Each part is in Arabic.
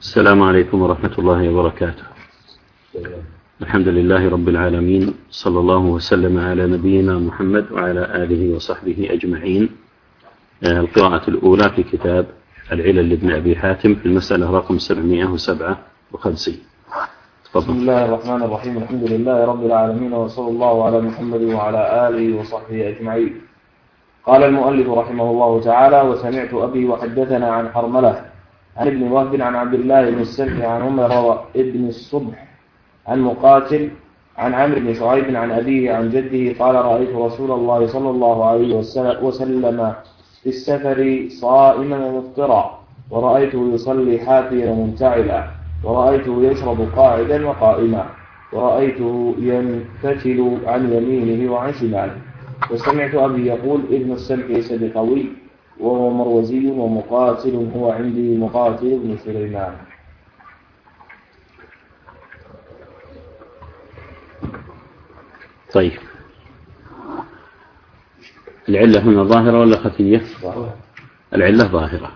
السلام عليكم ورحمة الله وبركاته. الحمد لله رب العالمين صلى الله وسلم على نبينا محمد وعلى آله وصحبه أجمعين. القراءة الأولى في كتاب العلل لابن أبي حاتم في المسألة رقم 757 بسم الله الرحمن الرحيم الحمد لله رب العالمين وصلى الله على محمد وعلى آله وصحبه أجمعين. قال المؤلف رحمه الله تعالى وسمعت أبي وحدثنا عن حرملة عن ابن وهب عن عبد الله بن السلف عن عمر بن الصبح عن مقاتل عن عمرو بن شعيب عن أبيه عن جده قال رأيت رسول الله صلى الله عليه وسلم في السفر صائما ومفطرا ورأيته يصلي حافيا ومنتعلا ورأيته يشرب قاعدا وقائما ورأيته ينفتل عن يمينه وعن شماله. وسمعت أبي يقول ابن السلف ليس بقوي وهو مروزي ومقاتل هو عندي مقاتل بن سليمان. طيب. العلة هنا ظاهرة ولا خفية؟ العلة ظاهرة.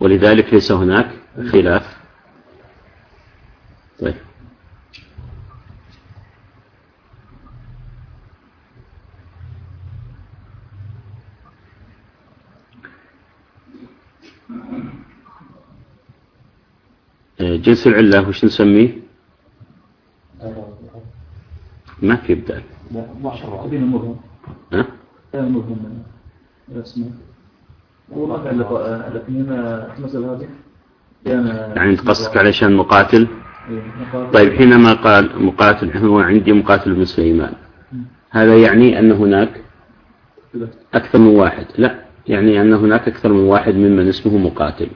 ولذلك ليس هناك خلاف. طيب. جنس العلة وش نسميه؟ ما في مبهم ها؟ مبهم اسمه ما في لكن هنا المسألة هذه؟ يعني أنت قصدك علشان مقاتل؟ إيه، طيب حينما قال مقاتل هو عندي مقاتل بن سليمان. هذا يعني أن هناك أكثر من واحد. لا يعني أن هناك أكثر من واحد ممن اسمه مقاتل.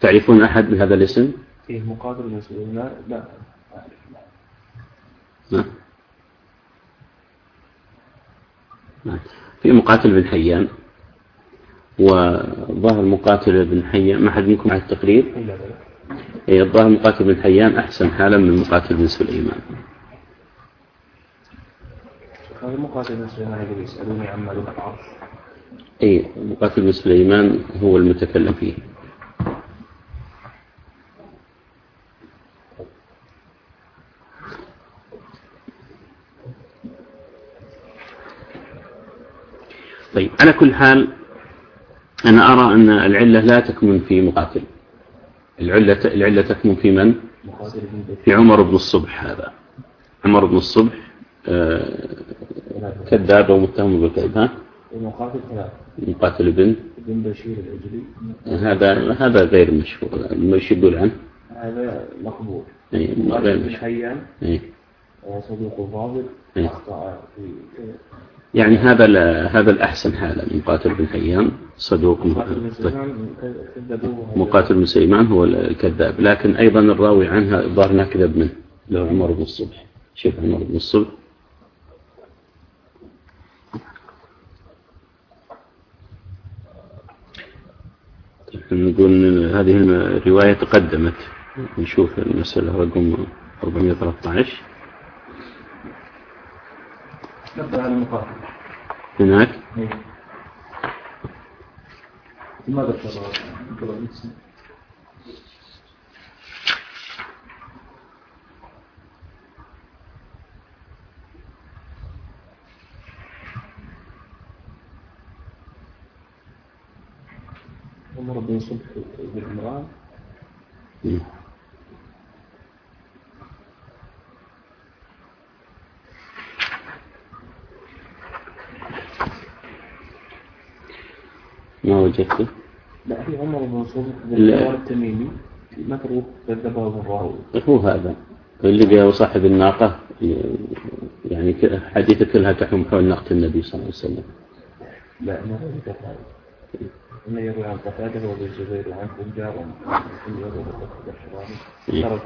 تعرفون أحد بهذا الاسم؟ فيه مقاتل بن سليمان لا نعم نعم. في مقاتل بن حيان وظهر مقاتل بن حيان ما حد منكم على التقرير؟ إيه، الظاهر مقاتل بن حيان أحسن حالا من مقاتل بن سليمان. هذا مقاتل بن سليمان يسألوني عما دون العرش أي مقاتل بن سليمان هو المتكلم فيه. طيب على كل حال أنا أرى أن العلة لا تكمن في مقاتل العلة, العلة تكمن في من؟ في عمر بن الصبح هذا عمر بن الصبح آه، كذاب ومتهم بالكذب ها؟ المقاتل مقاتل بن بن بشير العجلي هذا هذا غير مشهور إيش يقول عنه؟ هذا مقبول أي غير مشهور حيان أي. آه، صديق إيه. أخطأ في يعني هذا هذا الأحسن حالا مقاتل بن حيان صدوق مقاتل بن. سليمان هو الكذاب. لكن أيضا الراوي عنها الظاهر أنها كذب منه له عمر بن الصبح. شوف عمر بن الصبح. نقول هذه الرواية تقدمت. نشوف المسألة رقم 413 نبدأ على المقاتل هناك؟ إيه. ما ذكر عمر بن صبح بن عمران. ما وجدته لا في عمر. عمران التميمي متروك كذبه الراوي هو هذا. اللي جاء صاحب الناقة يعني حديثه كلها تحوم حول ناقة النبي صلى الله عليه وسلم. لا ما هو قتادة إنه يروي عن قتادة وابن الزبير وعن فنجار وعن يروي عن. ترك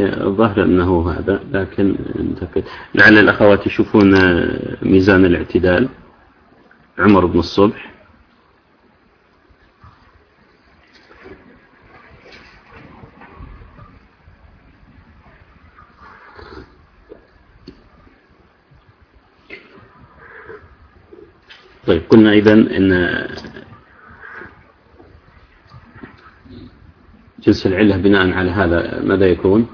الظاهر أنه هذا لكن نتأكد لعل الأخوات يشوفون ميزان الاعتدال. عمر بن الصبح. طيب قلنا إذا أن جنس العلة بناء على هذا ماذا يكون؟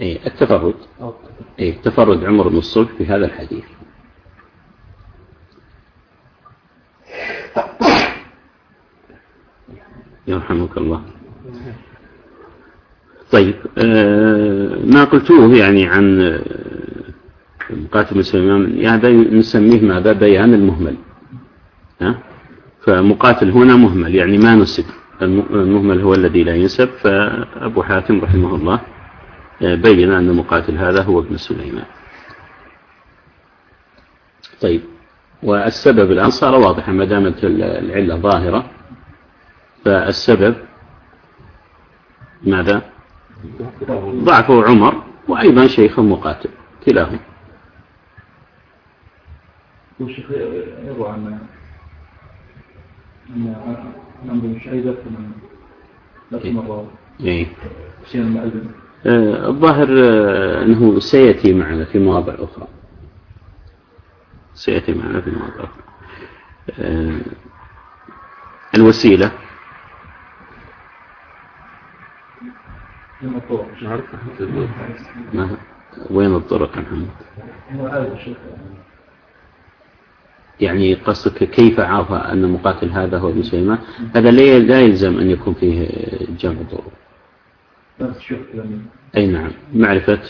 أي التفرد. أي تفرد عمر بن الصلح في هذا الحديث. يرحمك الله. طيب آه ما قلتوه يعني عن مقاتل سليمان هذا نسميه ماذا؟ بيان المهمل. ها؟ فمقاتل هنا مهمل يعني ما نسب. المهمل هو الذي لا ينسب. فأبو حاتم رحمه الله آه، بين أن مقاتل هذا هو ابن سليمان. طيب. والسبب الآن صار واضحا ما دامت العلة ظاهرة. فالسبب ماذا؟ ضعفه عمر وأيضا شيخ مقاتل كلاهما. والشيخ يروى عن أن عمرو مش عايز من نفس مرة. المأذن آه، الظاهر آه، أنه سيأتي معنا في مواضع أخرى. سيأتي معنا في مواضع أخرى. آه، الطرق؟ ما وين الطرق يا محمد؟ يعني قصدك كيف عرف أن مقاتل هذا هو ابن سليمان؟ هذا لا لا يلزم أن يكون فيه جمع الشيخ يعني. أي نعم. معرفة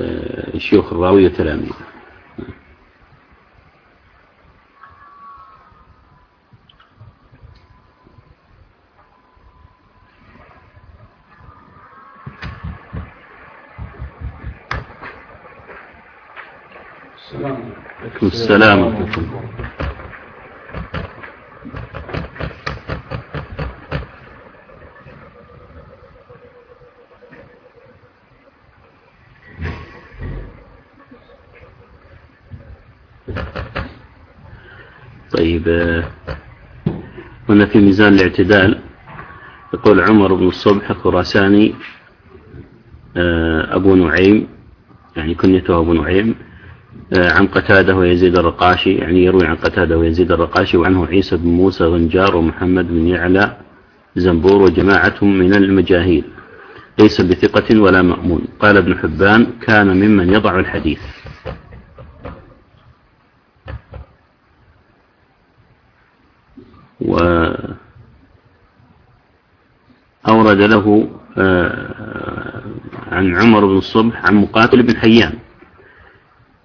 آه، شيوخ الراوي وتلاميذه عليكم. السلام ورحمة الله طيب آه، هنا في ميزان الاعتدال يقول عمر بن الصبح الخراساني آه، أبو نعيم يعني كنيته أبو نعيم آه، عن قتادة ويزيد الرقاشي يعني يروي عن قتادة ويزيد الرقاشي وعنه عيسى بن موسى غنجار ومحمد بن يعلى زنبور وجماعة من المجاهيل. ليس بثقة ولا مأمون. قال ابن حبان كان ممن يضع الحديث. وأورد له آه، عن عمر بن الصبح عن مقاتل بن حيان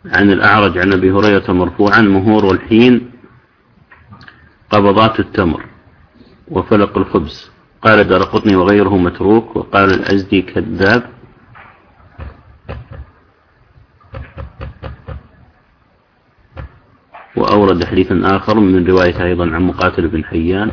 عن الأعرج عن أبي هريرة مرفوعا مهور والحين قبضات التمر وفلق الخبز. قال دار قطني وغيره متروك وقال الأزدي كذاب. وأورد حديثا آخر من رواية أيضا عن مقاتل بن حيان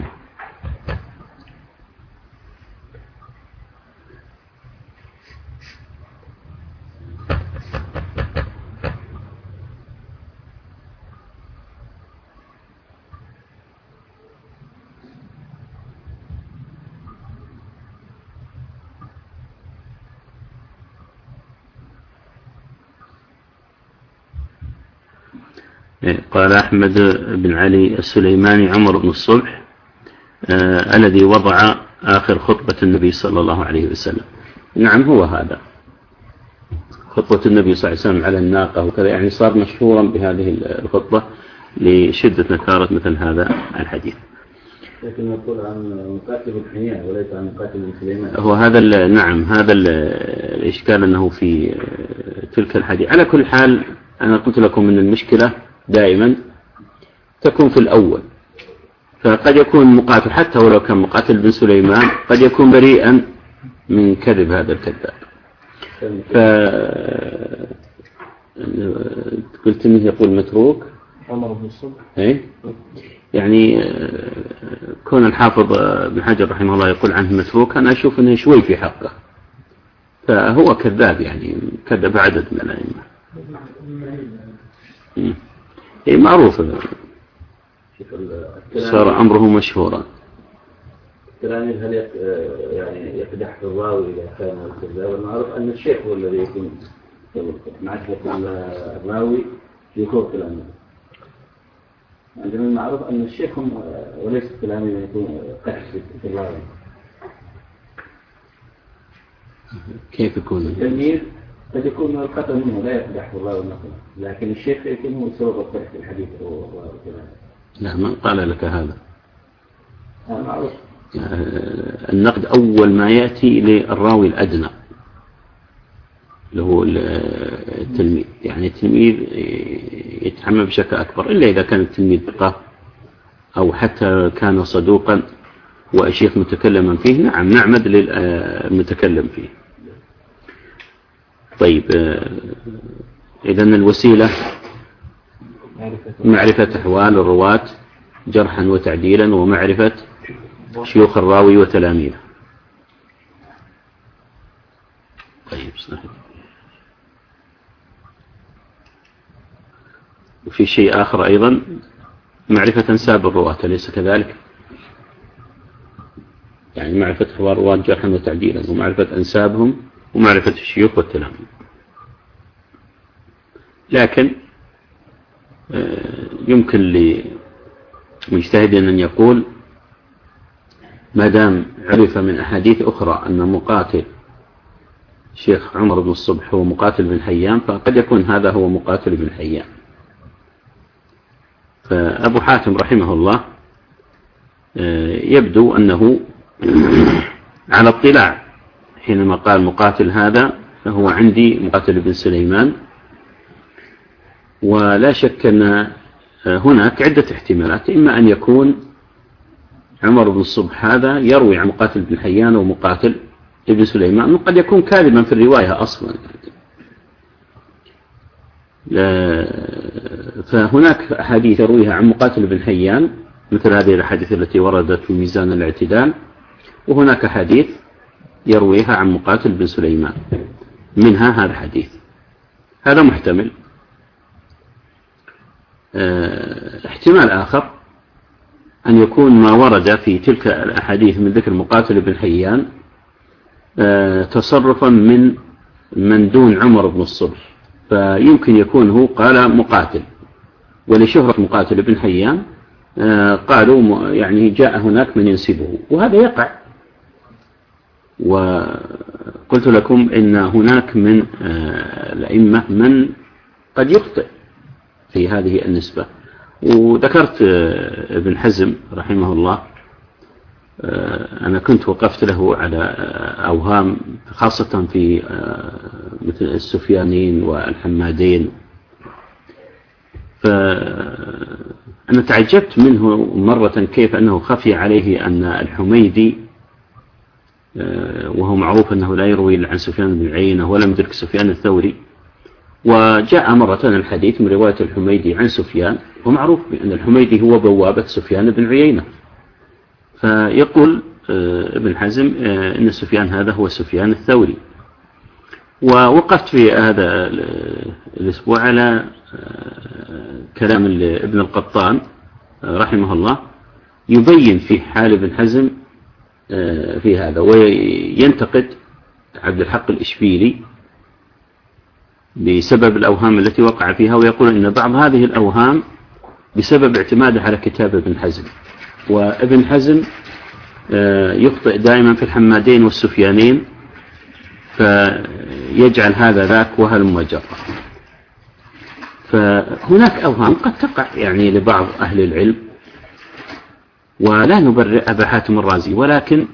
قال أحمد بن علي السليماني عمر بن الصبح آه الذي وضع آخر خطبة النبي صلى الله عليه وسلم. نعم هو هذا. خطبة النبي صلى الله عليه وسلم على الناقة وكذا يعني صار مشهورا بهذه الخطبة لشدة نكارة مثل هذا الحديث. لكن نقول عن مقاتل حيان وليس عن مقاتل سليمان. هو هذا نعم هذا ال- الإشكال أنه في تلك الحديث. على كل حال أنا قلت لكم من المشكلة دائما تكون في الأول. فقد يكون مقاتل حتى ولو كان مقاتل بن سليمان قد يكون بريئا من كذب هذا الكذاب. ف قلت انه يقول متروك؟ عمر بن الصبح. إيه؟ يعني كون الحافظ آه، بن حجر رحمه الله يقول عنه متروك أنا أشوف إنه شوي في حقه. فهو كذاب يعني كذب عدد من الأئمة. إيه معروف. صار امره مشهورا. التلاميذ هل يعني يقدح في الراوي إذا كان كذاب المعروف أن الشيخ هو الذي يكون معرفة الراوي في فوق التلاميذ عندنا المعروف أن الشيخ هم وليس التلاميذ يكون قدح في الراوي. كيف يكون؟ التلميذ قد يكون الخطأ منه لا يقدح الراوي مثلا لكن الشيخ يكون هو سبب القدح في الحديث. لا من قال لك هذا؟ معروف آه، النقد أول ما يأتي للراوي الأدنى. اللي هو التلميذ يعني التلميذ يتحمل بشكل أكبر إلا إذا كان التلميذ ثقة أو حتى كان صدوقا. والشيخ متكلما فيه. نعم نعمد للمتكلم فيه. طيب آه، إذا الوسيلة معرفة أحوال الرواة جرحا وتعديلا ومعرفة شيوخ الراوي وتلاميذه. طيب صحيح. وفي شيء آخر أيضا معرفة أنساب الرواة أليس كذلك؟ يعني معرفة أحوال الرواة جرحا وتعديلا ومعرفة أنسابهم ومعرفة الشيوخ والتلاميذ. لكن آه، يمكن لمجتهد أن يقول ما دام عرف من أحاديث أخرى أن مقاتل شيخ عمر بن الصبح هو مقاتل بن حيان فقد يكون هذا هو مقاتل بن حيان. فأبو حاتم رحمه الله آه، يبدو أنه على اطلاع حينما قال مقاتل هذا فهو عندي مقاتل بن سليمان. ولا شك أن هناك عدة احتمالات إما أن يكون عمر بن الصبح هذا يروي عن مقاتل بن حيان ومقاتل ابن سليمان وقد يكون كاذبا في الرواية أصلا. فهناك أحاديث يرويها عن مقاتل بن حيان مثل هذه الأحاديث التي وردت في ميزان الاعتدال وهناك حديث يرويها عن مقاتل بن سليمان. منها هذا الحديث. هذا محتمل. آه، احتمال آخر أن يكون ما ورد في تلك الأحاديث من ذكر مقاتل بن حيان آه، تصرفا من من دون عمر بن الصبح. فيمكن يكون هو قال مقاتل. ولشهرة مقاتل بن حيان آه، قالوا يعني جاء هناك من ينسبه. وهذا يقع. وقلت لكم إن هناك من آه، الأئمة من قد يخطئ في هذه النسبة. وذكرت آه، ابن حزم رحمه الله أنا كنت وقفت له على أوهام خاصة في مثل السفيانين والحمادين. فأنا تعجبت منه مرة كيف أنه خفي عليه أن الحميدي وهو معروف أنه لا يروي عن سفيان بن عيينة ولم يدرك سفيان الثوري. وجاء مرة الحديث من رواية الحميدي عن سفيان ومعروف بأن الحميدي هو بوابة سفيان بن عيينة. فيقول آه، ابن حزم آه، أن سفيان هذا هو سفيان الثوري. ووقفت في هذا الأسبوع على آه، كلام ابن القطان رحمه الله. يبين في حال ابن حزم في هذا. وينتقد عبد الحق الإشبيلي بسبب الأوهام التي وقع فيها ويقول أن بعض هذه الأوهام بسبب اعتماده على كتاب ابن حزم. وابن حزم آه، يخطئ دائما في الحمادين والسفيانين فيجعل هذا ذاك وهل مجرى فهناك أوهام قد تقع يعني لبعض أهل العلم ولا نبرئ أبا حاتم الرازي ولكن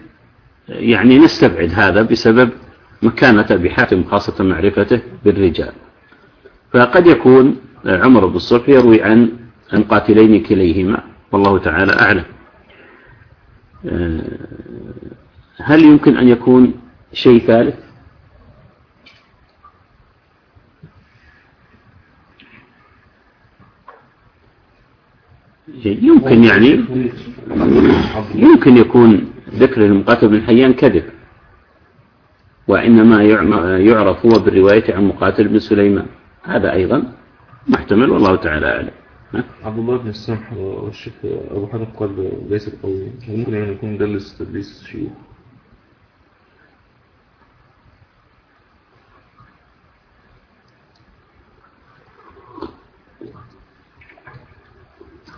يعني نستبعد هذا بسبب مكانة أبي حاتم خاصة معرفته بالرجال. فقد يكون عمر بن الصرف يروي عن قاتلين كليهما والله تعالى أعلم. آه، هل يمكن أن يكون شيء ثالث؟ يمكن يعني يمكن يكون ذكر المقاتل بن حيان كذب وإنما يعرف هو بالرواية عن مقاتل بن سليمان. هذا أيضا محتمل والله تعالى أعلم. عبد الله بن السمح والشيخ أبو حاتم قال ليس قوي ممكن يعني يكون مدلس تدليس شيء.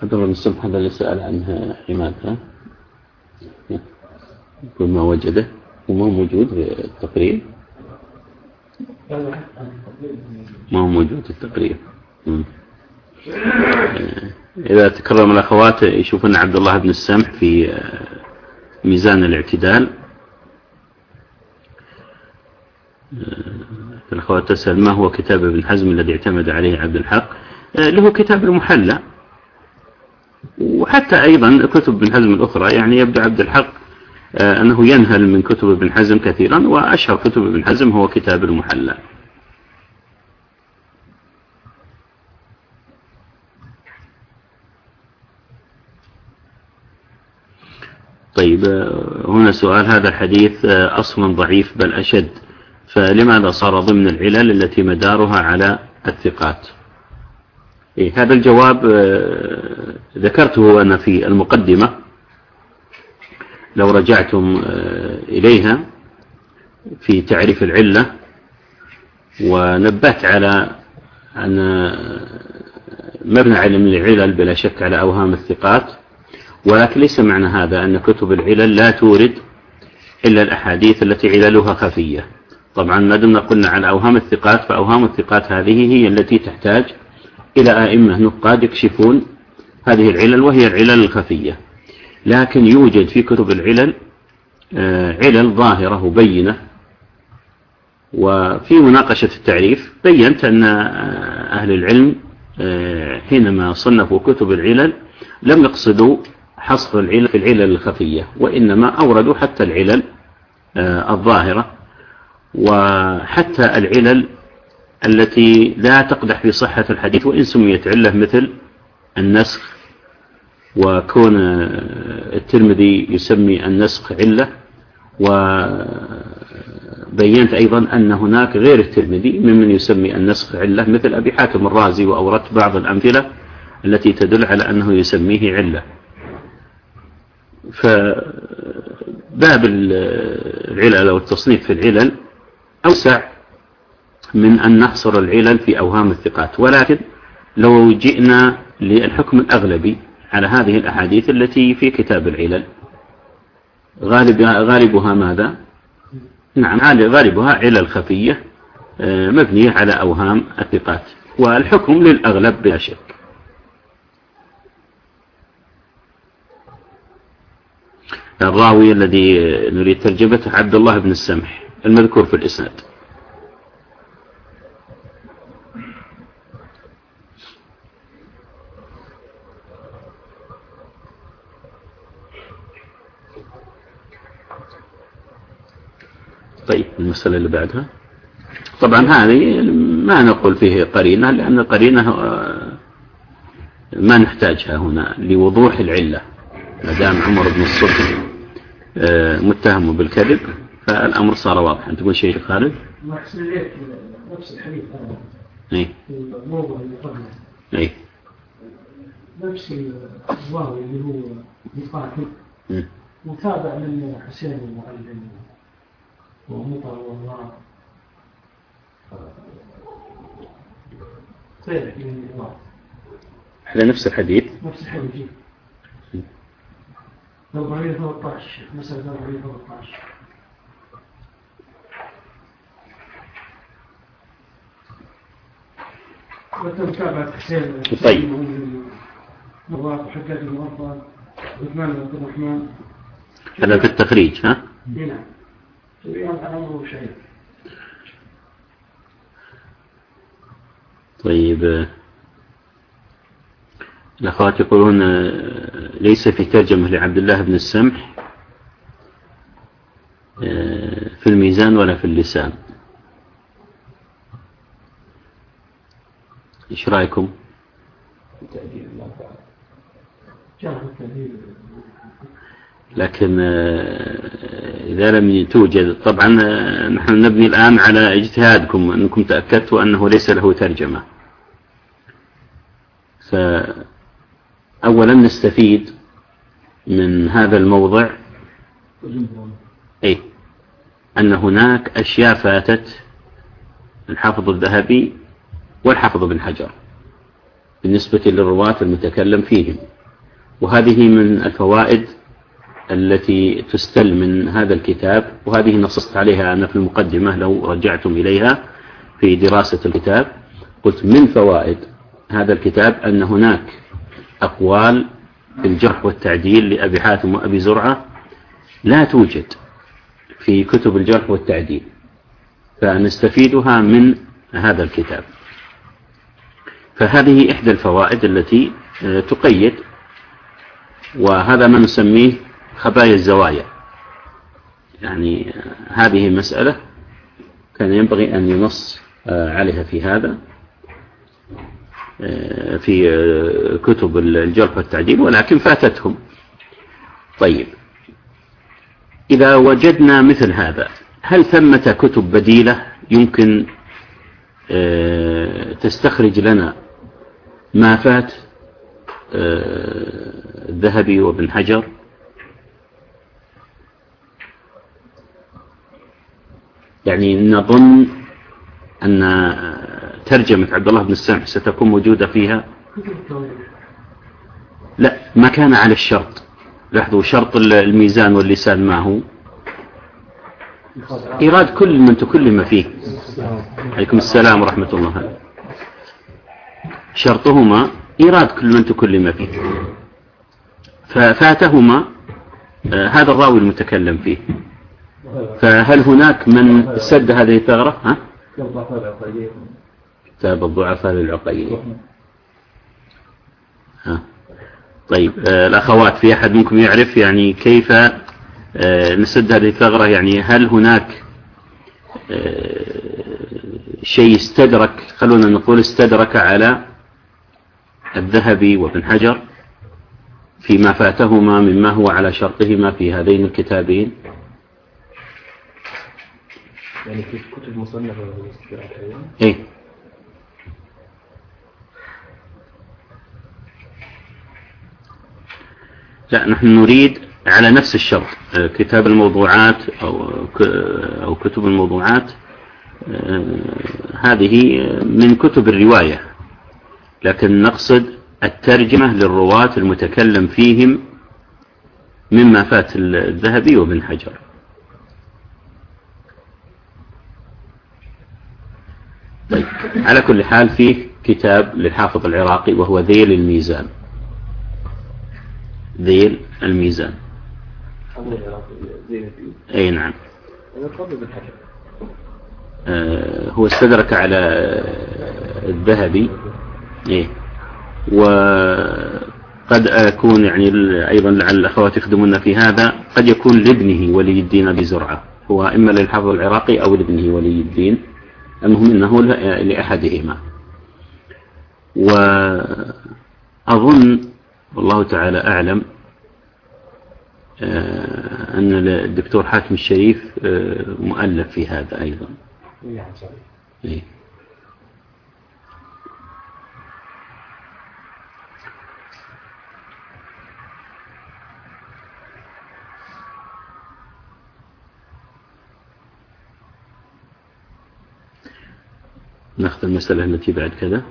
بن السمح هذا اللي سأل عنها عماد ها؟ يقول ما وجده؟ وما موجود التقرير؟ ما هو موجود في التقرير. مم. إذا تكرم الأخوات يشوفون عبد الله بن السمح في آه، ميزان الاعتدال. آه، الأخوات تسأل ما هو كتاب ابن حزم الذي اعتمد عليه عبد الحق؟ آه، له كتاب المحلى. وحتى أيضا كتب ابن حزم الأخرى يعني يبدو عبد الحق أنه ينهل من كتب ابن حزم كثيرا وأشهر كتب ابن حزم هو كتاب المحلى. طيب هنا سؤال هذا الحديث أصلا ضعيف بل أشد فلماذا صار ضمن العلل التي مدارها على الثقات؟ إيه هذا الجواب ذكرته أنا في المقدمة. لو رجعتم إليها في تعريف العلة ونبهت على أن مبنى علم العلل بلا شك على أوهام الثقات ولكن ليس معنى هذا أن كتب العلل لا تورد إلا الأحاديث التي عللها خفية. طبعا ما دمنا قلنا على أوهام الثقات فأوهام الثقات هذه هي التي تحتاج إلى أئمة نقاد يكشفون هذه العلل وهي العلل الخفية. لكن يوجد في كتب العلل آه، علل ظاهرة وبينة. وفي مناقشة التعريف بينت أن آه، أهل العلم آه، حينما صنفوا كتب العلل لم يقصدوا حصر العلل في العلل الخفية وإنما أوردوا حتى العلل الظاهرة. وحتى العلل التي لا تقدح في صحة الحديث وإن سميت علة مثل النسخ وكون الترمذي يسمي النسخ علة وبينت أيضا أن هناك غير الترمذي ممن يسمي النسخ علة مثل أبي حاتم الرازي وأوردت بعض الأمثلة التي تدل على أنه يسميه علة. فباب العلل أو التصنيف في العلل أوسع من أن نحصر العلل في أوهام الثقات. ولكن لو جئنا للحكم الأغلبي على هذه الأحاديث التي في كتاب العلل غالب غالبها ماذا؟ نعم غالبها علل خفية آه، مبنية على أوهام الثقات. والحكم للأغلب بلا شك. الراوي الذي نريد ترجمته عبد الله بن السمح المذكور في الإسناد. طيب المسألة اللي بعدها. طبعا هذه ما نقول فيه قرينة لأن القرينة آه، ما نحتاجها هنا لوضوح العلة. ما دام عمر بن الصبح آه، متهم بالكذب فالأمر صار واضحا. تقول شيء خالد؟ نفس الحديث اي الموضوع اللي قبله اي نفس الواو اللي هو مقاتل. متابع من حسين المعلم. والله الله على نفس الحديث. نفس الحديث. 413 مسألة 413 وتتابعت حسين طيب. عثمان بن عبد الرحمن هذا في التخريج ها؟ نعم. سبيان أمره شيء طيب. الأخوات يقولون ليس في ترجمة لعبد الله بن السمح في الميزان ولا في اللسان. إيش رأيكم؟ لكن آه، إذا لم توجد طبعا آه، نحن نبني الآن على اجتهادكم أنكم تأكدتوا أنه ليس له ترجمة. فأولا نستفيد من هذا الموضع أي أن هناك أشياء فاتت الحافظ الذهبي والحافظ بن حجر بالنسبة للرواة المتكلم فيهم. وهذه من الفوائد التي تستل من هذا الكتاب وهذه نصصت عليها أنا في المقدمة لو رجعتم إليها في دراسة الكتاب قلت من فوائد هذا الكتاب أن هناك أقوال في الجرح والتعديل لأبي حاتم وأبي زرعة لا توجد في كتب الجرح والتعديل فنستفيدها من هذا الكتاب. فهذه إحدى الفوائد التي آه، تقيد وهذا ما نسميه خبايا الزوايا. يعني آه، هذه مسألة كان ينبغي أن ينص آه، عليها في هذا في كتب الجرح والتعديل ولكن فاتتهم. طيب. إذا وجدنا مثل هذا هل ثمة كتب بديلة يمكن تستخرج لنا ما فات الذهبي وابن حجر؟ يعني نظن أن ترجمة عبد الله بن السمح ستكون موجودة فيها. لا ما كان على الشرط. لاحظوا شرط الميزان واللسان ما هو إيراد كل من تكلم فيه. عليكم السلام ورحمة الله. شرطهما إيراد كل من تكلم فيه. ففاتهما آه، هذا الراوي المتكلم فيه. فهل هناك من سد هذه الثغرة؟ ها؟ كتاب الضعفاء للعقيلي ها. طيب آه الأخوات في أحد منكم يعرف يعني كيف آه نسد هذه الثغرة؟ يعني هل هناك آه شيء استدرك خلونا نقول استدرك على الذهبي وابن حجر فيما فاتهما مما هو على شرطهما في هذين الكتابين؟ يعني في كتب مصنفة إيه. لا نحن نريد على نفس الشرط آه، كتاب الموضوعات أو أو كتب الموضوعات آه، هذه من كتب الرواية. لكن نقصد الترجمة للرواة المتكلم فيهم مما فات الذهبي وابن حجر. طيب. على كل حال فيه كتاب للحافظ العراقي وهو ذيل الميزان. ذيل الميزان. أي نعم. آه هو استدرك على الذهبي. إيه. وقد أكون يعني أيضا لعل الأخوات يخدمون في هذا. قد يكون لابنه ولي الدين أبي زرعة هو إما للحافظ العراقي أو لابنه ولي الدين. المهم أنه لأحدهما. وأظن والله تعالى أعلم آه، أن الدكتور حاتم الشريف آه، مؤلف في هذا أيضا. إيه. ناخذ المسألة التي بعد كذا.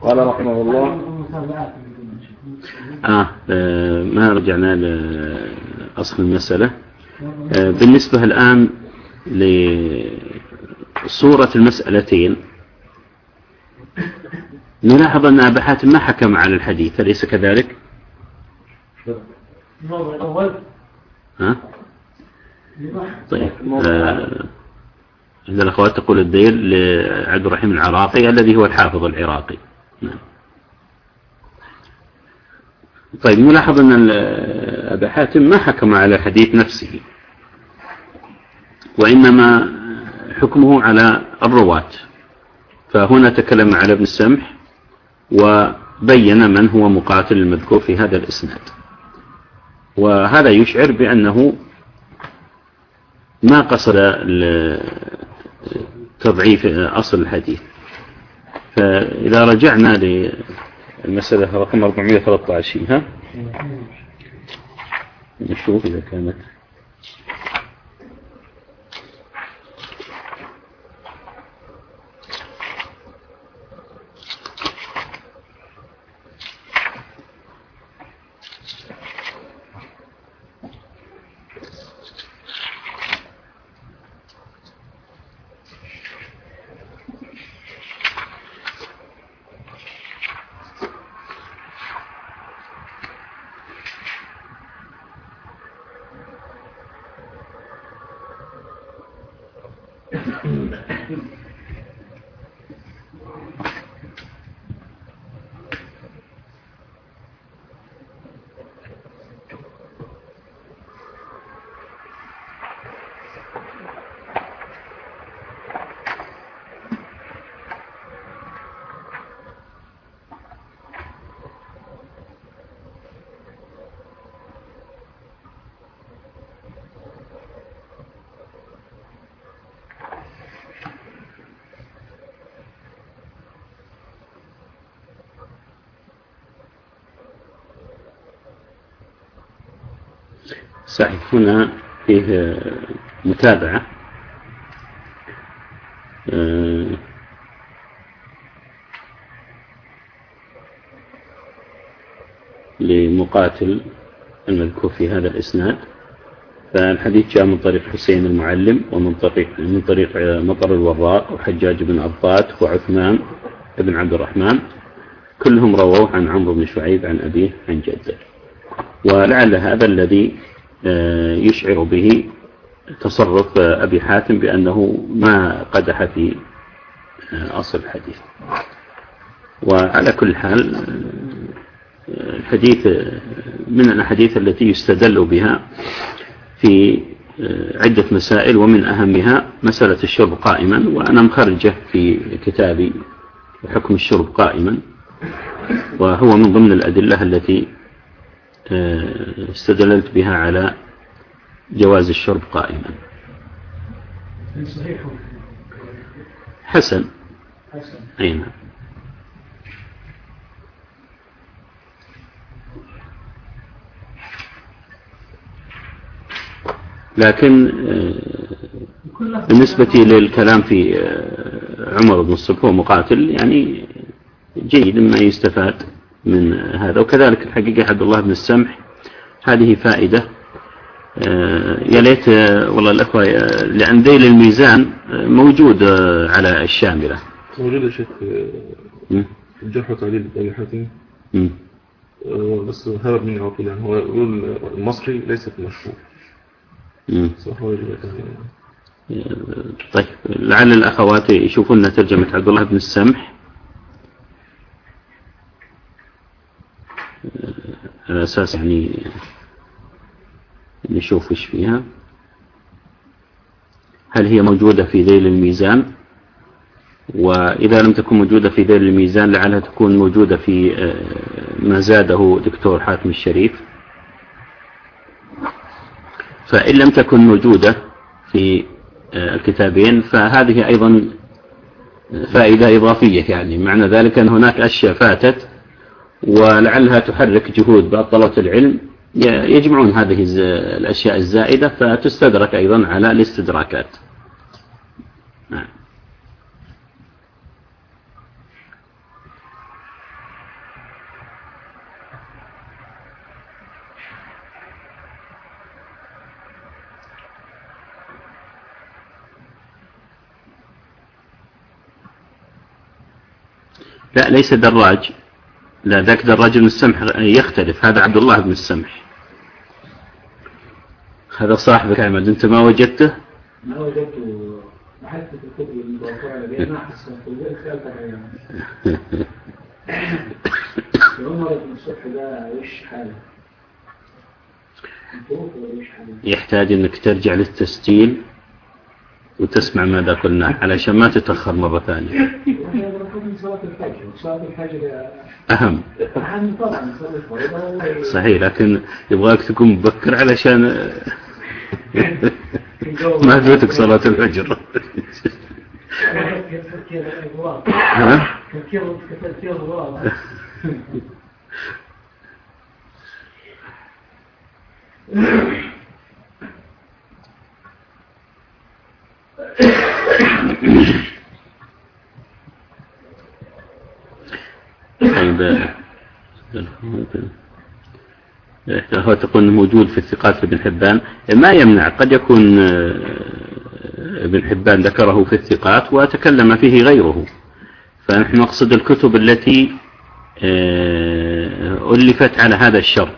قال رحمه الله. آه, آه ما رجعنا لأصل المسألة. آه بالنسبة الآن لصورة المسألتين نلاحظ أن أبا حاتم ما حكم على الحديث أليس كذلك؟ ها؟ طيب آه عند الأخوات تقول الدير لعبد الرحيم العراقي الذي هو الحافظ العراقي. نعم. طيب نلاحظ أن أبا حاتم ما حكم على الحديث نفسه وإنما حكمه على الرواة. فهنا تكلم على ابن السمح وبين من هو مقاتل المذكور في هذا الإسناد. وهذا يشعر بأنه ما قصد تضعيف أصل الحديث. فإذا رجعنا للمسألة رقم 413 ها؟ نشوف إذا كانت صحيح. هنا فيه متابعة. آه، لمقاتل المذكور في هذا الإسناد. فالحديث جاء من طريق حسين المعلم ومن طريق من طريق مطر الوراق وحجاج بن عباد وعثمان بن عبد الرحمن. كلهم رووا عن عمرو بن شعيب عن أبيه عن جده. ولعل هذا الذي آه، يشعر به تصرف أبي حاتم بأنه ما قدح في آه، أصل الحديث. وعلى كل حال آه، الحديث من الأحاديث التي يستدل بها في عدة مسائل ومن أهمها مسألة الشرب قائما وأنا مخرجه في كتابي حكم الشرب قائما وهو من ضمن الأدلة التي استدللت بها على جواز الشرب قائما. صحيح؟ حسن. حسن. أي نعم. لكن آه، بالنسبة للكلام في آه، عمر بن الصبح ومقاتل يعني جيد ما يستفاد. من هذا. وكذلك الحقيقة عبد الله بن السمح هذه فائدة. آه، يا ليت آه، والله الأخوة آه، لأن ذيل الميزان موجود على الشاملة. موجود يا شيخ الجرح وتعديل أبي حاتم. بس هرب مني طول يعني هو يقول المصري ليس في مشهور طيب لعل الأخوات يشوفون ترجمة عبد الله بن السمح. على أساس يعني نشوف إيش فيها. هل هي موجودة في ذيل الميزان؟ وإذا لم تكن موجودة في ذيل الميزان لعلها تكون موجودة في آه، ما زاده دكتور حاتم الشريف. فإن لم تكن موجودة في آه، الكتابين فهذه أيضا فائدة إضافية يعني. معنى ذلك أن هناك أشياء فاتت ولعلها تحرك جهود بعض طلبة العلم يجمعون هذه الأشياء الزائدة فتستدرك أيضا على الاستدراكات. نعم. لا ليس دراج. لا ذاك دراج بن السمح يختلف هذا عبد الله بن السمح. هذا صاحبك أحمد أنت ما وجدته؟ ما وجدته. بحثت في الكتب المتوفرة لدي. ما أحسن سألتك يعني. عمر بن الصبح ده وش حاله؟ يحتاج إنك ترجع للتسجيل. وتسمع ماذا قلنا علشان ما تتأخر مرة ثانية. أهم. صحيح لكن يبغاك تكون مبكر علشان ما فاتك صلاة الفجر. ها؟ طيب هو تقول موجود في الثقات ابن حبان. ما يمنع. قد يكون آه، ابن حبان ذكره في الثقات وتكلم فيه غيره. فنحن نقصد الكتب التي آه، ألفت على هذا الشرط.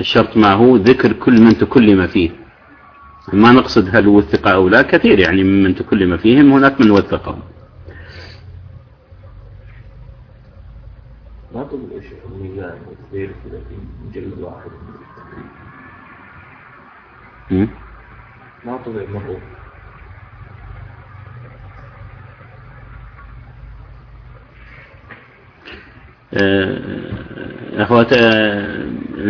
الشرط ما هو؟ ذكر كل من تكلم فيه. ما نقصد هل وثق أو لا كثير يعني ممن تكلم فيهم هناك من وثقهم. ما تقول والتدريس في مجلد واحد. ما مرة أخوات آه،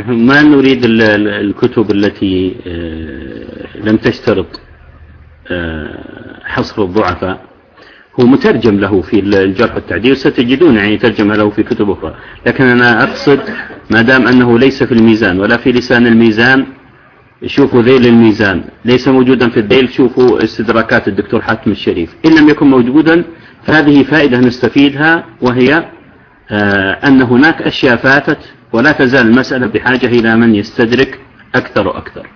ما نريد الكتب التي آه، لم تشترط آه، حصر الضعفاء. هو مترجم له في الجرح والتعديل ستجدون يعني ترجمة له في كتب أخرى. لكن أنا أقصد ما دام أنه ليس في الميزان ولا في لسان الميزان شوفوا ذيل الميزان. ليس موجودا في الذيل شوفوا استدراكات الدكتور حاتم الشريف. إن لم يكن موجودا فهذه فائدة نستفيدها وهي آه، أن هناك أشياء فاتت ولا تزال المسألة بحاجة إلى من يستدرك أكثر وأكثر.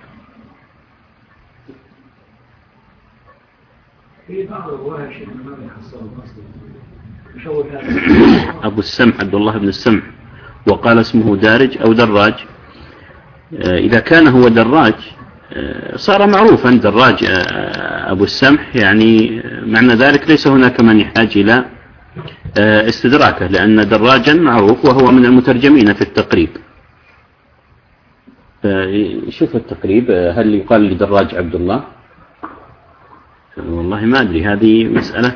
في بعض أبو السمح عبد الله بن السمح وقال اسمه دارج أو دراج. آه، إذا كان هو دراج آه، صار معروفا دراج أبو السمح يعني معنى ذلك ليس هناك من يحتاج إلى آه، استدراكه لأن دراجا معروف وهو من المترجمين في التقريب. شوف التقريب آه، هل يقال لدراج عبد الله؟ والله ما أدري هذه مسألة.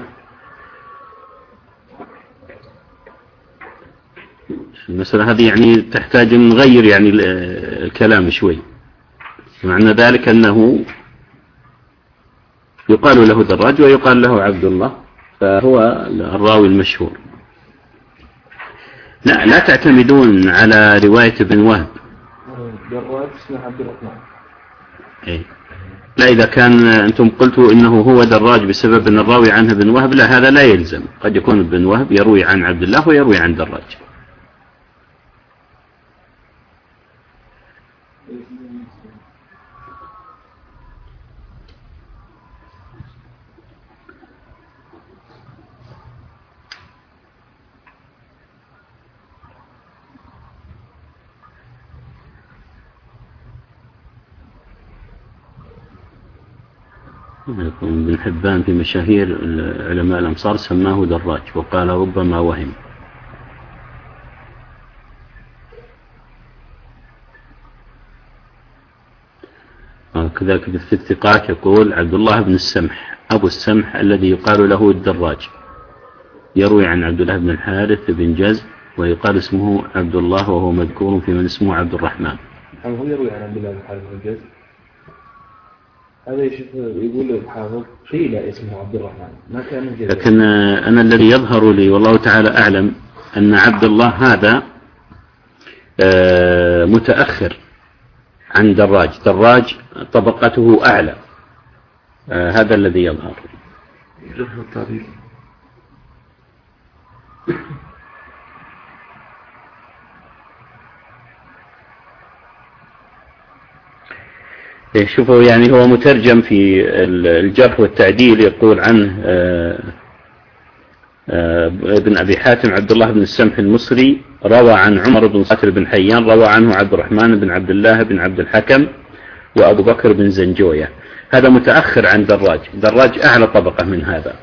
المسألة هذه يعني تحتاج أن نغير يعني الكلام شوي. معنى ذلك أنه يقال له دراج ويقال له عبد الله. فهو الراوي المشهور. لا لا تعتمدون على رواية ابن وهب. دراج اسمه عبد الرحمن. إيه. لا إذا كان أنتم قلتوا إنه هو دراج بسبب أن الراوي عنه ابن وهب لا هذا لا يلزم. قد يكون ابن وهب يروي عن عبد الله ويروي عن دراج. ابن حبان في مشاهير علماء الأمصار سماه دراج وقال ربما وهم. كذلك في الثقات يقول عبد الله بن السمح أبو السمح الذي يقال له الدراج. يروي عن عبد الله بن الحارث بن جز ويقال اسمه عبد الله وهو مذكور في من اسمه عبد الرحمن. هو يروي عن عبد الله بن الحارث بن جزء؟ هذا يقول الحافظ قيل اسمه عبد الرحمن ما كان لكن أنا الذي يظهر لي والله تعالى أعلم أن عبد الله هذا آه، متأخر عن دراج. دراج طبقته أعلى. آه، هذا الذي يظهر شوفوا يعني هو مترجم في الجرح والتعديل يقول عنه آه، آه، ابن أبي حاتم عبد الله بن السمح المصري روى عن عمر بن صاتر بن حيان روى عنه عبد الرحمن بن عبد الله بن عبد الحكم وأبو بكر بن زنجويه. هذا متأخر عن دراج. دراج أعلى طبقة من هذا.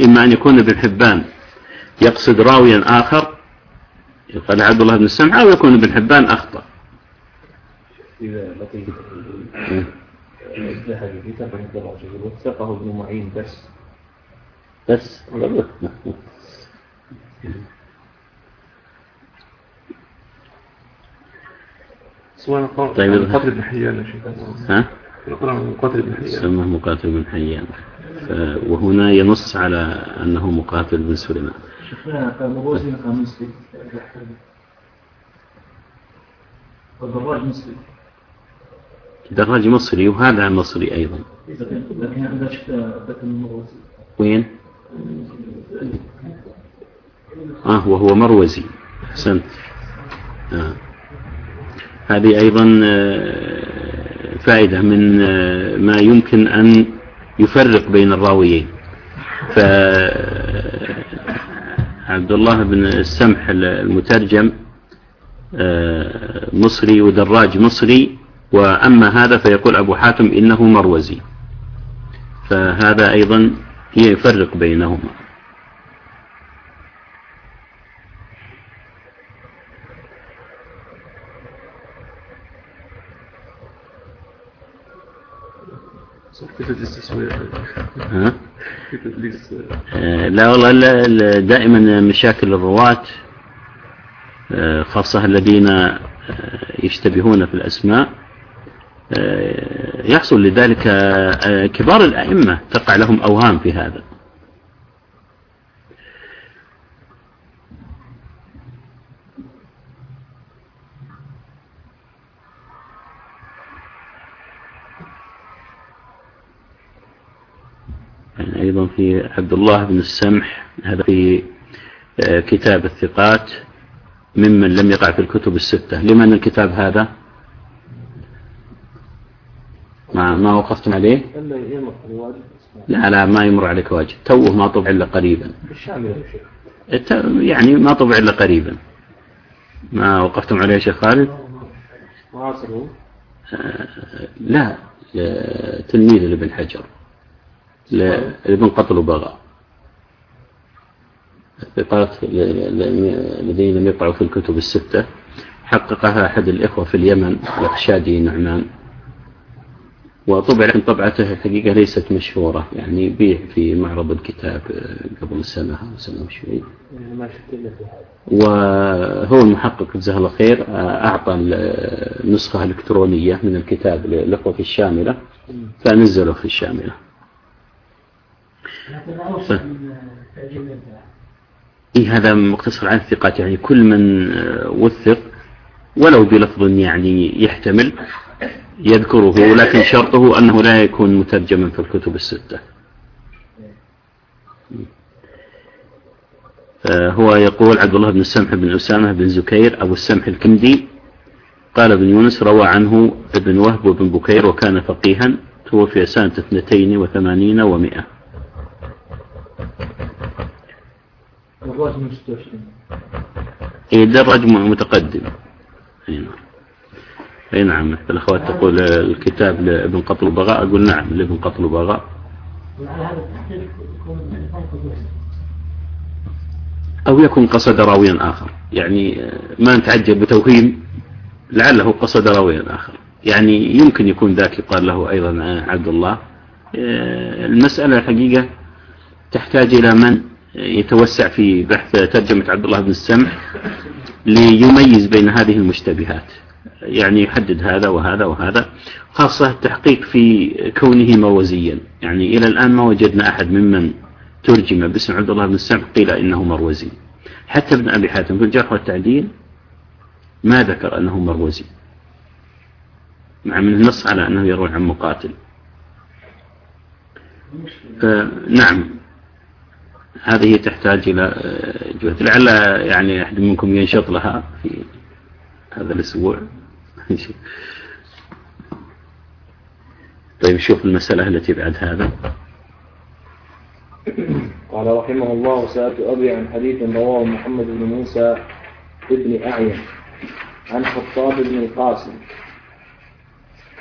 إما أن يكون ابن حبان يقصد راويا آخر يقال عبد الله بن السمح أو يكون ابن حبان أخطأ. إذا لطيف الذهبي في تبع الدراجة وثقه ابن معين بس. بس. طيب مقاتل بن حيان ها؟ مقاتل بن حيان. سماه مقاتل بن حيان. وهنا ينص على أنه مقاتل بن سليمان. شفناها مبوزين قاموسي والدراج مسلم. دراج مصري وهذا مصري أيضا. وين؟ آه وهو مروزي. أحسنت. آه. هذه أيضا آه، فائدة من آه، ما يمكن أن يفرق بين الراويين. ف عبد الله بن السمح المترجم مصري ودراج مصري وأما هذا فيقول أبو حاتم إنه مروزي. فهذا أيضا يفرق بينهما. ها؟ آه، لا والله دائما مشاكل الرواة آه، خاصة الذين آه، يشتبهون في الأسماء. يحصل لذلك كبار الأئمة تقع لهم أوهام في هذا. يعني أيضا في عبد الله بن السمح هذا في آه، كتاب الثقات ممن لم يقع في الكتب الستة. لمن الكتاب هذا؟ ما ما وقفتم عليه؟ لا لا ما يمر عليك واجب. توه ما طبع إلا قريبا. يعني ما طبع إلا قريبا. ما وقفتم عليه شيخ خالد؟ معاصره آه، لا تلميذ لابن حجر. لابن قتل وبغى الثقات الذين لم يقعوا في الكتب الستة. حققها أحد الإخوة في اليمن الأخشادي نعمان. وطبع لكن طبعته الحقيقة ليست مشهورة. يعني بيع في معرض الكتاب قبل سنة أو سنة وشوي. وهو المحقق جزاه الله خير أعطى النسخة الإلكترونية من الكتاب للإخوة في الشاملة فنزلوا في الشاملة. إيه هذا مقتصر عن الثقات. يعني كل من آه، وثق ولو بلفظ يعني يحتمل يذكره لكن شرطه أنه لا يكون مترجما في الكتب الستة. هو يقول عبد الله بن السمح بن أسامة بن زكير أبو السمح الكندي قال ابن يونس روى عنه ابن وهب وابن بكير وكان فقيها توفي سنة اثنتين وثمانين ومئة. الرجم 26 اي الدرج متقدم. اي نعم إي نعم. الأخوات تقول الكتاب لابن قطل بغاء أقول نعم لابن قطل بغاء أو يكون قصد راويا آخر. يعني ما نتعجب بتوهيم لعله قصد راويا آخر. يعني يمكن يكون ذاك يقال له أيضا عبد الله. المسألة الحقيقة تحتاج إلى من يتوسع في بحث ترجمة عبد الله بن السمح ليميز بين هذه المشتبهات. يعني يحدد هذا وهذا وهذا خاصة التحقيق في كونه موزيا يعني إلى الآن ما وجدنا أحد ممن ترجم باسم عبد الله بن السمح قيل إنه مروزي. حتى ابن أبي حاتم في الجرح والتعديل ما ذكر أنه مروزي. مع من النص على أنه يروي عن مقاتل. نعم. هذه تحتاج إلى جهد. لعل يعني أحد منكم ينشط لها في هذا الأسبوع. طيب شوف المسألة التي بعد هذا. قال رحمه الله سألت أبي عن حديث رواه محمد بن موسى ابن أعين عن خطاب بن القاسم.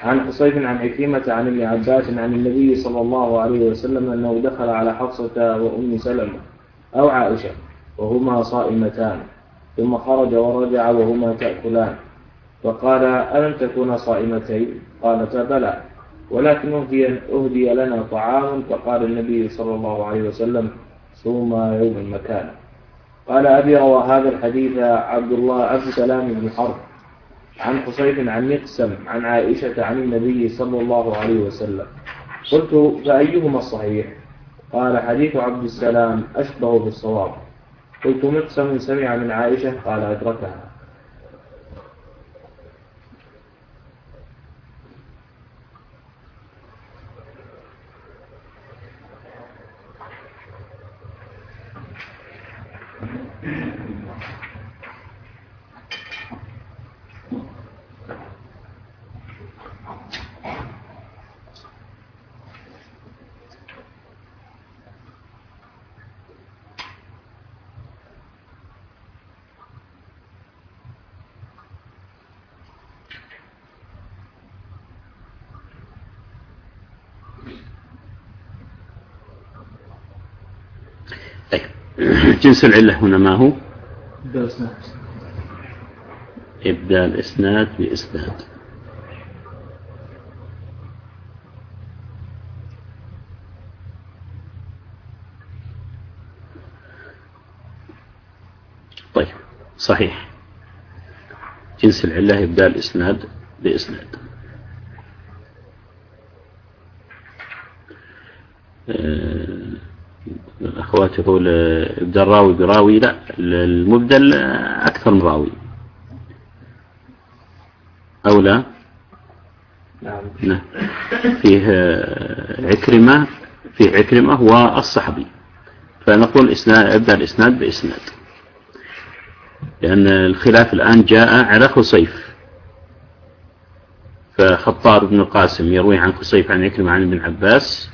عن حصيف عن عكرمة عن ابن عباس عن النبي صلى الله عليه وسلم أنه دخل على حفصة وأم سلمة أو عائشة وهما صائمتان ثم خرج ورجع وهما تأكلان. فقال ألم تكونا صائمتين؟ قالتا بلى. ولكن أهدي, أهدي لنا طعام فقال النبي صلى الله عليه وسلم صوما يوم مكانا قال أبي روى هذا الحديث عبد الله عبد سلام بن حرب عن حصيف عن مقسم عن عائشة عن النبي صلى الله عليه وسلم. قلت فأيهما الصحيح؟ قال حديث عبد السلام أشبه بالصواب. قلت مقسم سمع من عائشة؟ قال أدركها. Yeah. جنس العلة هنا ما هو؟ إبدال إسناد. بإسناد. طيب صحيح. جنس العلة إبدال إسناد بإسناد. أخواتي يقول إبدال راوي براوي لا المبدل أكثر من راوي. أو لا؟ نعم, نعم. فيه عكرمة فيه عكرمة والصحبي فنقول إسناد ابدأ الإسناد بإسناد. لأن الخلاف الآن جاء على خصيف. فخطار بن القاسم يروي عن خصيف عن عكرمة عن ابن عباس.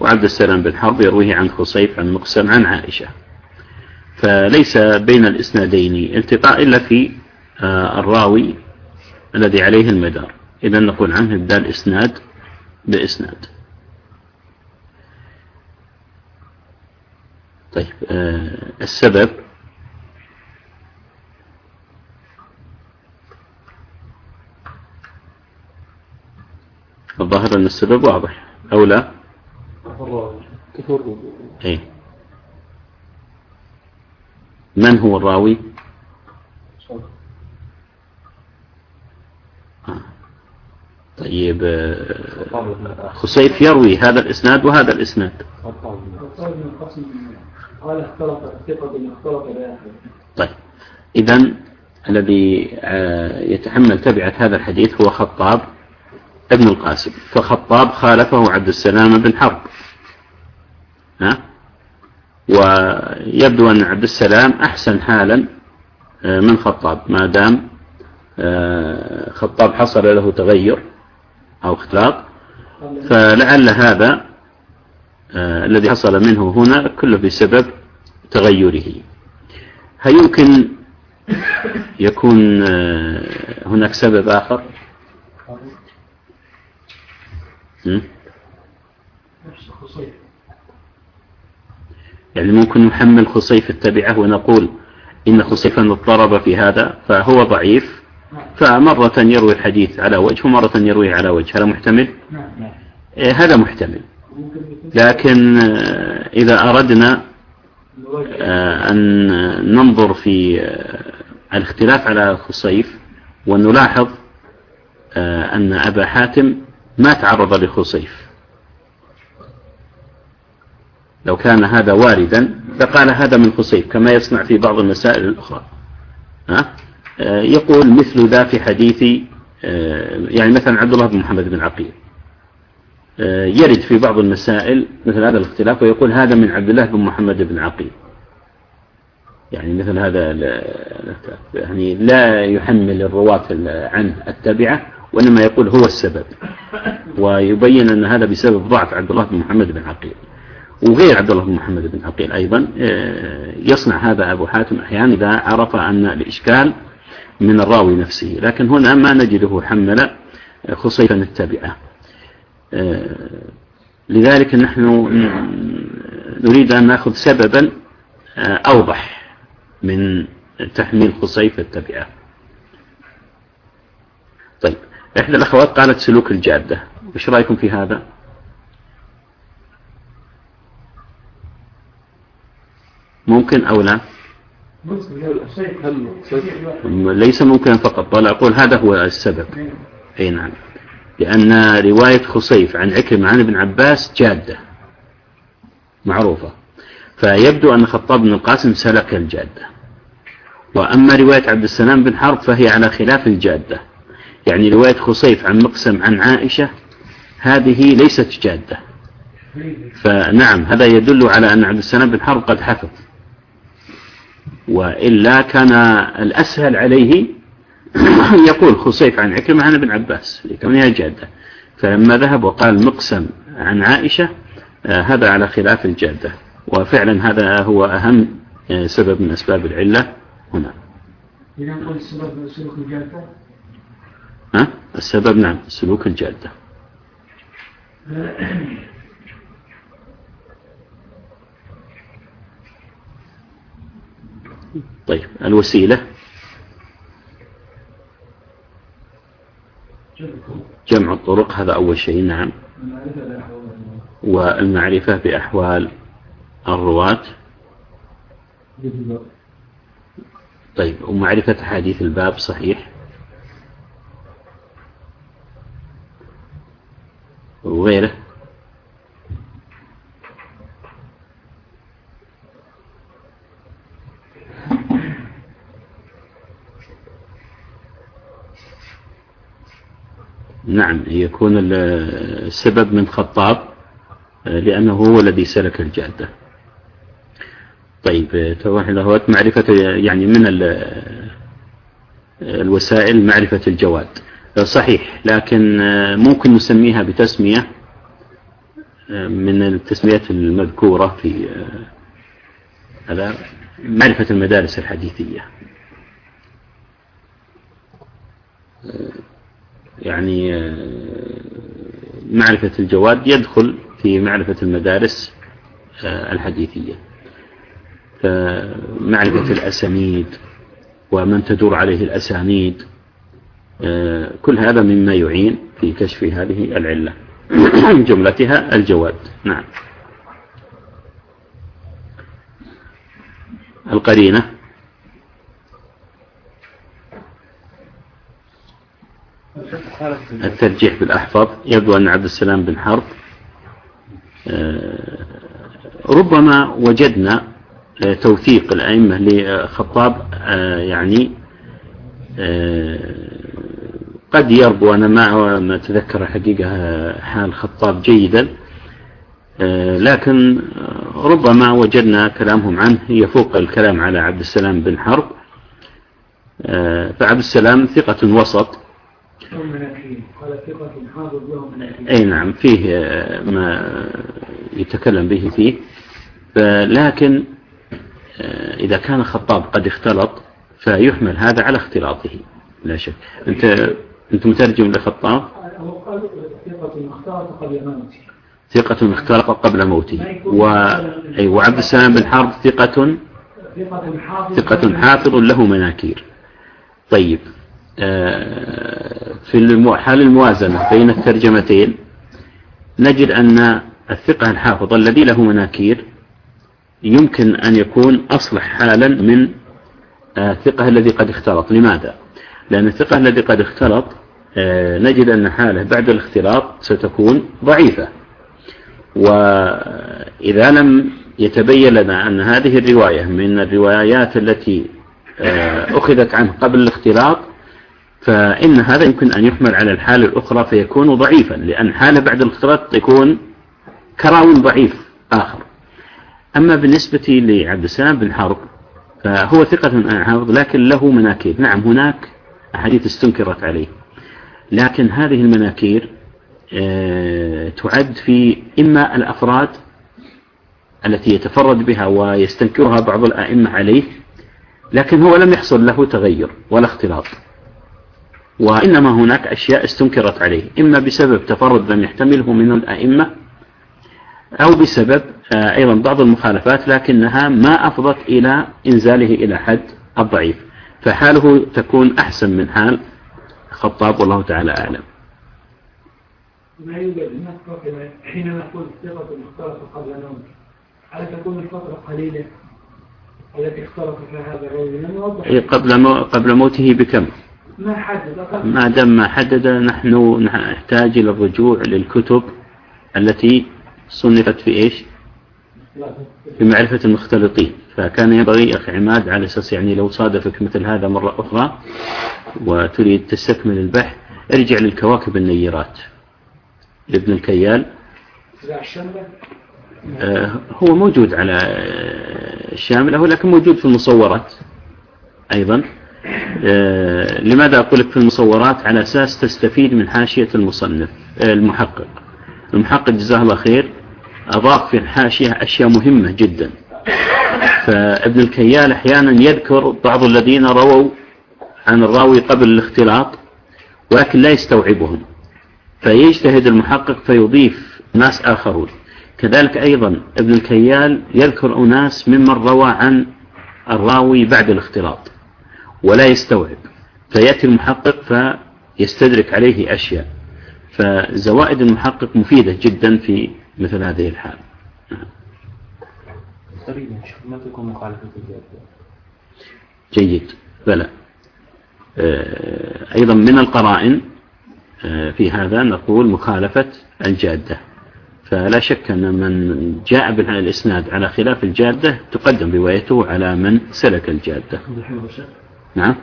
وعبد السلام بن حرب يرويه عن خصيف عن مقسم عن عائشة. فليس بين الإسنادين التقاء إلا في آه، الراوي الذي عليه المدار. إذا نقول عنه ابدأ الإسناد بإسناد. طيب آه السبب الظاهر أن السبب واضح أو لا؟ إيه. من هو الراوي؟ طيب آه، خسيف يروي هذا الإسناد وهذا الإسناد. طيب. إذا الذي آه، يتحمل تبعة هذا الحديث هو خطاب ابن القاسم. فخطاب خالفه عبد السلام بن حرب. ها؟ ويبدو أن عبد السلام أحسن حالا آه، من خطاب ما دام خطاب حصل له تغير أو اختلاط فلعل هذا آه الذي حصل منه هنا كله بسبب تغيره. هل يمكن يكون آه هناك سبب آخر؟ يعني ممكن نحمل خصيف التبعة ونقول إن خصيفا اضطرب في هذا فهو ضعيف فمرة يروي الحديث على وجه ومرة يرويه على وجه هذا محتمل؟ إيه هذا محتمل. لكن آه، إذا أردنا آه، أن ننظر في آه، الاختلاف على خصيف ونلاحظ أن أبا حاتم ما تعرض لخصيف. لو كان هذا واردا لقال هذا من خصيف كما يصنع في بعض المسائل الأخرى. ها؟ آه، يقول مثل ذا في حديث آه، يعني مثلا عبد الله بن محمد بن عقيل. آه، يرد في بعض المسائل مثل هذا الاختلاف ويقول هذا من عبد الله بن محمد بن عقيل. يعني مثل هذا يعني لا يحمل الرواة عنه التبعة وإنما يقول هو السبب. ويبين أن هذا بسبب ضعف عبد الله بن محمد بن عقيل. وغير عبد الله بن محمد بن عقيل أيضا يصنع هذا أبو حاتم أحيانا إذا عرف أن الإشكال من الراوي نفسه. لكن هنا ما نجده حمل خصيفا التابعة. آه، لذلك نحن نريد أن نأخذ سببا آه، أوضح من تحميل خصيف التابعة. طيب إحدى الأخوات قالت سلوك الجادة. وش رأيكم في هذا؟ ممكن أو لا؟ ليس ممكن فقط بل أقول هذا هو السبب. أي نعم. لأن رواية خصيف عن عكرمة عن ابن عباس جادة معروفة. فيبدو أن خطاب بن القاسم سلك الجادة. وأما رواية عبد السلام بن حرب فهي على خلاف الجادة. يعني رواية خصيف عن مقسم عن عائشة هذه ليست جادة. فنعم هذا يدل على أن عبد السلام بن حرب قد حفظ. وإلا كان الأسهل عليه يقول خصيف عن عكرمة عن ابن عباس لكونها جادة. فلما ذهب وقال مقسم عن عائشة آه، هذا على خلاف الجادة. وفعلا هذا هو أهم آه، سبب من أسباب العلة هنا. إذا نقول السبب سلوك الجادة؟ ها؟ السبب نعم سلوك الجادة. طيب الوسيلة. جمع الطرق هذا أول شيء نعم. والمعرفة بأحوال الرواة. طيب ومعرفة حديث الباب صحيح. وغيره. نعم يكون السبب من خطاب لأنه هو الذي سلك الجادة. طيب توضح الأهوات معرفة يعني من الوسائل معرفة الجواد. صحيح لكن ممكن نسميها بتسمية من التسميات المذكورة في هذا معرفة المدارس الحديثية. يعني معرفة الجواد يدخل في معرفة المدارس الحديثية. فمعرفة الأسانيد ومن تدور عليه الأسانيد كل هذا مما يعين في كشف هذه العلة جملتها الجواد. نعم. القرينة. الترجيح بالأحفظ. يبدو أن عبد السلام بن حرب ربما وجدنا توثيق الأئمة لخطاب يعني قد يربو أنا ما أتذكر حقيقة حال خطاب جيدا لكن ربما وجدنا كلامهم عنه يفوق الكلام على عبد السلام بن حرب فعبد السلام ثقة وسط أي نعم فيه ما يتكلم به فيه. لكن إذا كان خطاب قد اختلط فيحمل هذا على اختلاطه. لا شك. أنت أنت مترجم لخطاب ثقة اختلط قبل موته. و... أي وعبد السلام بن حرب ثقة ثقة حافظ له مناكير. طيب. في حال الموازنة بين الترجمتين نجد أن الثقة الحافظ الذي له مناكير يمكن أن يكون أصلح حالا من الثقة الذي قد اختلط لماذا؟ لأن الثقة الذي قد اختلط نجد أن حاله بعد الاختلاط ستكون ضعيفة وإذا لم يتبين لنا أن هذه الرواية من الروايات التي أخذت عنه قبل الاختلاط فإن هذا يمكن أن يحمل على الحالة الأخرى فيكون ضعيفا لأن حالة بعد الاختلاط تكون كراو ضعيف آخر. أما بالنسبة لعبد السلام بن حرب فهو ثقة حافظ لكن له مناكير. نعم هناك أحاديث استنكرت عليه. لكن هذه المناكير تعد في إما الأفراد التي يتفرد بها ويستنكرها بعض الآئمة عليه لكن هو لم يحصل له تغير ولا اختلاط. وإنما هناك أشياء استنكرت عليه إما بسبب تفرد لم يحتمله من الأئمة أو بسبب أيضا بعض المخالفات لكنها ما أفضت إلى إنزاله إلى حد الضعيف فحاله تكون أحسن من حال خطاب والله تعالى أعلم ما يوجد هناك حينما نقول ثقة اختلط قبل نوم هل تكون الفترة قليلة التي اختلط فيها هذا الرجل قبل. قبل موته بكم؟ ما دام ما حدد نحن نحتاج إلى الرجوع للكتب التي صنفت في إيش؟ في معرفة المختلطين. فكان ينبغي أخي عماد على أساس يعني لو صادفك مثل هذا مرة أخرى وتريد تستكمل البحث ارجع للكواكب النيرات. لابن الكيال. آه هو موجود على الشاملة ولكن موجود في المصورات أيضا. لماذا أقول لك في المصورات على أساس تستفيد من حاشية المصنف آه المحقق؟ المحقق جزاه الله خير أضاف في الحاشية أشياء مهمة جدا. فابن الكيال أحيانا يذكر بعض الذين رووا عن الراوي قبل الاختلاط ولكن لا يستوعبهم. فيجتهد المحقق فيضيف ناس آخرون. كذلك أيضا ابن الكيال يذكر أناس ممن روى عن الراوي بعد الاختلاط. ولا يستوعب. فيأتي المحقق فيستدرك عليه أشياء. فزوائد المحقق مفيدة جدا في مثل هذه الحال. ما تكون مخالفة جيد. بلى. آه، أيضا من القرائن آه، في هذا نقول مخالفة الجادة. فلا شك أن من جاء بالإسناد على خلاف الجادة تقدم روايته على من سلك الجادة. نعم.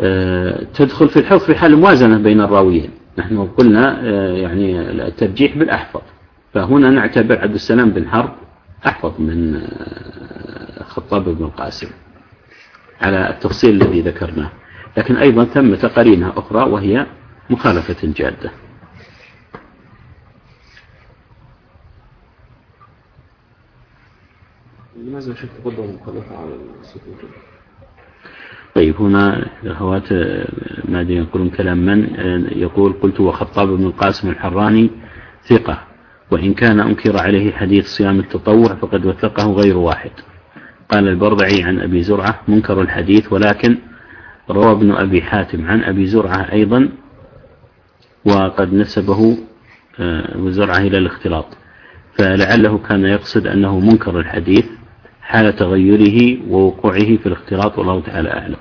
آه، تدخل في الحفظ في حال موازنة بين الراويين. نحن قلنا يعني الترجيح بالأحفظ. فهنا نعتبر عبد السلام بن حرب أحفظ من خطاب بن القاسم على التفصيل الذي ذكرناه. لكن أيضا ثمة قرينة أخرى وهي مخالفة جادة. لماذا المخالفة على السكوت طيب هنا الأخوات ما أدري يقولون كلام من؟ يقول قلت وخطاب بن القاسم الحراني ثقة وإن كان أنكر عليه حديث صيام التطوع فقد وثقه غير واحد. قال البرضعي عن أبي زرعة منكر الحديث ولكن روى ابن أبي حاتم عن أبي زرعة أيضا وقد نسبه آه، زرعة إلى الاختلاط. فلعله كان يقصد أنه منكر الحديث حال تغيره ووقوعه في الاختلاط والله تعالى أعلم.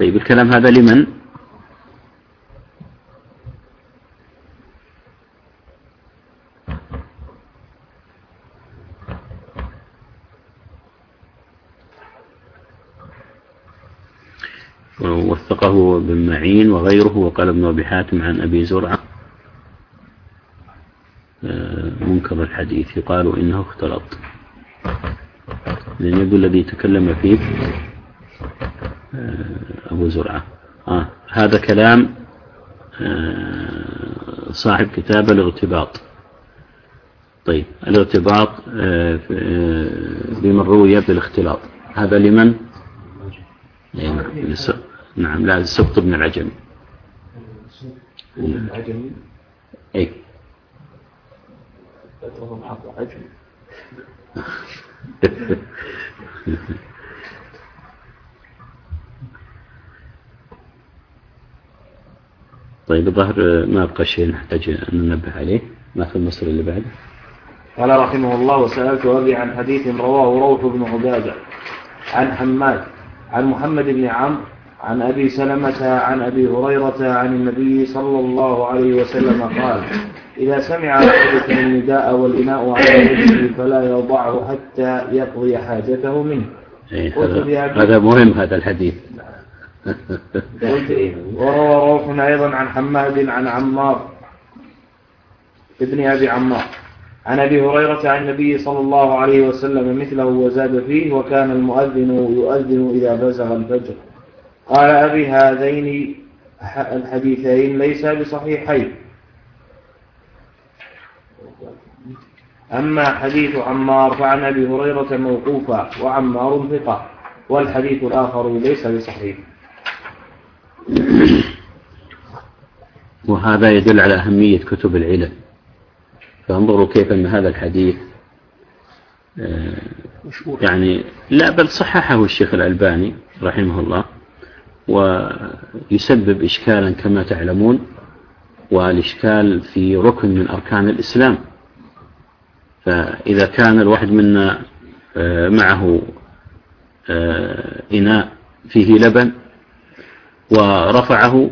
طيب الكلام هذا لمن؟ وثقه ابن معين وغيره وقال ابن أبي حاتم عن أبي زرعة آه، منكر الحديث يقال إنه اختلط. لأن يقول الذي تكلم فيه آه، أبو زرعة آه هذا كلام آه، صاحب كتاب الاغتباط طيب الاغتباط بمن روي بالاختلاط هذا لمن؟ نعم نعم لا السبط بن العجمي العجمي اي طيب الظهر ما أبقى شيء نحتاج أن ننبه عليه. ما في المصر اللي بعده قال رحمه الله وسألت أبي عن حديث رواه روح بن عبادة عن حماد عن محمد بن عمرو عن أبي سلمة عن أبي هريرة عن النبي صلى الله عليه وسلم قال إذا سمع أحدكم النداء والإناء على وجهه فلا يضعه حتى يقضي حاجته منه. إيه هذا, هذا مهم هذا الحديث. وروى روح أيضا عن حماد عن عمار ابن أبي عمار. عن أبي هريرة عن النبي صلى الله عليه وسلم مثله وزاد فيه وكان المؤذن يؤذن إذا بزغ الفجر. قال أبي هذين الحديثين ليس بصحيحين. أما حديث عمار فعن أبي هريرة موقوفا وعمار ثقة والحديث الآخر ليس بصحيح. وهذا يدل على أهمية كتب العلم فانظروا كيف أن هذا الحديث آه، يعني لا بل صححه الشيخ الألباني رحمه الله. ويسبب إشكالا كما تعلمون والإشكال في ركن من أركان الإسلام. فإذا كان الواحد منا آه، معه آه، إناء فيه لبن ورفعه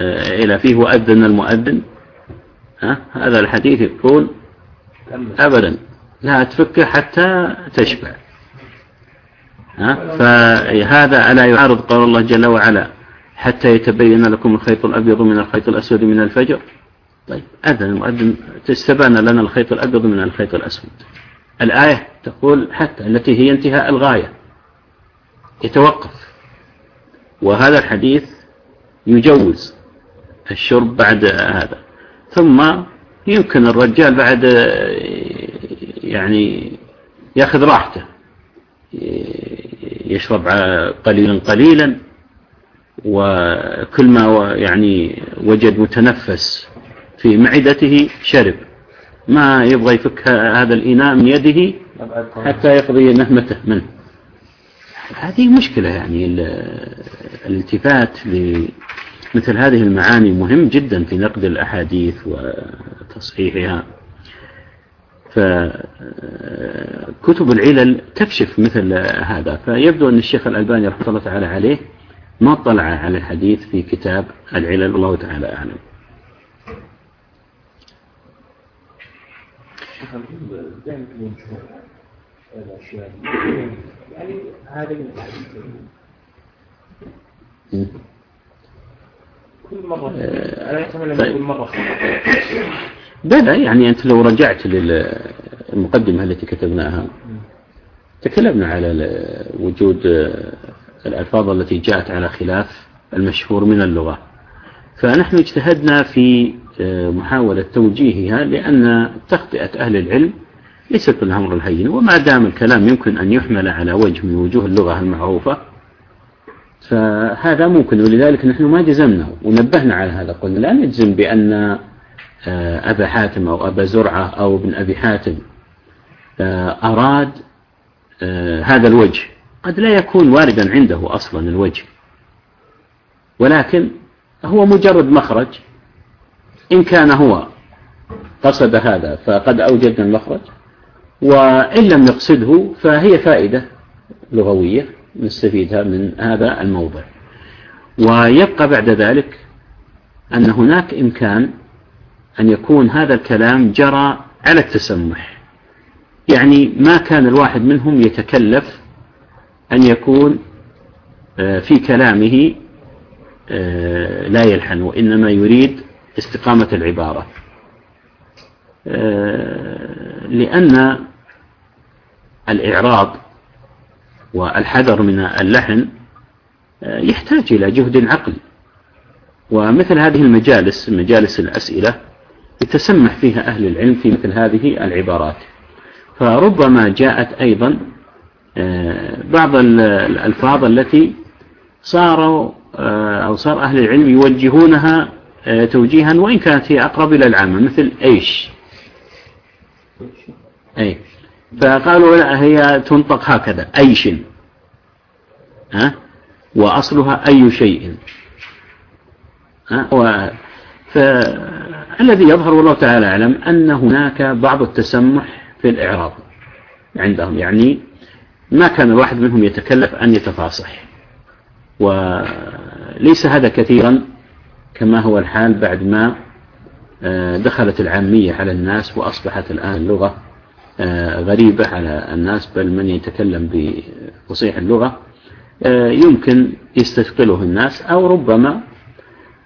آه، إلى فيه وأذن المؤذن هذا الحديث يقول أبدا. لا تفكه حتى تشبع. فهذا ألا يعارض قول الله جل وعلا حتى يتبين لكم الخيط الأبيض من الخيط الأسود من الفجر؟ طيب أذن المؤذن تستبان لنا الخيط الأبيض من الخيط الأسود. الآية تقول حتى التي هي انتهاء الغاية يتوقف. وهذا الحديث يجوز الشرب بعد هذا. ثم يمكن الرجال بعد يعني ياخذ راحته. يشرب قليلا قليلا وكل ما يعني وجد متنفس في معدته شرب. ما يبغى يفك هذا الإناء من يده حتى يقضي نهمته منه. هذه مشكلة يعني الالتفات لمثل هذه المعاني مهم جدا في نقد الأحاديث وتصحيحها. فكتب العلل تكشف مثل هذا. فيبدو أن الشيخ الألباني رحمة الله تعالى عليه ما اطلع على الحديث في كتاب العلل. والله تعالى أعلم. يعني هذا كل مرة أنا يحتمل أن طيب. كل مرة بلى يعني أنت لو رجعت للمقدمة التي كتبناها تكلمنا على وجود الألفاظ التي جاءت على خلاف المشهور من اللغة. فنحن اجتهدنا في محاولة توجيهها لأن تخطئة أهل العلم ليست بالأمر الهين وما دام الكلام يمكن أن يحمل على وجه من وجوه اللغة المعروفة فهذا ممكن. ولذلك نحن ما جزمنا ونبهنا على هذا. قلنا لا نجزم بأن آه، أبا حاتم أو أبا زرعة أو ابن أبي حاتم آه، أراد آه، هذا الوجه. قد لا يكون واردا عنده أصلا الوجه ولكن هو مجرد مخرج. إن كان هو قصد هذا فقد أوجدنا المخرج وإن لم يقصده فهي فائدة لغوية نستفيدها من هذا الموضع. ويبقى بعد ذلك أن هناك إمكان أن يكون هذا الكلام جرى على التسمح. يعني ما كان الواحد منهم يتكلف أن يكون آه، في كلامه آه، لا يلحن وإنما يريد استقامة العبارة. آه، لأن الإعراض والحذر من اللحن يحتاج إلى جهد عقلي. ومثل هذه المجالس مجالس الأسئلة يتسمح فيها أهل العلم في مثل هذه العبارات. فربما جاءت أيضا آه، بعض الألفاظ التي صاروا آه، أو صار أهل العلم يوجهونها آه، توجيها وإن كانت هي أقرب إلى العامة مثل أيش؟ أي فقالوا لا هي تنطق هكذا أيش؟ ها؟ وأصلها أي شيء؟ ها؟ فالذي يظهر والله تعالى أعلم أن هناك بعض التسمح في الإعراب عندهم. يعني ما كان الواحد منهم يتكلف أن يتفاصح. وليس هذا كثيرا كما هو الحال بعد ما آه، دخلت العامية على الناس وأصبحت الآن اللغة آه، غريبة على الناس. بل من يتكلم بفصيح اللغة آه، يمكن يستثقله الناس أو ربما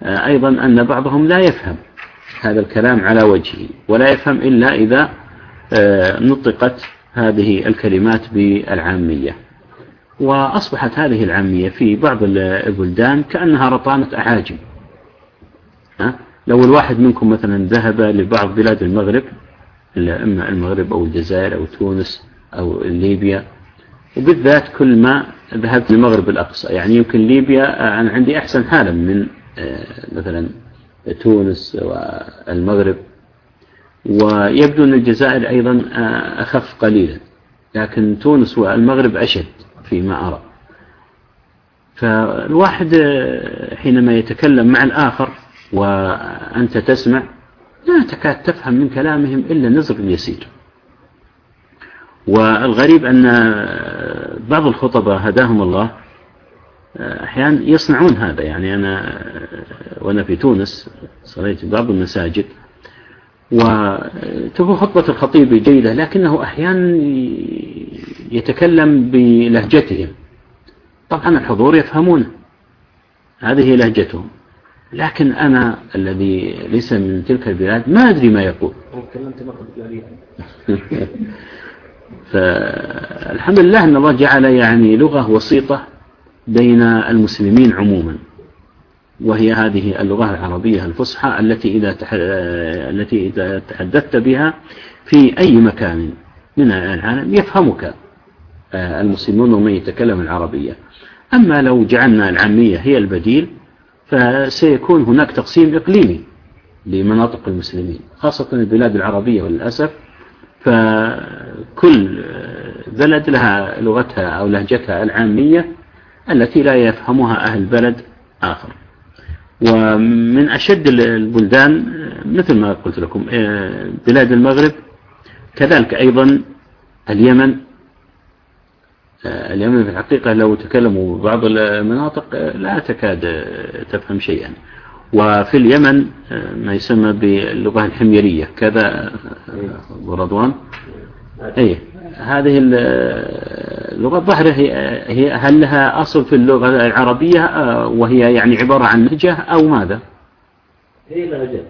أيضا أن بعضهم لا يفهم. هذا الكلام على وجهه ولا يفهم إلا إذا نطقت هذه الكلمات بالعامية. وأصبحت هذه العامية في بعض البلدان كأنها رطانة أعاجم. لو الواحد منكم مثلا ذهب لبعض بلاد المغرب إما المغرب أو الجزائر أو تونس أو ليبيا وبالذات كل ما ذهبت للمغرب الأقصى. يعني يمكن ليبيا أنا عندي أحسن حالا من آه، مثلا تونس والمغرب ويبدو أن الجزائر أيضا أخف قليلا لكن تونس والمغرب أشد فيما أرى. فالواحد حينما يتكلم مع الآخر وأنت تسمع لا تكاد تفهم من كلامهم إلا النزر اليسير والغريب أن بعض الخطباء هداهم الله أحيانا يصنعون هذا. يعني أنا وأنا في تونس صليت بعض المساجد وتكون خطبة الخطيب جيدة لكنه أحيانا يتكلم بلهجتهم. طبعا الحضور يفهمون هذه لهجتهم لكن أنا الذي ليس من تلك البلاد ما أدري ما يقول. فالحمد لله أن الله جعل يعني لغة وسيطة بين المسلمين عموما. وهي هذه اللغة العربية الفصحى التي إذا التي إذا تحدثت بها في أي مكان من العالم يفهمك آه، المسلمون ومن يتكلم العربية. أما لو جعلنا العامية هي البديل فسيكون هناك تقسيم إقليمي لمناطق المسلمين خاصة البلاد العربية وللأسف. فكل بلد لها لغتها أو لهجتها العامية التي لا يفهمها أهل بلد آخر. ومن أشد البلدان مثل ما قلت لكم بلاد المغرب كذلك أيضا اليمن. اليمن في الحقيقة لو تكلموا بعض المناطق لا تكاد تفهم شيئا. وفي اليمن ما يسمى باللغة الحميرية كذا رضوان. أي هذه اللغة الظاهرة هي هل لها أصل في اللغة العربية وهي يعني عبارة عن لهجة أو ماذا؟ هي لهجة.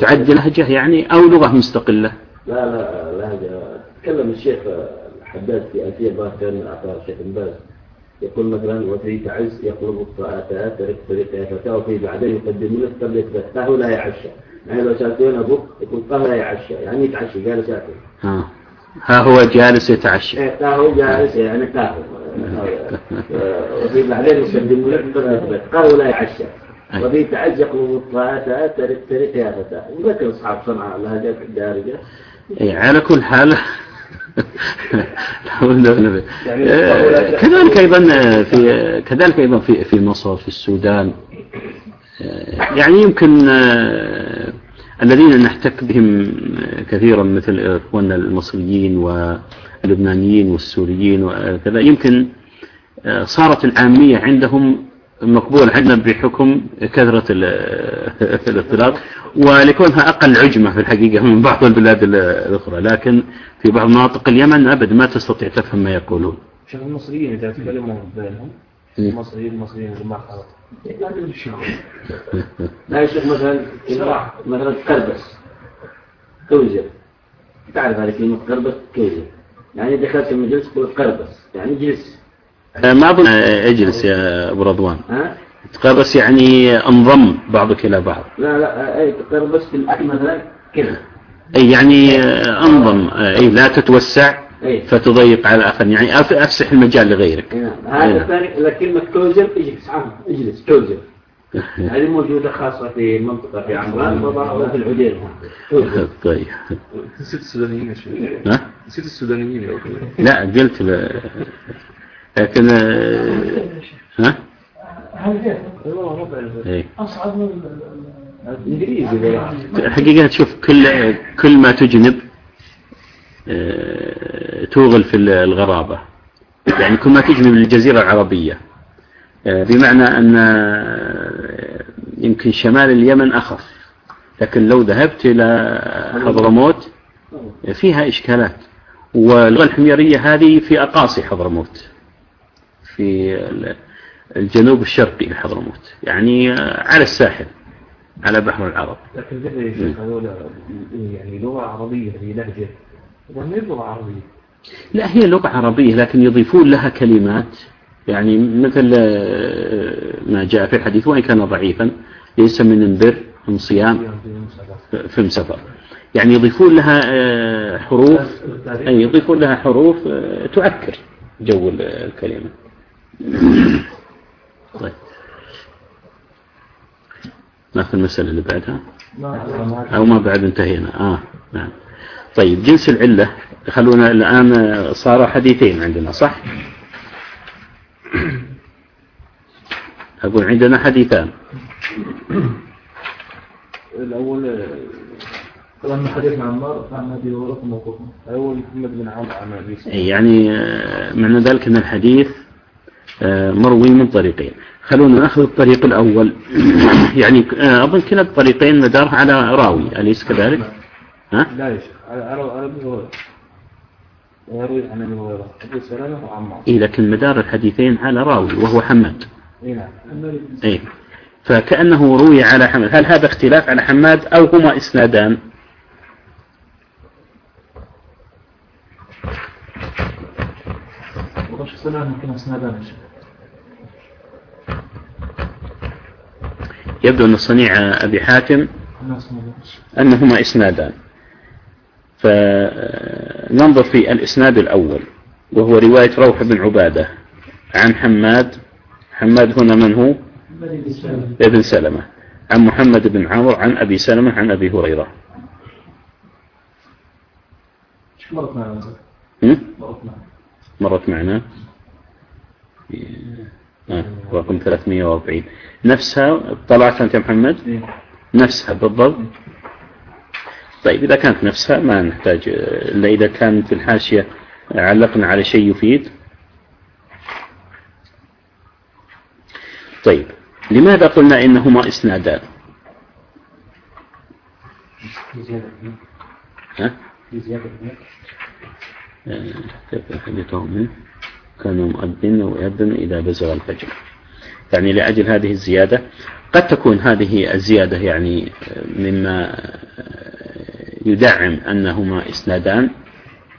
تعد لهجة يعني أو لغة مستقلة؟ لا لا لهجة. تكلم الشيخ حداد في ألفية باز كان أعطاها الشيخ باز. يقول مثلا وفي تعز يقلب الطاعة طريق طريق يا فتاة وفي بعدين يقدم لك قبل يتفتاه ولا يعشى. يعني لو سألت وين أبوك يقول لا يعشى. يعني يتعشى جالس ياكل ها ها هو جالس يتعشى. إيه تاهو جالس يعني تاهو وفي بعدين يقدم لك قبل يتفتاه قال ولا يعشى. وفي تعز يقلب الطاعة طريق طريق يا فتاة. ذكر أصحاب صنعاء لهجات الدارجة. أي على كل حال. كذلك أيضا في كذلك أيضا في في مصر في السودان. يعني يمكن الذين نحتك بهم كثيرا مثل إخواننا المصريين واللبنانيين والسوريين وكذا. يمكن صارت العامية عندهم مقبول عندنا بحكم كثرة الاختلاط ولكونها أقل عجمة في الحقيقة من بعض البلاد الأخرى. لكن في بعض مناطق اليمن أبدا ما تستطيع تفهم ما يقولون. شوف المصريين إذا تكلموا بينهم المصريين المصريين ما خلط لا يشوف مثلا مثلا قربس كوزر تعرف هذه كلمة قربس كوزر يعني دخلت المجلس تقول قربس يعني جلس. ما أظن أجلس يا أبو رضوان. تقربس يعني أنضم بعضك إلى بعض. لا لا أي تقربس في الأكل مثلا كذا. أي يعني أنضم أي لا تتوسع. أي. فتضيق على الآخر يعني أفسح المجال لغيرك. هذا ثاني كلمة كوزر اجلس اجلس كوزر هذه موجودة خاصة في منطقة في عمران وفي العدير طيب. نسيت السودانيين يا شيخ. ها؟ نسيت السودانيين يا لا قلت ل... لكن ها؟ إيه. أصعب من الإنجليزي الحقيقة تشوف كل كل ما تجنب توغل في الغرابة. يعني كل ما تجنب الجزيرة العربية. بمعنى أن يمكن شمال اليمن أخف. لكن لو ذهبت إلى حضرموت فيها إشكالات. واللغة الحميرية هذه في أقاصي حضرموت. في الجنوب الشرقي لحضرموت. يعني على الساحل على بحر العرب. لكن يعني لغة عربية هي لهجة لغة عربية لا هي لغة عربية لكن يضيفون لها كلمات. يعني مثل ما جاء في الحديث وإن كان ضعيفا ليس من بر من صيام في سفر. يعني يضيفون لها حروف أي يضيفون لها حروف تؤكر جو الكلمة. طيب. ناخذ المسألة اللي بعدها. أو ما بعد انتهينا. آه نعم. طيب جنس العلة خلونا الآن صار حديثين عندنا صح؟ أقول عندنا حديثان. الأول طبعا حديث عمار عن أبي هريرة موقوفا الأول محمد بن عمرو عن أبي يعني معنى ذلك أن الحديث مروي من طريقين. خلونا نأخذ الطريق الأول. يعني أظن كلا الطريقين مدارها على راوي أليس كذلك؟ ها؟ لا يا شيخ على أبي هريرة. يروي عن أبي هريرة. أبو سلمة وعمار. إيه لكن مدار الحديثين على راوي وهو حماد. إيه نعم. إيه. فكأنه روي على حماد. هل هذا اختلاف على حماد أو هما إسنادان؟ يبدو أن صنيع أبي حاتم أنهما إسنادان. فننظر في الإسناد الأول وهو رواية روح بن عبادة عن حماد. حماد هنا من هو؟ ابن سلمة. عن محمد بن عمرو عن أبي سلمة عن أبي هريرة. مرت معنا مرت معنا. آه. رقم 340 نفسها طلعت أنت يا محمد؟ إيه. نفسها بالضبط. طيب إذا كانت نفسها ما نحتاج إلا إذا كان في الحاشية علقنا على شيء يفيد. طيب لماذا قلنا إنهما إسنادان ها؟ كيف حديثهم كان مؤذن ويأذن إذا بزغ الفجر. يعني لأجل هذه الزيادة قد تكون هذه الزيادة يعني مما يدعم أنهما إسنادان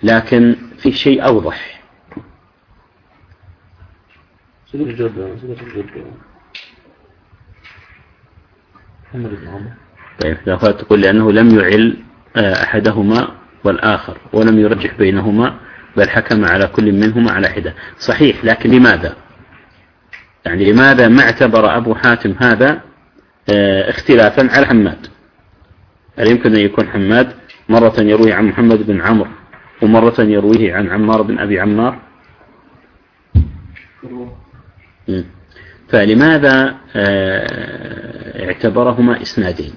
لكن في شيء أوضح. طيب تقول لأنه لم يعل آه، أحدهما والآخر ولم يرجح بينهما بل حكم على كل منهما على حدة. صحيح لكن لماذا؟ يعني لماذا ما اعتبر أبو حاتم هذا آه، اختلافا على حماد؟ هل يمكن أن يكون حماد مرة يروي عن محمد بن عمرو ومرة يرويه عن عمار بن أبي عمار؟ فلماذا آه، اعتبرهما إسنادين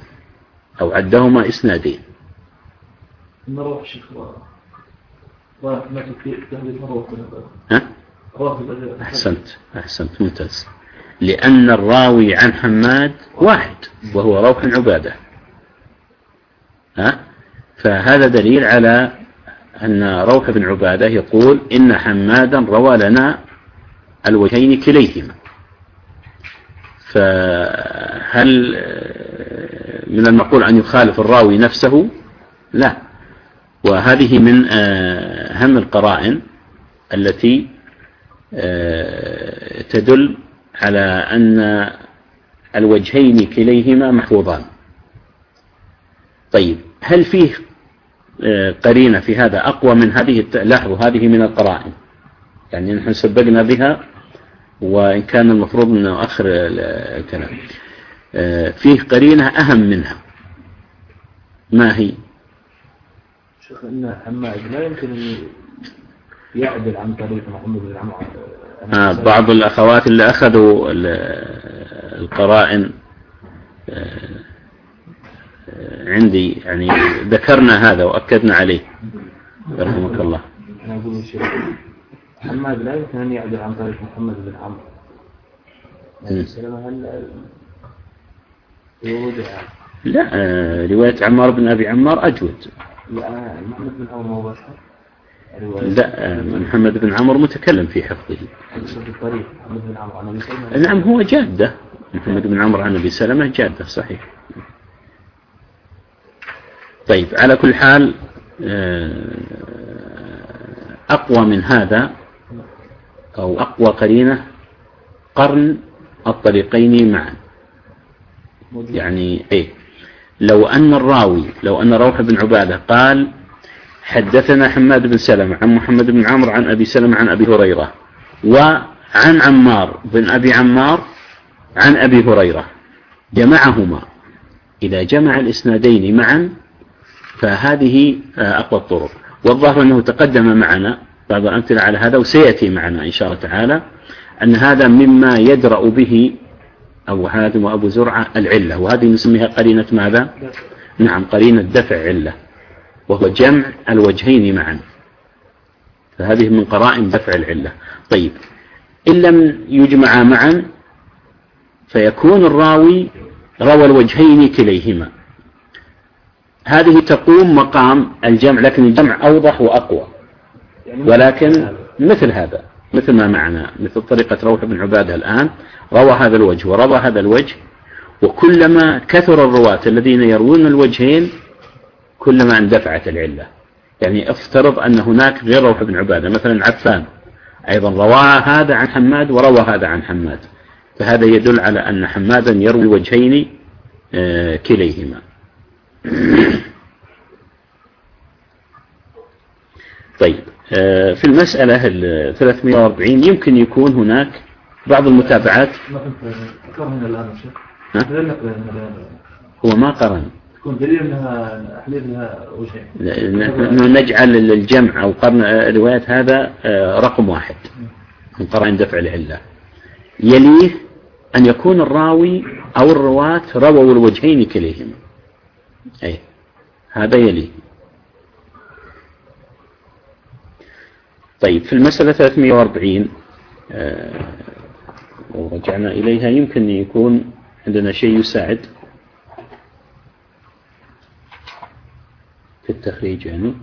أو عدهما إسنادين؟ مروح شيخ ها؟ أحسنت أحسنت ممتاز. لأن الراوي عن حماد واحد وهو روح عبادة. ها؟ فهذا دليل على أن روح بن عبادة يقول إن حمادا روى لنا الوجهين كليهما. فهل من المقول أن يخالف الراوي نفسه؟ لا. وهذه من أهم القرائن التي تدل على أن الوجهين كليهما محفوظان. طيب. هل فيه قرينة في هذا أقوى من هذه لاحظوا هذه من القرائن؟ يعني نحن سبقنا بها وإن كان المفروض أن نؤخر الكلام. فيه قرينة أهم منها. ما هي؟ شيخ إن حماد لا يمكن أن يعدل عن طريق محمد بن عمرو. آه بعض الأخوات اللي أخذوا القرائن عندي يعني ذكرنا هذا وأكدنا عليه. رحمك الله. أنا أقول الشيخ محمد لا يمكن أن يعدل عن طريق محمد بن عمرو. لا آه، رواية عمار بن أبي عمار أجود. لا محمد بن عمرو هو لا آه، محمد بن عمرو متكلم في حفظه. نعم هو جادة. محمد بن عمرو عن أبي سلمة جادة صحيح. طيب على كل حال آه، أقوى من هذا أو أقوى قرينة قرن الطريقين معا. يعني إيه لو أن الراوي لو أن روح بن عبادة قال حدثنا حماد بن سلمة عن محمد بن عمرو عن أبي سلمة عن أبي هريرة وعن عمار بن أبي عمار عن أبي هريرة جمعهما. إذا جمع الإسنادين معا فهذه آه، أقوى الطرق. والظاهر أنه تقدم معنا بعض الأمثلة على هذا وسيأتي معنا إن شاء الله تعالى أن هذا مما يدرأ به أبو حاتم وأبو زرعة العلة. وهذه نسميها قرينة ماذا؟ نعم قرينة دفع علة وهو جمع الوجهين معا. فهذه من قرائن دفع العلة. طيب إن لم يجمعا معا فيكون الراوي روى الوجهين كليهما. هذه تقوم مقام الجمع لكن الجمع أوضح وأقوى. يعني ولكن مثل هذا مثل ما معنا مثل طريقة روح بن عبادة الآن روى هذا الوجه وروى هذا الوجه وكلما كثر الرواة الذين يروون الوجهين كلما اندفعت العلة. يعني افترض أن هناك غير روح بن عبادة مثلا عفان أيضا روى هذا عن حماد وروى هذا عن حماد. فهذا يدل على أن حمادا يروي وجهين آه، كليهما. طيب آه، في المسألة ال 340 يمكن يكون هناك بعض المتابعات. هو ما قرن. تكون دليل انها حديث لها وجهين نجعل الجمع أو قرن الروايات هذا آه، رقم واحد من قرائن دفع العلة. يليه أن يكون الراوي أو الرواة رووا الوجهين كليهما. أي هذا يليه طيب في المسألة 340 آه، ورجعنا إليها يمكن يكون عندنا شيء يساعد في التخريج يعني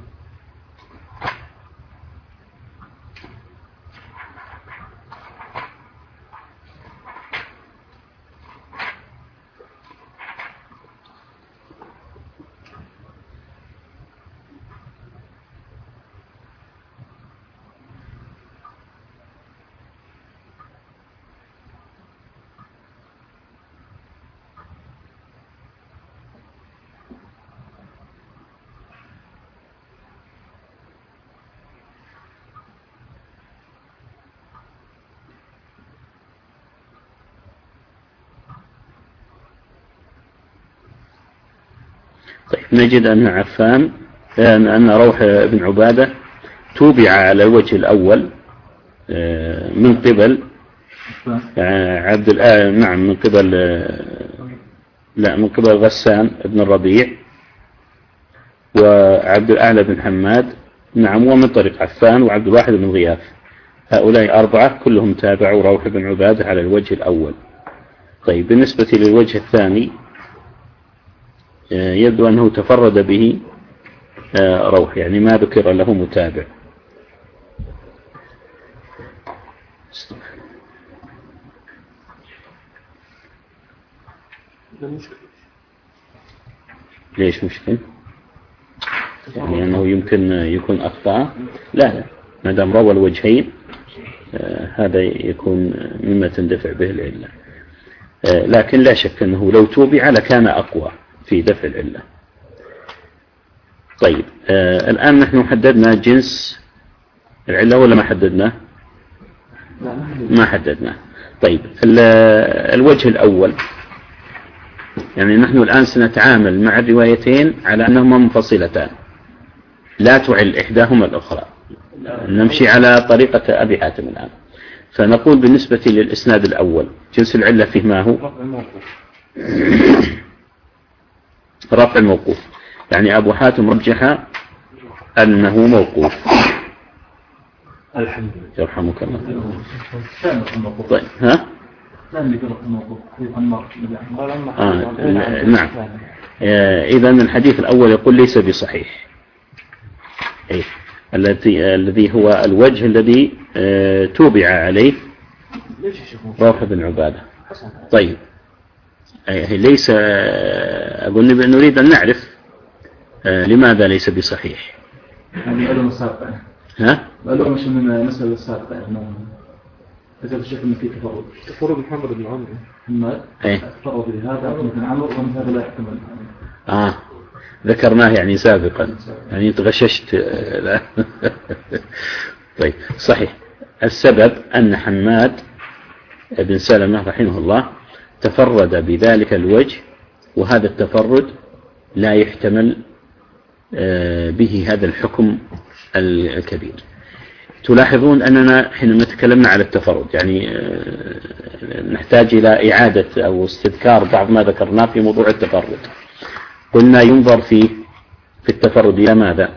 طيب نجد أن عفان أن روح بن عبادة توبع على الوجه الأول آه، من قبل آه، عبد الآن آه، نعم من قبل لا من قبل غسان بن الربيع وعبد الأعلى بن حماد نعم ومن طريق عفان وعبد الواحد بن غياث. هؤلاء أربعة كلهم تابعوا روح بن عبادة على الوجه الأول. طيب بالنسبة للوجه الثاني يبدو أنه تفرد به آه، روح يعني ما ذكر له متابع. ليش مشكل يعني أنه يمكن يكون أخطاء لا لا. ما دام روى الوجهين آه، هذا يكون مما تندفع به العلة. لكن لا شك أنه لو توبع لكان أقوى. في دفع العلة. طيب آه الآن نحن حددنا جنس العلة ولا ما حددناه؟ ما حددناه طيب الوجه الأول يعني نحن الآن سنتعامل مع الروايتين على أنهما منفصلتان. لا تعل إحداهما الأخرى. نمشي على طريقة أبي حاتم الآن. فنقول بالنسبة للإسناد الأول جنس العلة فيه ما هو؟ رفع الموقوف. يعني أبو حاتم رجح أنه موقوف. الحمد لله. يرحمك الله. طيب ها؟ آه نعم. آه، إذا الحديث الأول يقول ليس بصحيح. أي الذي الذي هو الوجه الذي آه، توبع عليه روح بن عبادة. طيب. ليس أقول نريد أن نعرف آه، لماذا ليس بصحيح. هذه علوم السابقة ها؟ علوم من المسألة السابقة ذكر الشيخ أن في تفرد تفرد محمد بن عمرو. محمد إيه. تفرد بهذا بن عمرو ومن هذا لا يحتمل آه ذكرناه يعني سابقا. يعني انت غششت لا. طيب صحيح. السبب أن حماد بن سلمة رحمه الله تفرد بذلك الوجه وهذا التفرد لا يحتمل آه، به هذا الحكم الكبير. تلاحظون أننا حينما تكلمنا على التفرد يعني آه، نحتاج إلى إعادة أو استذكار بعض ما ذكرناه في موضوع التفرد. قلنا ينظر في في التفرد إلى ماذا؟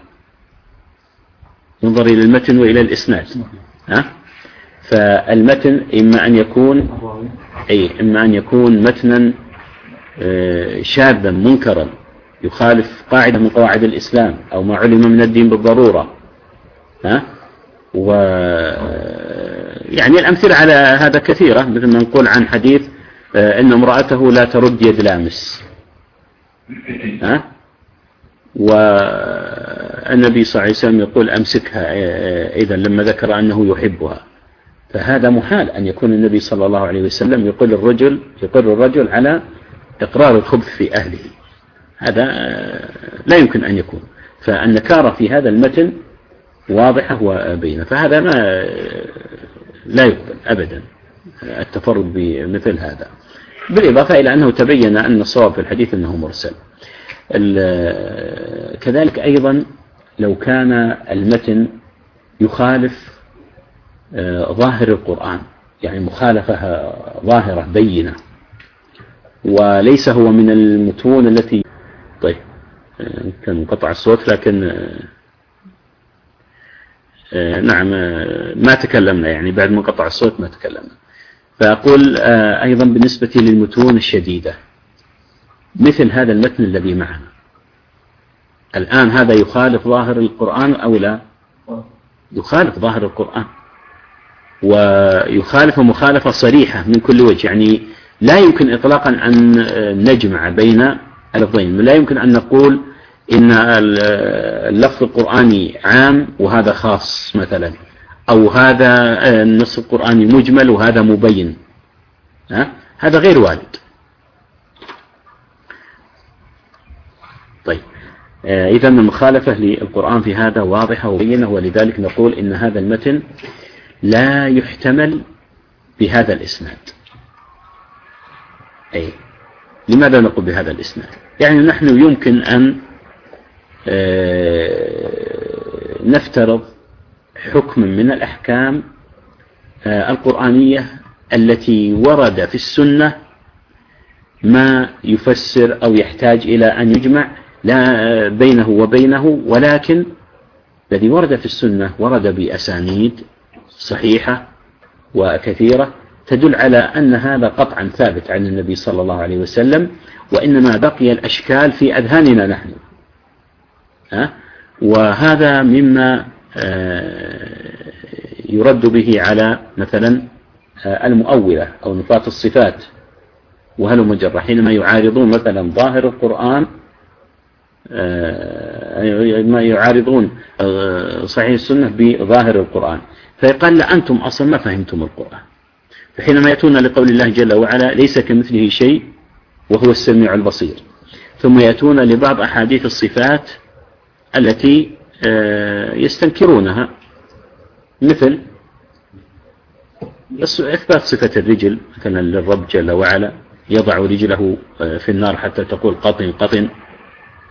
ينظر إلى المتن وإلى الإسناد ها؟ فالمتن إما أن يكون أي إما أن يكون متنا آه، شاذا منكرا يخالف قاعدة من قواعد الإسلام أو ما علم من الدين بالضرورة. ها؟ و يعني الأمثلة على هذا كثيرة مثل ما نقول عن حديث آه، أن امرأته لا ترد يد لامس. ها؟ والنبي صلى الله عليه وسلم يقول أمسكها آه، إذا لما ذكر أنه يحبها. فهذا محال أن يكون النبي صلى الله عليه وسلم يقول الرجل يقر الرجل على إقرار الخبث في أهله. هذا لا يمكن أن يكون. فالنكارة في هذا المتن واضحة وبينة. فهذا ما لا يقبل أبدا التفرد بمثل هذا. بالإضافة إلى أنه تبين أن الصواب في الحديث أنه مرسل. كذلك أيضا لو كان المتن يخالف ظاهر القرآن يعني مخالفة ظاهرة بينة. وليس هو من المتون التي طيب آه، كان قطع الصوت لكن آه، نعم ما تكلمنا يعني بعد ما قطع الصوت ما تكلمنا. فأقول أيضا بالنسبة للمتون الشديدة مثل هذا المتن الذي معنا. الآن هذا يخالف ظاهر القرآن أو لا؟ يخالف ظاهر القرآن. ويخالف مخالفة صريحة من كل وجه. يعني لا يمكن إطلاقا أن نجمع بين اللفظين. لا يمكن أن نقول إن اللفظ القرآني عام وهذا خاص مثلا أو هذا النص القرآني مجمل وهذا مبين. هذا غير وارد. طيب. إذا المخالفة للقرآن في هذا واضحة وبينة ولذلك نقول إن هذا المتن لا يحتمل بهذا الإسناد. أي لماذا نقول بهذا الإسناد؟ يعني نحن يمكن أن آه، نفترض حكم من الأحكام آه، القرآنية التي ورد في السنة ما يفسر أو يحتاج إلى أن يجمع لا بينه وبينه ولكن الذي ورد في السنة ورد بأسانيد صحيحة وكثيرة تدل على أن هذا قطعا ثابت عن النبي صلى الله عليه وسلم وإنما بقي الأشكال في أذهاننا نحن. ها؟ وهذا مما آه، يرد به على مثلا آه، المؤولة أو نفاة الصفات. وهل مجرى حينما يعارضون مثلا ظاهر القرآن آه، ما يعارضون صحيح السنة بظاهر القرآن. فيقال لا أنتم أصلا ما فهمتم القرآن. فحينما يأتون لقول الله جل وعلا ليس كمثله شيء وهو السميع البصير. ثم يأتون لبعض أحاديث الصفات التي آه، يستنكرونها. مثل إثبات صفة الرجل مثلا للرب جل وعلا يضع رجله في النار حتى تقول قطن قطن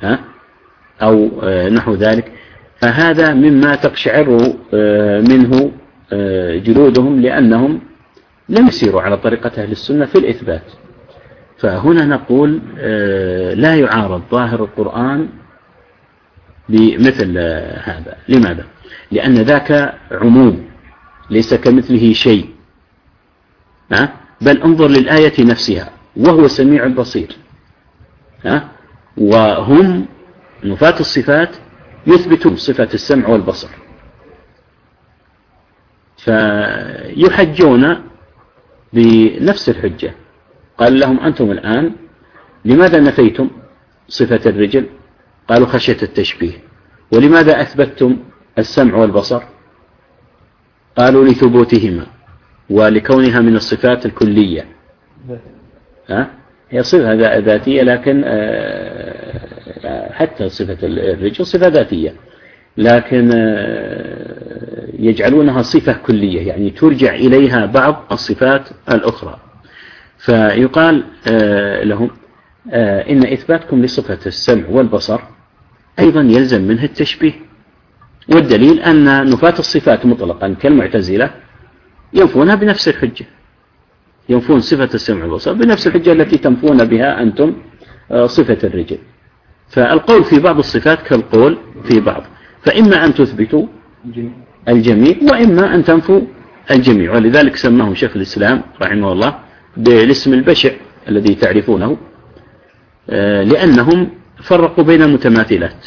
ها أو آه، نحو ذلك. فهذا مما تقشعر آه، منه آه، جلودهم لأنهم لم يسيروا على طريقة أهل السنة في الإثبات. فهنا نقول لا يعارض ظاهر القرآن بمثل هذا. لماذا؟ لأن ذاك عموم ليس كمثله شيء بل انظر للآية نفسها وهو سميع البصير وهم نفاة الصفات يثبتون صفة السمع والبصر. فيحجون بنفس الحجة. قال لهم أنتم الآن لماذا نفيتم صفة الرجل؟ قالوا خشية التشبيه. ولماذا أثبتتم السمع والبصر؟ قالوا لثبوتهما ولكونها من الصفات الكلية. ها؟ هي صفة ذاتية لكن آه، حتى صفة الرجل صفة ذاتية. لكن آه، يجعلونها صفة كلية يعني ترجع إليها بعض الصفات الأخرى. فيقال آه، لهم إن إثباتكم لصفة السمع والبصر أيضا يلزم منه التشبيه. والدليل أن نفاة الصفات مطلقا كالمعتزلة ينفونها بنفس الحجة. ينفون صفة السمع والبصر بنفس الحجة التي تنفون بها أنتم آه، صفة الرجل. فالقول في بعض الصفات كالقول في بعض فإما أن تثبتوا الجميع وإما أن تنفوا الجميع ولذلك سماه شيخ الإسلام رحمه الله بالاسم البشع الذي تعرفونه آه، لأنهم فرقوا بين المتماثلات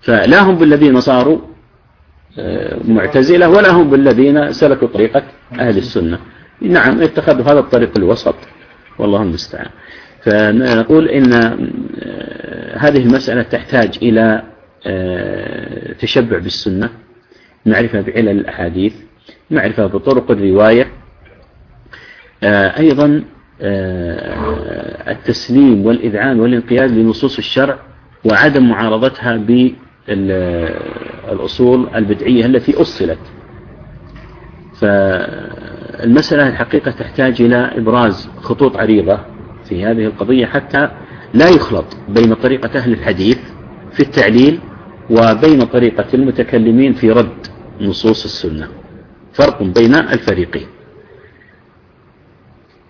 فلا هم بالذين صاروا آه، معتزلة ولا هم بالذين سلكوا طريقة أهل السنة. نعم اتخذوا هذا الطريق الوسط والله المستعان. فنقول إن آه، هذه المسألة تحتاج إلى آه، تشبع بالسنة معرفة بعلل الأحاديث معرفة بطرق الرواية آه، أيضا التسليم والإذعان والانقياد لنصوص الشرع وعدم معارضتها بالأصول البدعية التي أصلت. المسألة الحقيقة تحتاج إلى إبراز خطوط عريضة في هذه القضية حتى لا يخلط بين طريقة أهل الحديث في التعليل وبين طريقة المتكلمين في رد نصوص السنة. فرق بين الفريقين.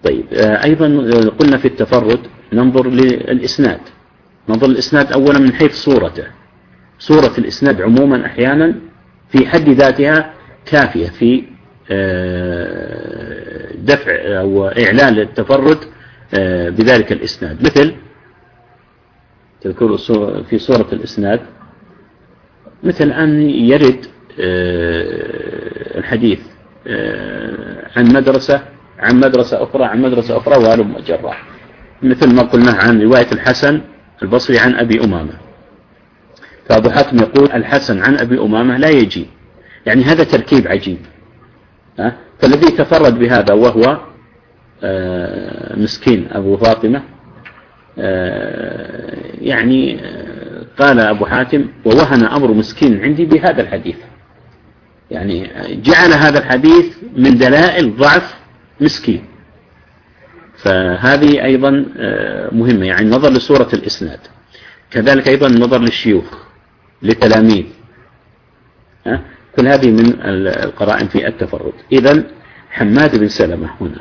طيب آه، أيضا آه، قلنا في التفرد ننظر للإسناد. ننظر للإسناد أولا من حيث صورته. صورة الإسناد عموما أحيانا في حد ذاتها كافية في آه، دفع أو إعلان التفرد بذلك الإسناد. مثل تذكر في صورة الإسناد مثل أن يرد الحديث عن مدرسة عن مدرسة أخرى عن مدرسة أخرى وهلم جرا مثل ما قلنا عن رواية الحسن البصري عن أبي أمامة. فأبو حاتم يقول الحسن عن أبي أمامة لا يجي يعني هذا تركيب عجيب. فالذي تفرد بهذا وهو آه، مسكين أبو فاطمة آه، يعني آه، قال أبو حاتم ووهن أمر مسكين عندي بهذا الحديث. يعني جعل هذا الحديث من دلائل ضعف مسكين. فهذه أيضا آه، مهمة يعني نظر لصورة الإسناد. كذلك أيضا النظر للشيوخ لتلاميذ. كل هذه من القرائن في التفرد. إذا حماد بن سلمة هنا.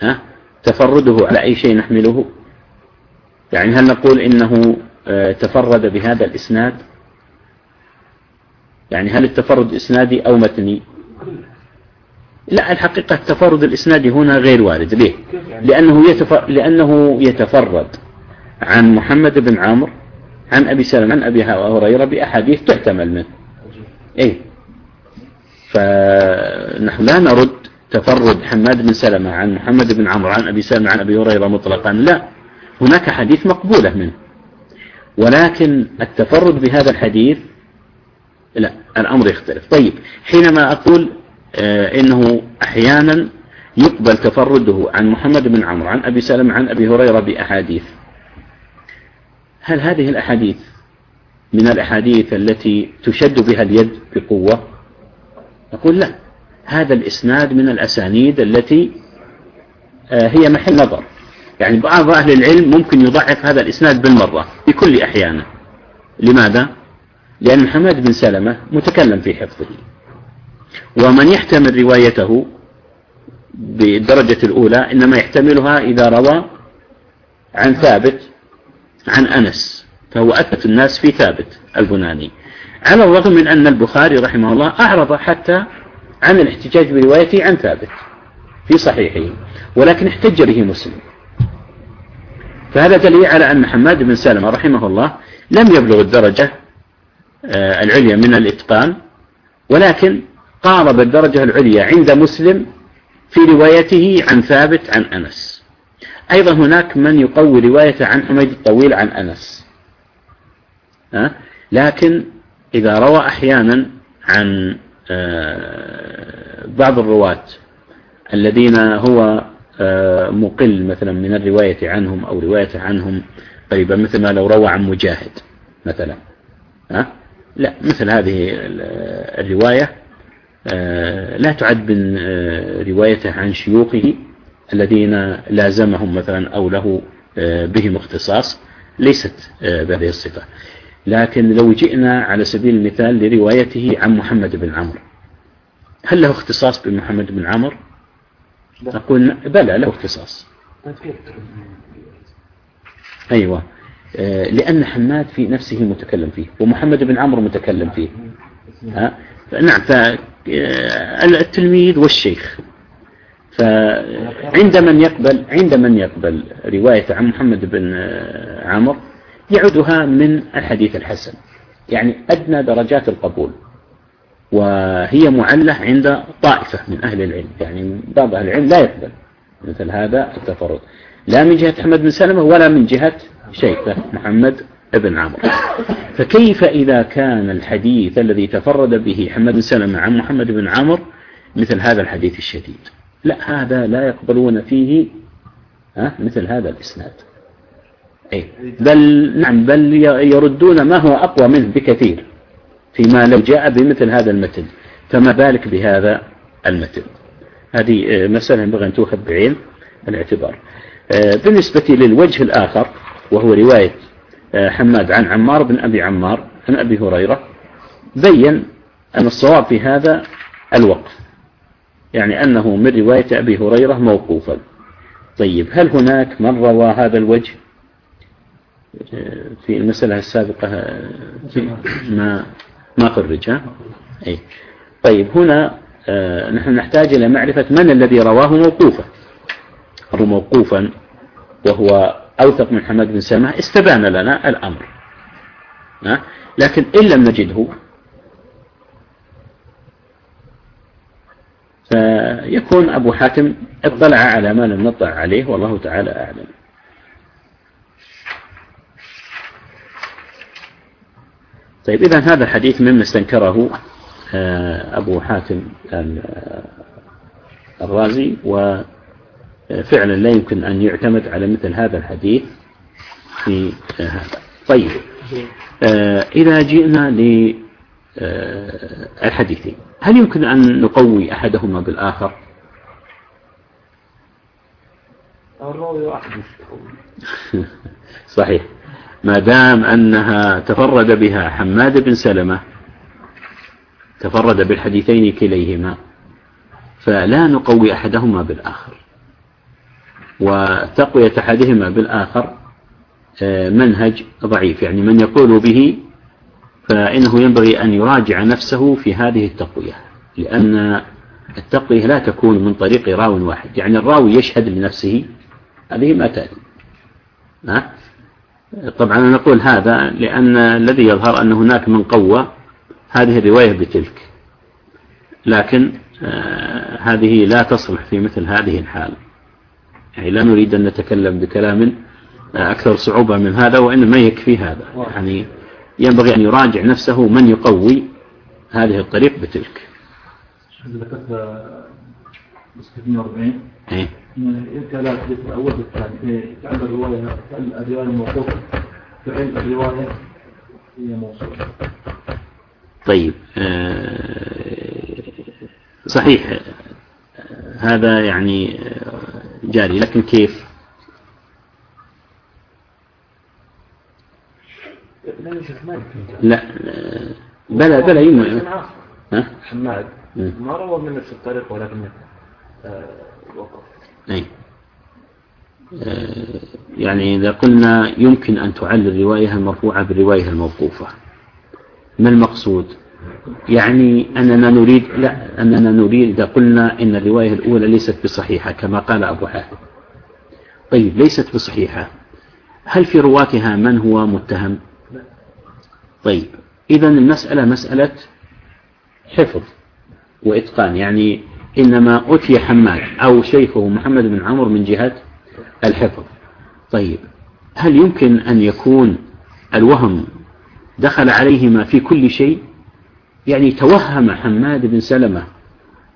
ها؟ تفرده على أي شيء نحمله؟ يعني هل نقول إنه آه، تفرد بهذا الإسناد؟ يعني هل التفرد إسنادي أو متني؟ لا الحقيقة التفرد الإسنادي هنا غير وارد. ليه؟ لأنه, يتفرد لأنه يتفرد عن محمد بن عمرو عن أبي سلمة عن أبي هريرة بأحاديث تحتمل منه. إيه؟ فنحن لا نرد تفرد حماد بن سلمة عن محمد بن عمرو عن أبي سلمة عن أبي هريرة مطلقا. لا هناك حديث مقبولة منه. ولكن التفرد بهذا الحديث لا الأمر يختلف. طيب حينما أقول آه، إنه أحيانا يقبل تفرده عن محمد بن عمرو عن أبي سلم عن أبي هريرة بأحاديث. هل هذه الأحاديث من الأحاديث التي تشد بها اليد بقوة؟ نقول لا. هذا الإسناد من الأسانيد التي آه، هي محل نظر. يعني بعض أهل العلم ممكن يضعف هذا الإسناد بالمرة بكل أحيانه. لماذا؟ لأن محمد بن سلمة متكلم في حفظه. ومن يحتمل روايته بالدرجة الأولى إنما يحتملها إذا روى عن ثابت عن أنس. فهو أثبت الناس في ثابت البناني. على الرغم من أن البخاري رحمه الله أعرض حتى عن الاحتجاج بروايته عن ثابت في صحيحه ولكن احتج به مسلم فهذا دليل على أن حماد بن سلمة رحمه الله لم يبلغ الدرجة آه، العليا من الإتقان ولكن قارب الدرجة العليا عند مسلم في روايته عن ثابت عن أنس أيضا هناك من يقوي روايته عن حميد الطويل عن أنس أه؟ لكن إذا روى أحيانا عن آه، بعض الرواة الذين هو آه، مقل مثلا من الرواية عنهم أو رواية عنهم قريبا مثل ما لو روى عن مجاهد مثلا ها؟ لا مثل هذه الرواية آه، لا تعد من آه، روايته عن شيوخه الذين لازمهم مثلا أو له آه، بهم اختصاص ليست بهذه الصفة لكن لو جئنا على سبيل المثال لروايته عن محمد بن عمرو. هل له اختصاص بمحمد بن عمرو؟ نقول بلى له اختصاص. أيوة. لأن حماد في نفسه متكلم فيه ومحمد بن عمرو متكلم فيه. ها؟ نعم فالتلميذ والشيخ. فعند من يقبل عند من يقبل رواية عن محمد بن عمر يعدها من الحديث الحسن. يعني أدنى درجات القبول. وهي معلة عند طائفة من أهل العلم. يعني بعض أهل العلم لا يقبل مثل هذا التفرد لا من جهة محمد بن سلمة ولا من جهة شيخه محمد ابن عمرو. فكيف إذا كان الحديث الذي تفرد به حمد بن سلمة عن محمد بن عمرو مثل هذا الحديث الشديد؟ لا هذا لا يقبلون فيه مثل هذا الإسناد. أي بل نعم بل يردون ما هو أقوى منه بكثير فيما لو جاء بمثل هذا المتن. فما بالك بهذا المتن؟ هذه مسألة ينبغي أن تؤخذ بعين الاعتبار. آه، بالنسبة للوجه الآخر وهو رواية آه، حماد عن عمار بن أبي عمار عن أبي هريرة بين أن الصواب في هذا الوقف. يعني أنه من رواية أبي هريرة موقوفا. طيب هل هناك من روى هذا الوجه؟ في المسألة السابقة ما ما خرج ها أي طيب هنا آه، نحن نحتاج إلى معرفة من الذي رواه موقوفا. موقوفا وهو أوثق من حماد بن سلمة. استبان لنا الأمر. لكن إن لم نجده فيكون أبو حاتم اطلع على ما لم نطلع عليه والله تعالى أعلم. طيب إذا هذا الحديث مما استنكره آه، أبو حاتم الرازي وفعلا لا يمكن أن يعتمد على مثل هذا الحديث في هذا. طيب آه، إذا جئنا للحديثين هل يمكن أن نقوي أحدهما بالآخر؟ الراوي واحد صحيح. ما دام أنها تفرد بها حماد بن سلمة تفرد بالحديثين كليهما فلا نقوي أحدهما بالآخر. وتقوية أحدهما بالآخر آه، منهج ضعيف. يعني من يقول به فإنه ينبغي أن يراجع نفسه في هذه التقوية لأن التقوية لا تكون من طريق راو واحد. يعني الراوي يشهد لنفسه هذه ما تأتي. طبعا نقول هذا لأن الذي يظهر أن هناك من قوى هذه الرواية بتلك. لكن آه هذه لا تصلح في مثل هذه الحال. يعني لا نريد أن نتكلم بكلام آه أكثر صعوبة من هذا وإنما يكفي هذا. يعني ينبغي أن يراجع نفسه من يقوي هذه الطريق بتلك. بس 42 إيه. إنت لا تدرك الأول بالثاني تعمل الرواية الروايه الموقوفه فعل الرواية هي موصوله طيب آه صحيح هذا يعني جاري لكن كيف؟ لا بلا بلا يمكن حماد ما روى من نفس الطريق ولكن وقف. أي. آه، يعني إذا قلنا يمكن أن تعلل الرواية المرفوعة بالرواية الموقوفة. ما المقصود؟ يعني أننا نريد لا أننا نريد إذا قلنا إن الرواية الأولى ليست بصحيحة كما قال أبو حاتم. طيب ليست بصحيحة. هل في رواتها من هو متهم؟ طيب إذا المسألة مسألة حفظ وإتقان. يعني إنما أتي حماد أو شيخه محمد بن عمرو من جهة الحفظ. طيب هل يمكن أن يكون الوهم دخل عليهما في كل شيء؟ يعني توهم حماد بن سلمة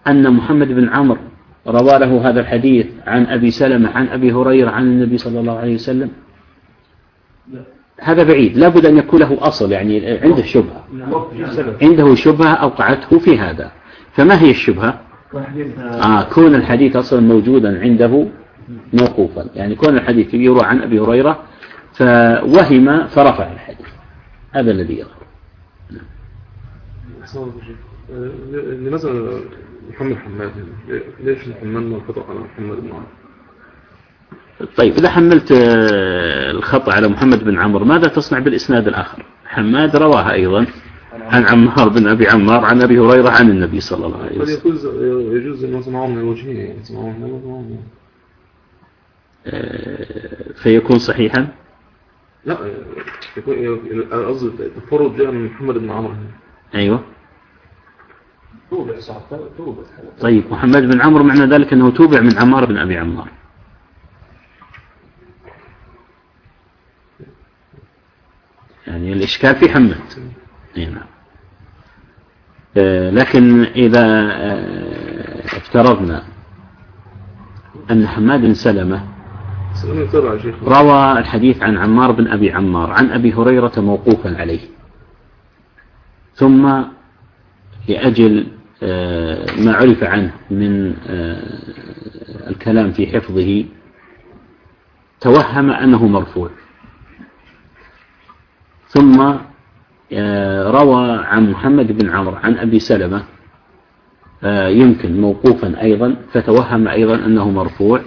أن محمد بن عمرو روى له هذا الحديث عن أبي سلمة عن أبي هريرة عن النبي صلى الله عليه وسلم؟ هذا بعيد لابد أن يكون له أصل يعني عنده شبهة. عنده شبهة أوقعته في هذا. فما هي الشبهة؟ آه كون الحديث أصلا موجودا عنده موقوفا. يعني كون الحديث يروى عن أبي هريرة فوهم فرفع الحديث. هذا الذي يظهر لماذا محمد حماد؟ ليش حملنا الخطأ على محمد بن عمرو؟ طيب إذا حملت الخطأ على محمد بن عمرو ماذا تصنع بالإسناد الآخر؟ حماد رواها أيضا. عن عمار بن أبي عمار عن أبي هريرة عن النبي صلى الله عليه وسلم. يجوز يجوز أن يسمعون من وجهه آه، فيكون صحيحا؟ لا يكون قصدي التفرد جاء من محمد بن عمرو. أيوه. طيب محمد بن عمرو معنى ذلك أنه توبع من عمار بن أبي عمار. يعني الإشكال في حمد. نعم لكن إذا آه، افترضنا أن حماد بن سلمة روى الحديث عن عمار بن أبي عمار عن أبي هريرة موقوفا عليه. ثم لأجل آه، ما عرف عنه من الكلام في حفظه توهم أنه مرفوع. ثم روى عن محمد بن عمرو عن أبي سلمة آه، يمكن موقوفا أيضا فتوهم أيضا أنه مرفوع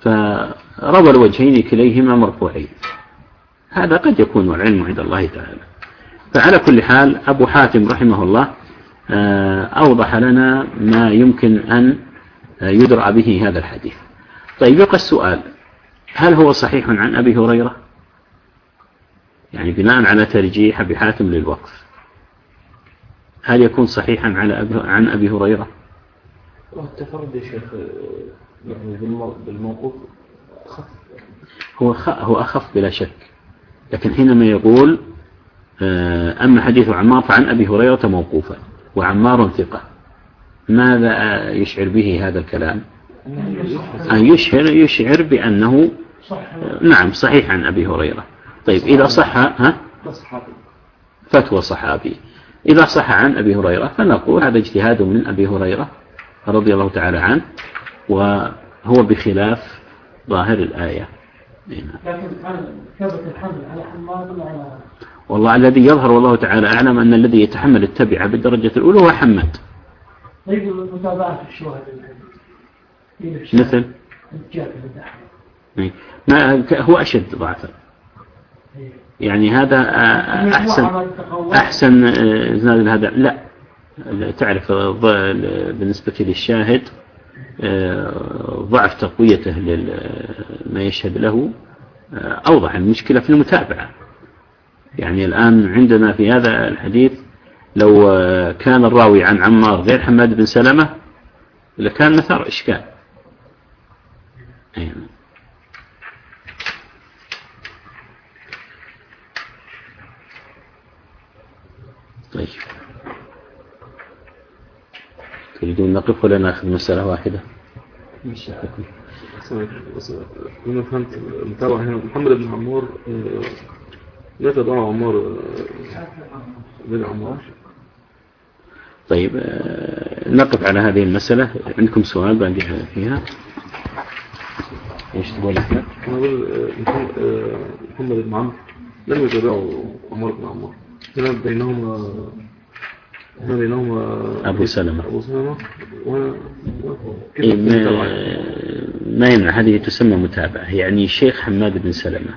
فروى الوجهين كليهما مرفوعين. هذا قد يكون العلم عند الله تعالى. فعلى كل حال أبو حاتم رحمه الله آه، أوضح لنا ما يمكن أن يدرع به هذا الحديث. طيب يبقى السؤال هل هو صحيح عن أبي هريرة؟ يعني بناء على ترجيح أبي حاتم للوقف. هل يكون صحيحا على أبي عن أبي هريرة؟ التفرد يا شيخ يعني بالموقوف أخف هو هو أخف بلا شك لكن حينما يقول آه، أما حديث عمار فعن أبي هريرة موقوفا وعمار ثقة. ماذا يشعر به هذا الكلام؟ أن يشعر, يشعر بأنه نعم صحيح عن أبي هريرة. طيب إذا صح ها؟ فتوى صحابي. إذا صح عن أبي هريرة فنقول هذا اجتهاد من أبي هريرة رضي الله تعالى عنه وهو بخلاف ظاهر الآية. لكن ثبت الحمل على ولا والله الذي يظهر والله تعالى أعلم أن الذي يتحمل التبعة بالدرجة الأولى هو حماد طيب متابعة الشواهد مثل؟ ما هو أشد ضعفا؟ يعني هذا أحسن أحسن إسناد هذا لا تعرف بالنسبة للشاهد ضعف تقويته لما يشهد له أوضح المشكلة في المتابعة. يعني الآن عندنا في هذا الحديث لو كان الراوي عن عمار غير حماد بن سلمة لكان مثار إشكال. أيضا. طيب. تريدون نقف ولا نأخذ مسألة واحدة؟ مش أنا فهمت. متابع هنا. محمد بن عمار لا تدعى عمار بن عمار طيب نقف على هذه المسألة. عندكم سؤال باقي فيها؟ إيش تقول؟ احمد؟ أنا أقول محمد بن عمرو. لم يتابعوا عمر بن عمار هنا بينهما بينهما. أبو سلمة. أبو سلمة. إيه ما, ما يمنع هذه تسمى متابعة. يعني الشيخ حماد بن سلمة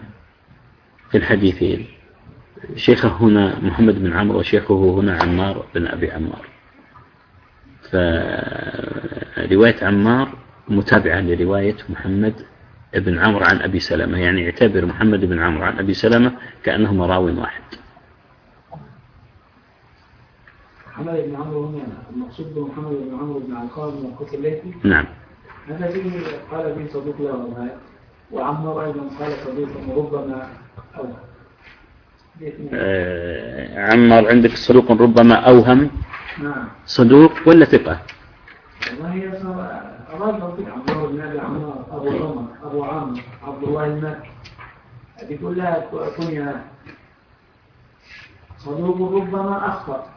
في الحديثين. شيخه هنا محمد بن عمرو وشيخه هنا عمار بن أبي عمار. فرواية عمار متابعة لرواية محمد بن عمرو عن أبي سلمة. يعني اعتبر محمد بن عمرو عن أبي سلمة كأنهما راو واحد. محمد بن عمرو هنا المقصود بمحمد بن عمرو بن عقاب القوس الليثي نعم. هذا به قال به صديق له وعمر أيضا قال صديق ربما أوهم. آه عمر عندك صدوق ربما أوهم؟ نعم. صدوق ولا ثقة؟ والله أراد عمر بن أبي عمار أبو عمر أبو عمرو عبد الله المكي هذه كلها كنيا. صدوق ربما أخطأ.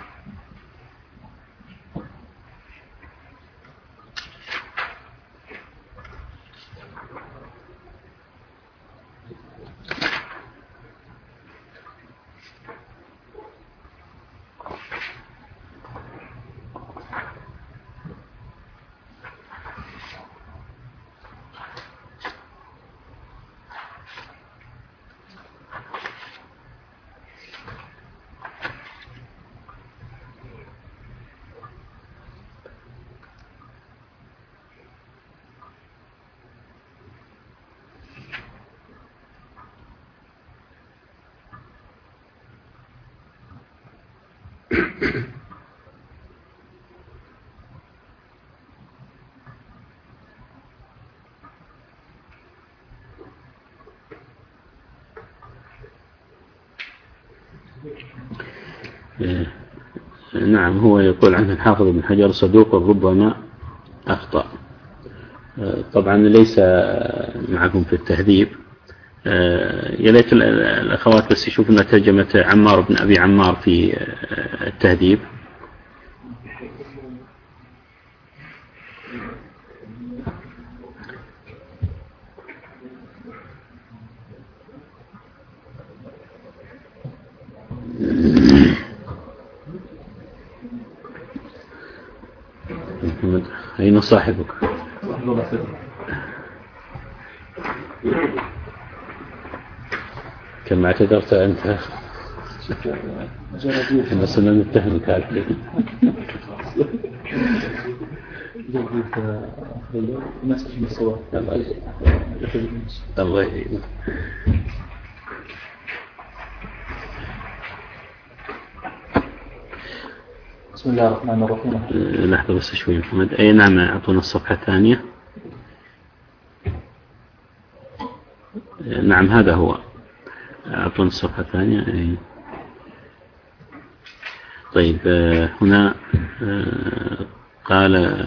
نعم هو يقول عنه الحافظ بن حجر صدوق ربما أخطأ. طبعا ليس معكم في التهذيب. يا ليت الأخوات بس يشوفون ترجمة عمار بن أبي عمار في التهذيب محمد صاحبك كما اعتذرت أنت. إحنا صرنا نتهمك الحين الله يعينك. بسم الله الرحمن الرحيم. لحظة بس شوي محمد. أي نعم أعطونا الصفحة الثانية. نعم هذا هو. أعطونا الصفحة الثانية. أي. طيب هنا قال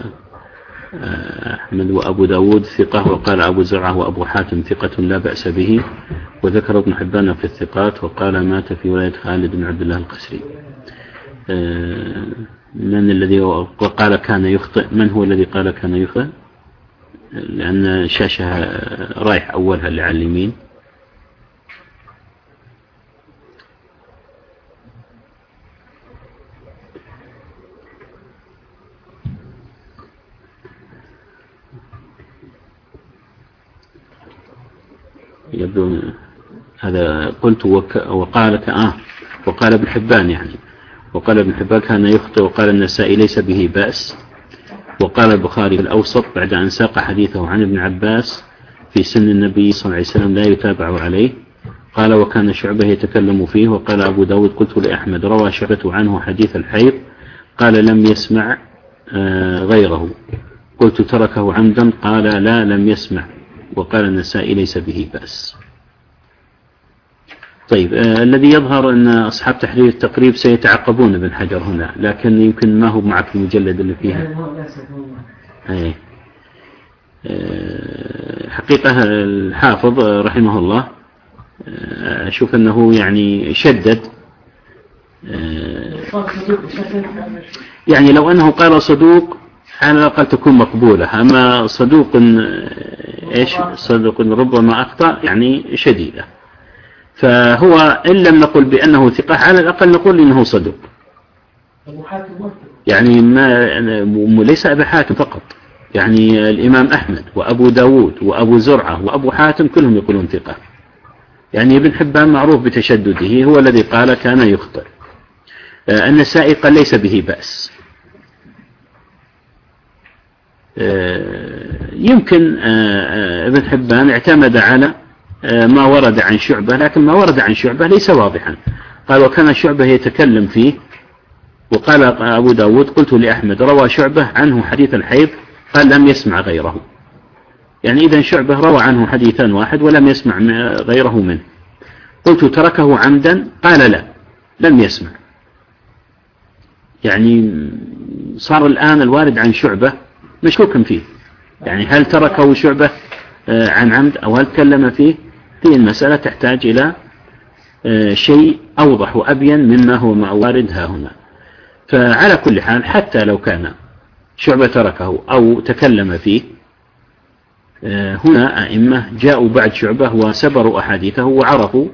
أحمد وأبو داود ثقة وقال أبو زرعة وأبو حاتم ثقة لا بأس به وذكر ابن حبان في الثقات وقال مات في ولاية خالد بن عبد الله القسري. من الذي قال كان يخطئ؟ من هو الذي قال كان يخطئ؟ لأن الشاشة رايح أولها اللي على اليمين يبدو هذا قلت وك وقال آه وقال ابن حبان يعني. وقال ابن حبان كان يخطئ وقال النسائي ليس به بأس. وقال البخاري في الأوسط بعد أن ساق حديثه عن ابن عباس في سن النبي صلى الله عليه وسلم لا يتابع عليه. قال وكان شعبة يتكلم فيه وقال أبو داود قلت لأحمد روى شعبة عنه حديث الحيض قال لم يسمع غيره. قلت تركه عمدا قال لا لم يسمع. وقال النسائي ليس به بأس. طيب آه الذي يظهر أن أصحاب تحرير التقريب سيتعقبون ابن حجر هنا لكن يمكن ما هو معك المجلد اللي فيها؟ أي. آه حقيقة الحافظ رحمه الله آه أشوف أنه يعني شدد يعني لو أنه قال صدوق على الأقل تكون مقبولة أما صدوق إيش؟ صدوق ربما أخطأ يعني شديدة. فهو إن لم نقل بأنه ثقة على الأقل نقول إنه صدوق يعني ما ليس أبا حاتم فقط. يعني الإمام أحمد وأبو داود وأبو زرعة وأبو حاتم كلهم يقولون ثقة. يعني ابن حبان معروف بتشدده هو الذي قال كان يخطئ. النسائي قال ليس به بأس. يمكن ابن حبان اعتمد على ما ورد عن شعبة لكن ما ورد عن شعبة ليس واضحا. قال وكان شعبة يتكلم فيه؟ وقال أبو داود قلت لأحمد روى شعبة عنه حديث الحيض قال لم يسمع غيره. يعني إذا شعبة روى عنه حديثا واحد ولم يسمع غيره منه. قلت تركه عمدا؟ قال لا لم يسمع. يعني صار الآن الوارد عن شعبة مشكوك فيه. يعني هل تركه شعبة عن عمد أو هل تكلم فيه؟ هذه المسألة تحتاج إلى شيء أوضح وأبين مما هو وارد ها هنا. فعلى كل حال حتى لو كان شعبة تركه أو تكلم فيه هنا أئمة جاءوا بعد شعبة وسبروا أحاديثه وعرفوا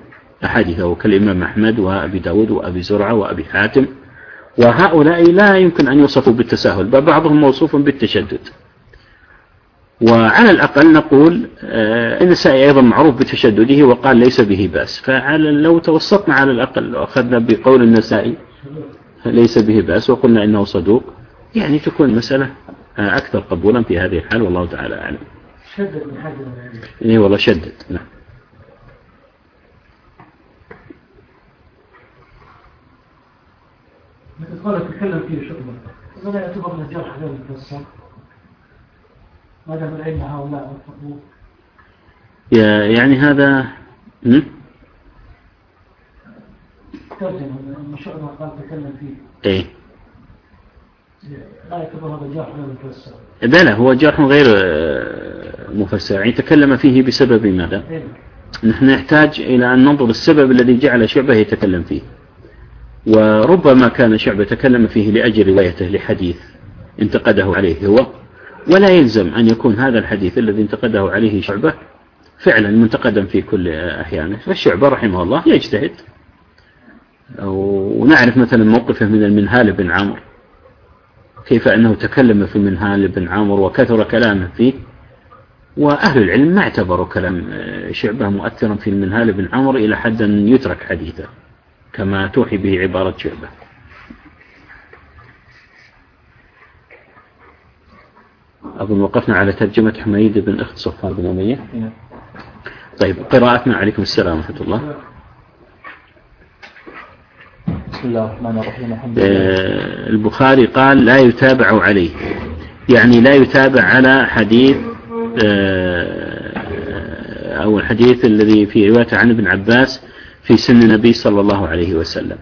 أحاديثه كالإمام أحمد وأبي داود وأبي زرعة وأبي حاتم. وهؤلاء لا يمكن أن يوصفوا بالتساهل بل بعضهم موصوف بالتشدد. وعلى الأقل نقول النسائي أيضا معروف بتشدده وقال ليس به بأس. فعلى لو توسطنا على الأقل وأخذنا بقول النسائي ليس به بأس وقلنا إنه صدوق يعني تكون المسألة أكثر قبولا في هذه الحال والله تعالى أعلم. شدد من حاجة إيه والله شدد. نعم. مثل قال فيه شغلا هذا لا يعتبر من الجرح غير مفسر دام العلم هؤلاء وفقوه يعني هذا? ترجم أن شعبة قال تكلم فيه. إيه. لا يعتبر هذا جرح غير مفسر بلى هو جرح غير مفسر. يعني تكلم فيه بسبب ماذا؟ إيه. نحن نحتاج إلى أن ننظر السبب الذي جعل شعبة يتكلم فيه. وربما كان شعبة تكلم فيه لأجل روايته لحديث انتقده عليه هو. ولا يلزم أن يكون هذا الحديث الذي انتقده عليه شعبة فعلا منتقدا في كل أحيانه. فالشعبة رحمه الله يجتهد. ونعرف مثلا موقفه من المنهال بن عمرو. كيف أنه تكلم في المنهال بن عمرو وكثر كلامه فيه. وأهل العلم ما اعتبروا كلام شعبة مؤثرا في المنهال بن عمرو إلى حد أن يترك حديثه. كما توحي به عبارة شعبة. أظن وقفنا على ترجمة حميد بن أخت صفان بن أمية. طيب قراءتنا عليكم السلام ورحمة الله. بسم الله الرحمن الرحيم. الحمد لله. آه، البخاري قال لا يتابع عليه. يعني لا يتابع على حديث آه، أو الحديث الذي في رواية عن ابن عباس في سن النبي صلى الله عليه وسلم.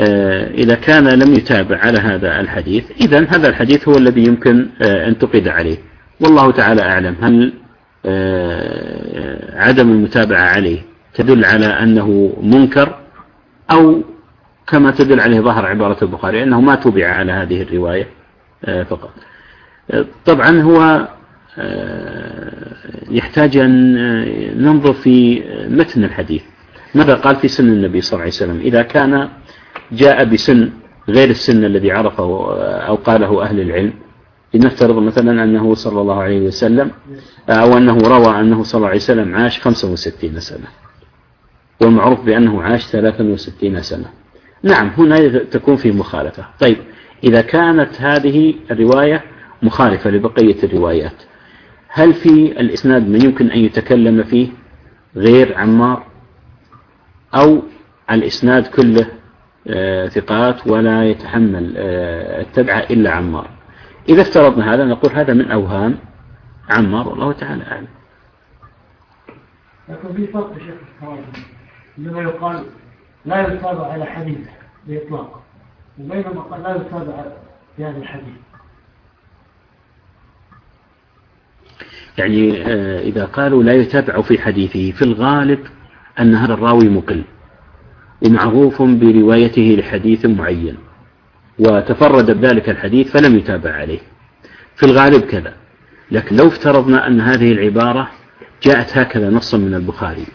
إذا كان لم يتابع على هذا الحديث إذا هذا الحديث هو الذي يمكن أن تقيد عليه. والله تعالى أعلم هل عدم المتابعة عليه تدل على أنه منكر أو كما تدل عليه ظاهر عبارة البخاري أنه ما تبع على هذه الرواية آه، فقط. آه، طبعا هو آه، يحتاج أن ننظر في متن الحديث. ماذا قال في سن النبي صلى الله عليه وسلم؟ إذا كان جاء بسن غير السن الذي عرفه أو قاله أهل العلم. لنفترض مثلا أنه صلى الله عليه وسلم أو أنه روى أنه صلى الله عليه وسلم عاش 65 سنة. والمعروف بأنه عاش 63 سنة. نعم هنا تكون في مخالفة. طيب إذا كانت هذه الرواية مخالفة لبقية الروايات هل في الإسناد من يمكن أن يتكلم فيه غير عمار؟ أو الإسناد كله ثقات ولا يتحمل آه، التبعة إلا عمار. إذا افترضنا هذا نقول هذا من أوهام عمار والله تعالى أعلم. لكن في فرق شيخ إنما يقال لا يتابع على حديث بإطلاق وبينما قال لا يتابع في هذا الحديث يعني آه، إذا قالوا لا يتابع في حديثه في الغالب أن هذا الراوي مقل. ومعروف بروايته لحديث معين وتفرد بذلك الحديث فلم يتابع عليه. في الغالب كذا لكن لو افترضنا أن هذه العبارة جاءت هكذا نصا من البخاري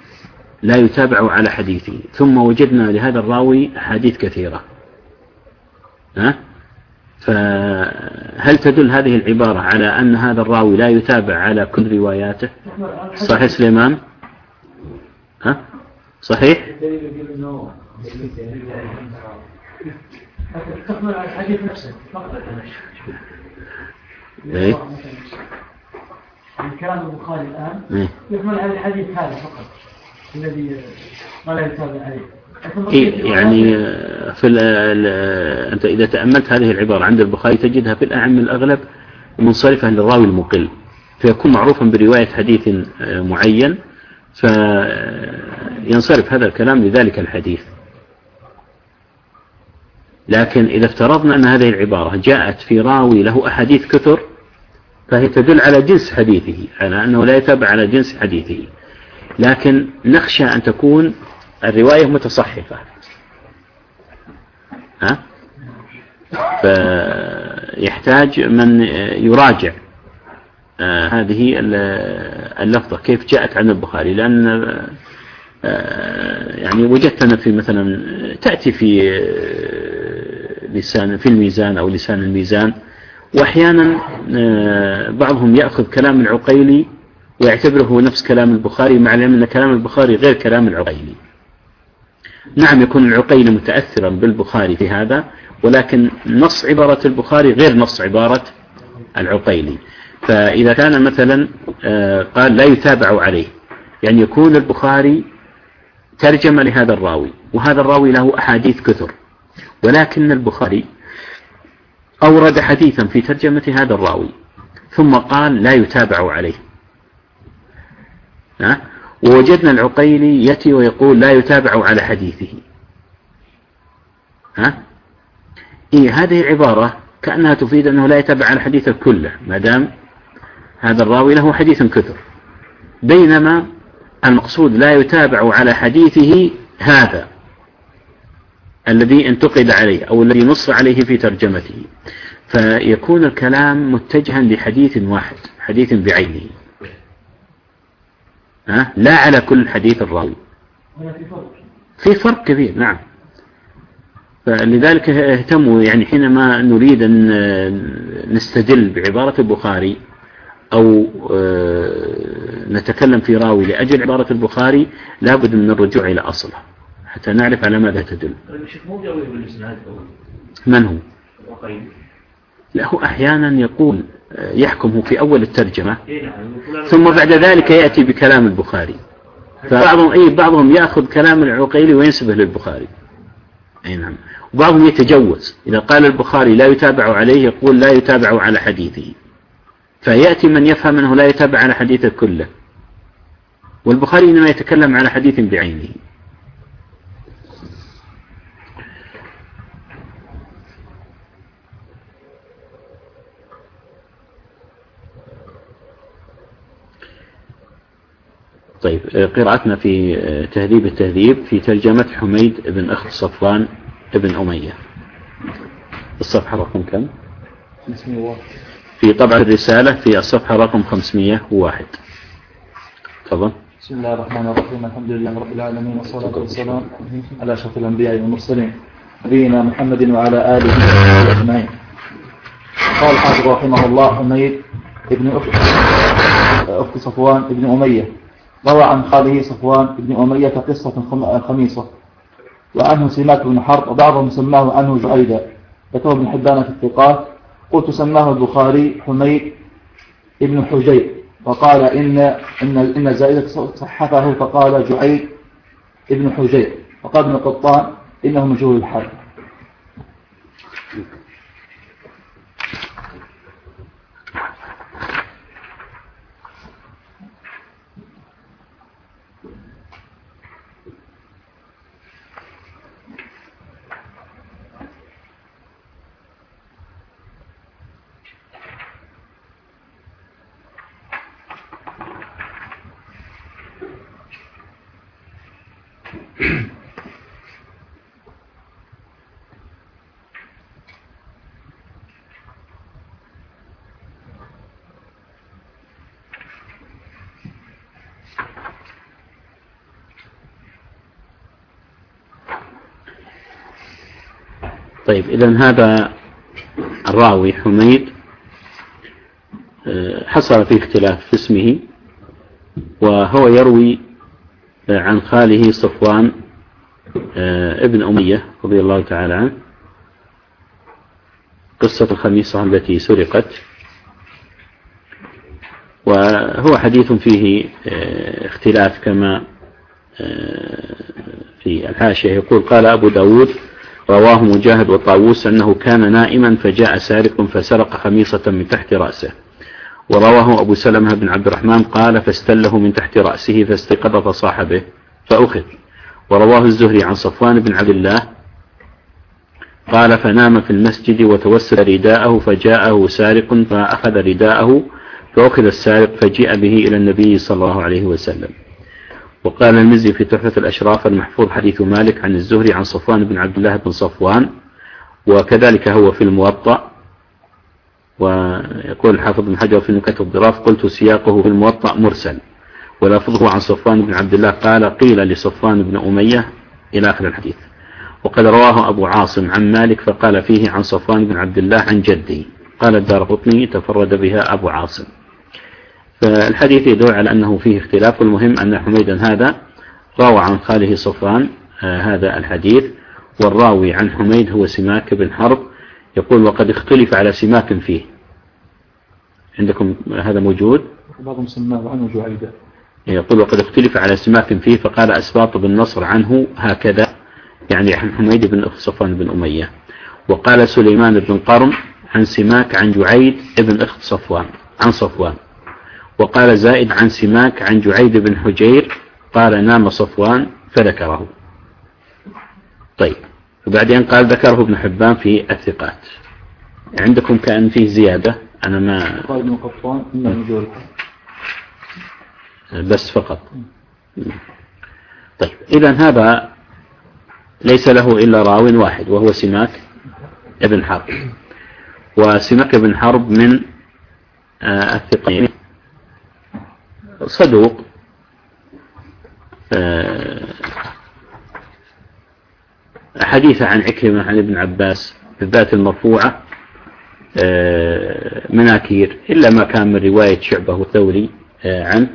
لا يتابع على حديثه. ثم وجدنا لهذا الراوي أحاديث كثيرة. ها؟ فهل تدل هذه العبارة على أن هذا الراوي لا يتابع على كل رواياته؟ صحيح سليمان؟ ها؟ صحيح؟ تحمل على الحديث نفسه فقط إيه. كلام البخاري الآن. إيه؟ يحمل على الحديث هذا فقط الذي يتابع عليه. إيه يعني آه، في أنت إذا تأملت هذه العبارة عند البخاري تجدها في الأعم الأغلب منصرفة للراوي المقل فيكون معروفا برواية حديث آه، معين. فينصرف هذا الكلام لذلك الحديث. لكن إذا افترضنا أن هذه العبارة جاءت في راوي له أحاديث كثر فهي تدل على جنس حديثه على أنه لا يتابع على جنس حديثه. لكن نخشى أن تكون الرواية متصحفة. ها؟ فيحتاج من يراجع. آه، هذه اللفظة كيف جاءت عن البخاري؟ لأن آه، يعني وجدتنا في مثلا تأتي في آه، لسان في الميزان أو لسان الميزان وأحيانا بعضهم يأخذ كلام العقيلي ويعتبره نفس كلام البخاري مع العلم أن كلام البخاري غير كلام العقيلي. نعم يكون العقيلي متأثرا بالبخاري في هذا ولكن نص عبارة البخاري غير نص عبارة العقيلي. فإذا كان مثلا آه، قال لا يتابع عليه يعني يكون البخاري ترجم لهذا الراوي وهذا الراوي له أحاديث كثر ولكن البخاري أورد حديثا في ترجمة هذا الراوي ثم قال لا يتابع عليه ها؟ ووجدنا العقيلي يأتي ويقول لا يتابع على حديثه ها؟ إيه هذه العبارة كأنها تفيد أنه لا يتابع على حديثه كله ما دام هذا الراوي له حديث كثر. بينما المقصود لا يتابع على حديثه هذا الذي انتقد عليه أو الذي نص عليه في ترجمته. فيكون الكلام متجها لحديث واحد حديث بعينه. ها؟ لا على كل حديث الراوي. في فرق كبير نعم. فلذلك اهتموا يعني حينما نريد أن نستدل بعبارة البخاري أو آه، نتكلم في راوي لأجل عبارة البخاري لابد من الرجوع إلى أصله حتى نعرف على ماذا تدل. من هو؟ له أحيانا يقول آه، يحكم في أول الترجمة ثم بعد ذلك يأتي بكلام البخاري. فبعضهم أي بعضهم يأخذ كلام العقيلي وينسبه للبخاري. أي نعم. وبعضهم يتجوز. إذا قال البخاري لا يتابع عليه يقول لا يتابع على حديثه. فيأتي من يفهم أنه لا يتابع على حديثه كله. والبخاري إنما يتكلم على حديث بعينه. طيب قراءتنا في تهذيب التهذيب في ترجمة حميد بن أخت صفوان بن أمية. الصفحة رقم كم؟ 501 في طبع الرسالة في الصفحة رقم 501 تفضل. بسم الله الرحمن الرحيم. الحمد لله رب العالمين والصلاة والسلام على أشرف الأنبياء والمرسلين نبينا محمد وعلى آله وصحبه أجمعين. قال حافظ رحمه الله حميد ابن أخت صفوان ابن أمية. روى عن خاله صفوان ابن أمية قصة خميصة. وعنه سماك بن حرب وبعضهم سماه عنه جعيدا كتب ابن حبان في الثقات. قلت سماه البخاري حميد ابن حجير فقال إن, إن, إن زائدة صحفه فقال جعيد ابن حجير فقال ابن قطان إنه مجهول الحال. طيب إذا هذا الراوي حميد آه، حصل في اختلاف في اسمه وهو يروي عن خاله صفوان آه، ابن أمية رضي الله تعالى عنه. قصة الخميصة التي سرقت. وهو حديث فيه اختلاف كما في الحاشية يقول قال أبو داود رواه مجاهد وطاووس أنه كان نائما فجاء سارق فسرق خميصة من تحت رأسه. ورواه أبو سلمة بن عبد الرحمن قال فاستله من تحت رأسه فاستيقظ فصاح به فأخذ. ورواه الزهري عن صفوان بن عبد الله قال فنام في المسجد وتوسل رداءه فجاءه سارق فأخذ رداءه فأخذ السارق فجيء به إلى النبي صلى الله عليه وسلم. وقال المزي في تحفة الأشراف المحفوظ حديث مالك عن الزهري عن صفوان بن عبد الله بن صفوان وكذلك هو في الموطأ. ويقول الحافظ بن حجر في نكت الضراف قلت سياقه في الموطأ مرسل ولفظه عن صفوان بن عبد الله قال قيل لصفوان بن أمية إلى آخر الحديث. وقد رواه أبو عاصم عن مالك فقال فيه عن صفوان بن عبد الله عن جده قال الدار قطني تفرد بها أبو عاصم. فالحديث يدل على أنه فيه اختلاف والمهم أن حميدا هذا روى عن خاله صفوان آه هذا الحديث والراوي عن حميد هو سماك بن حرب يقول وقد اختلف على سماك فيه. عندكم هذا موجود؟ بعضهم سماه عنه جعيدة يقول وقد اختلف على سماك فيه فقال أسباط بن نصر عنه هكذا يعني عن حميد بن صفوان بن أمية. وقال سليمان بن قرن عن سماك عن جعيد بن أخت صفوان عن صفوان. وقال زائد عن سماك عن جعيد بن حجير قال نام صفوان فذكره. طيب. وبعدين قال ذكره ابن حبان في الثقات. عندكم كأن فيه زيادة؟ أنا ما قال ابن قطان إنه بس فقط. طيب إذا هذا ليس له إلا راو واحد وهو سماك ابن حرب. وسماك ابن حرب من آه، الثقين. صدوق آه، حديث عن عكرمة عن ابن عباس بالذات المرفوعة آه، مناكير إلا ما كان من رواية شعبة وثوري عنه.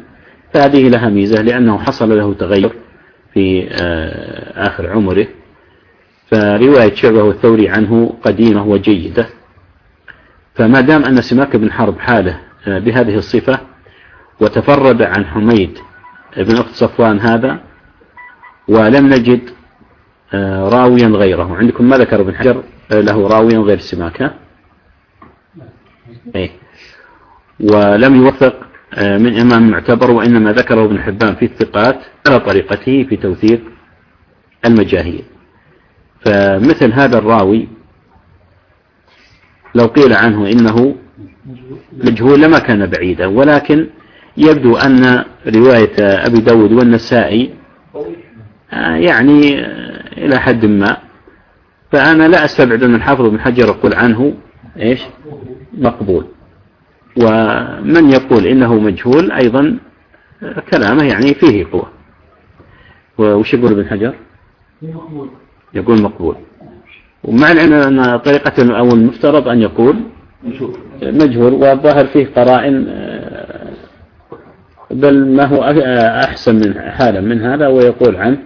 فهذه لها ميزة لأنه حصل له تغير في آخر عمره. فرواية شعبة والثوري عنه قديمة وجيدة. فما دام أن سماك بن حرب حاله بهذه الصفة وتفرد عن حميد بن أخت صفوان هذا ولم نجد آه، راويا غيره. عندكم ما ذكر ابن حجر؟ آه، له راويا غير سماكة إيه. ولم يوثق آه، من إمام معتبر وإنما ذكره ابن حبان في الثقات على طريقته في توثيق المجاهيل. فمثل هذا الراوي لو قيل عنه إنه مجهول لما كان بعيدا. ولكن يبدو أن رواية أبي داود والنسائي آه، يعني آه، إلى حد ما. فأنا لا أستبعد أن الحافظ بن حجر يقول عنه إيش؟ مقبول. ومن يقول إنه مجهول أيضا كلامه يعني فيه قوة. وش يقول ابن حجر؟ يقول مقبول. ومع أن طريقة أو المفترض أن يقول مجهول والظاهر فيه قرائن بل ما هو أحسن من حالا من هذا ويقول عنه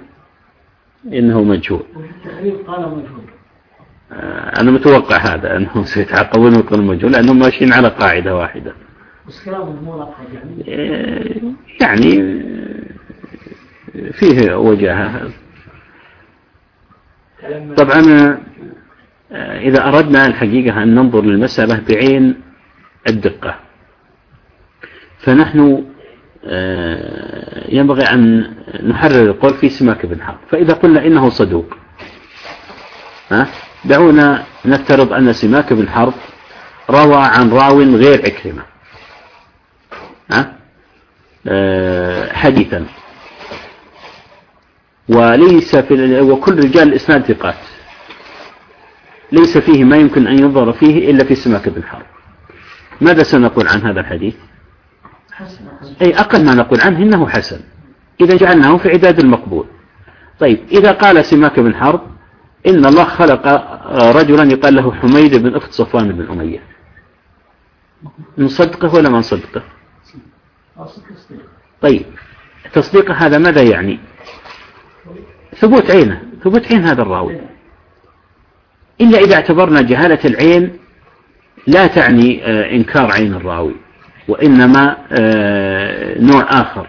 إنه مجهول. قال مجهول. آه، أنا متوقع هذا أنهم سيتعقبون ويقولون مجهول لأنهم ماشيين على قاعدة واحدة. بس يعني؟ يعني فيه وجاهة طبعا آه، إذا أردنا الحقيقة أن ننظر للمسألة بعين الدقة. فنحن آه، ينبغي أن نحرر القول في سماك بن حرب. فإذا قلنا إنه صدوق دعونا نفترض أن سماك بن حرب روى عن راو غير عكرمة آه، حديثا. وليس في وكل رجال الإسناد ثقات. ليس فيه ما يمكن أن ينظر فيه إلا في سماك بن حرب. ماذا سنقول عن هذا الحديث؟ أي أقل ما نقول عنه إنه حسن. إذا جعلناه في عداد المقبول. طيب إذا قال سماك بن حرب إن الله خلق رجلا يقال له حميد بن أخت صفوان بن أمية. نصدقه ولا ما نصدقه طيب تصديقه هذا ماذا يعني؟ ثبوت عينه ثبوت عين هذا الراوي. إلا إذا اعتبرنا جهالة العين لا تعني آه، إنكار عين الراوي. وإنما آه، نوع آخر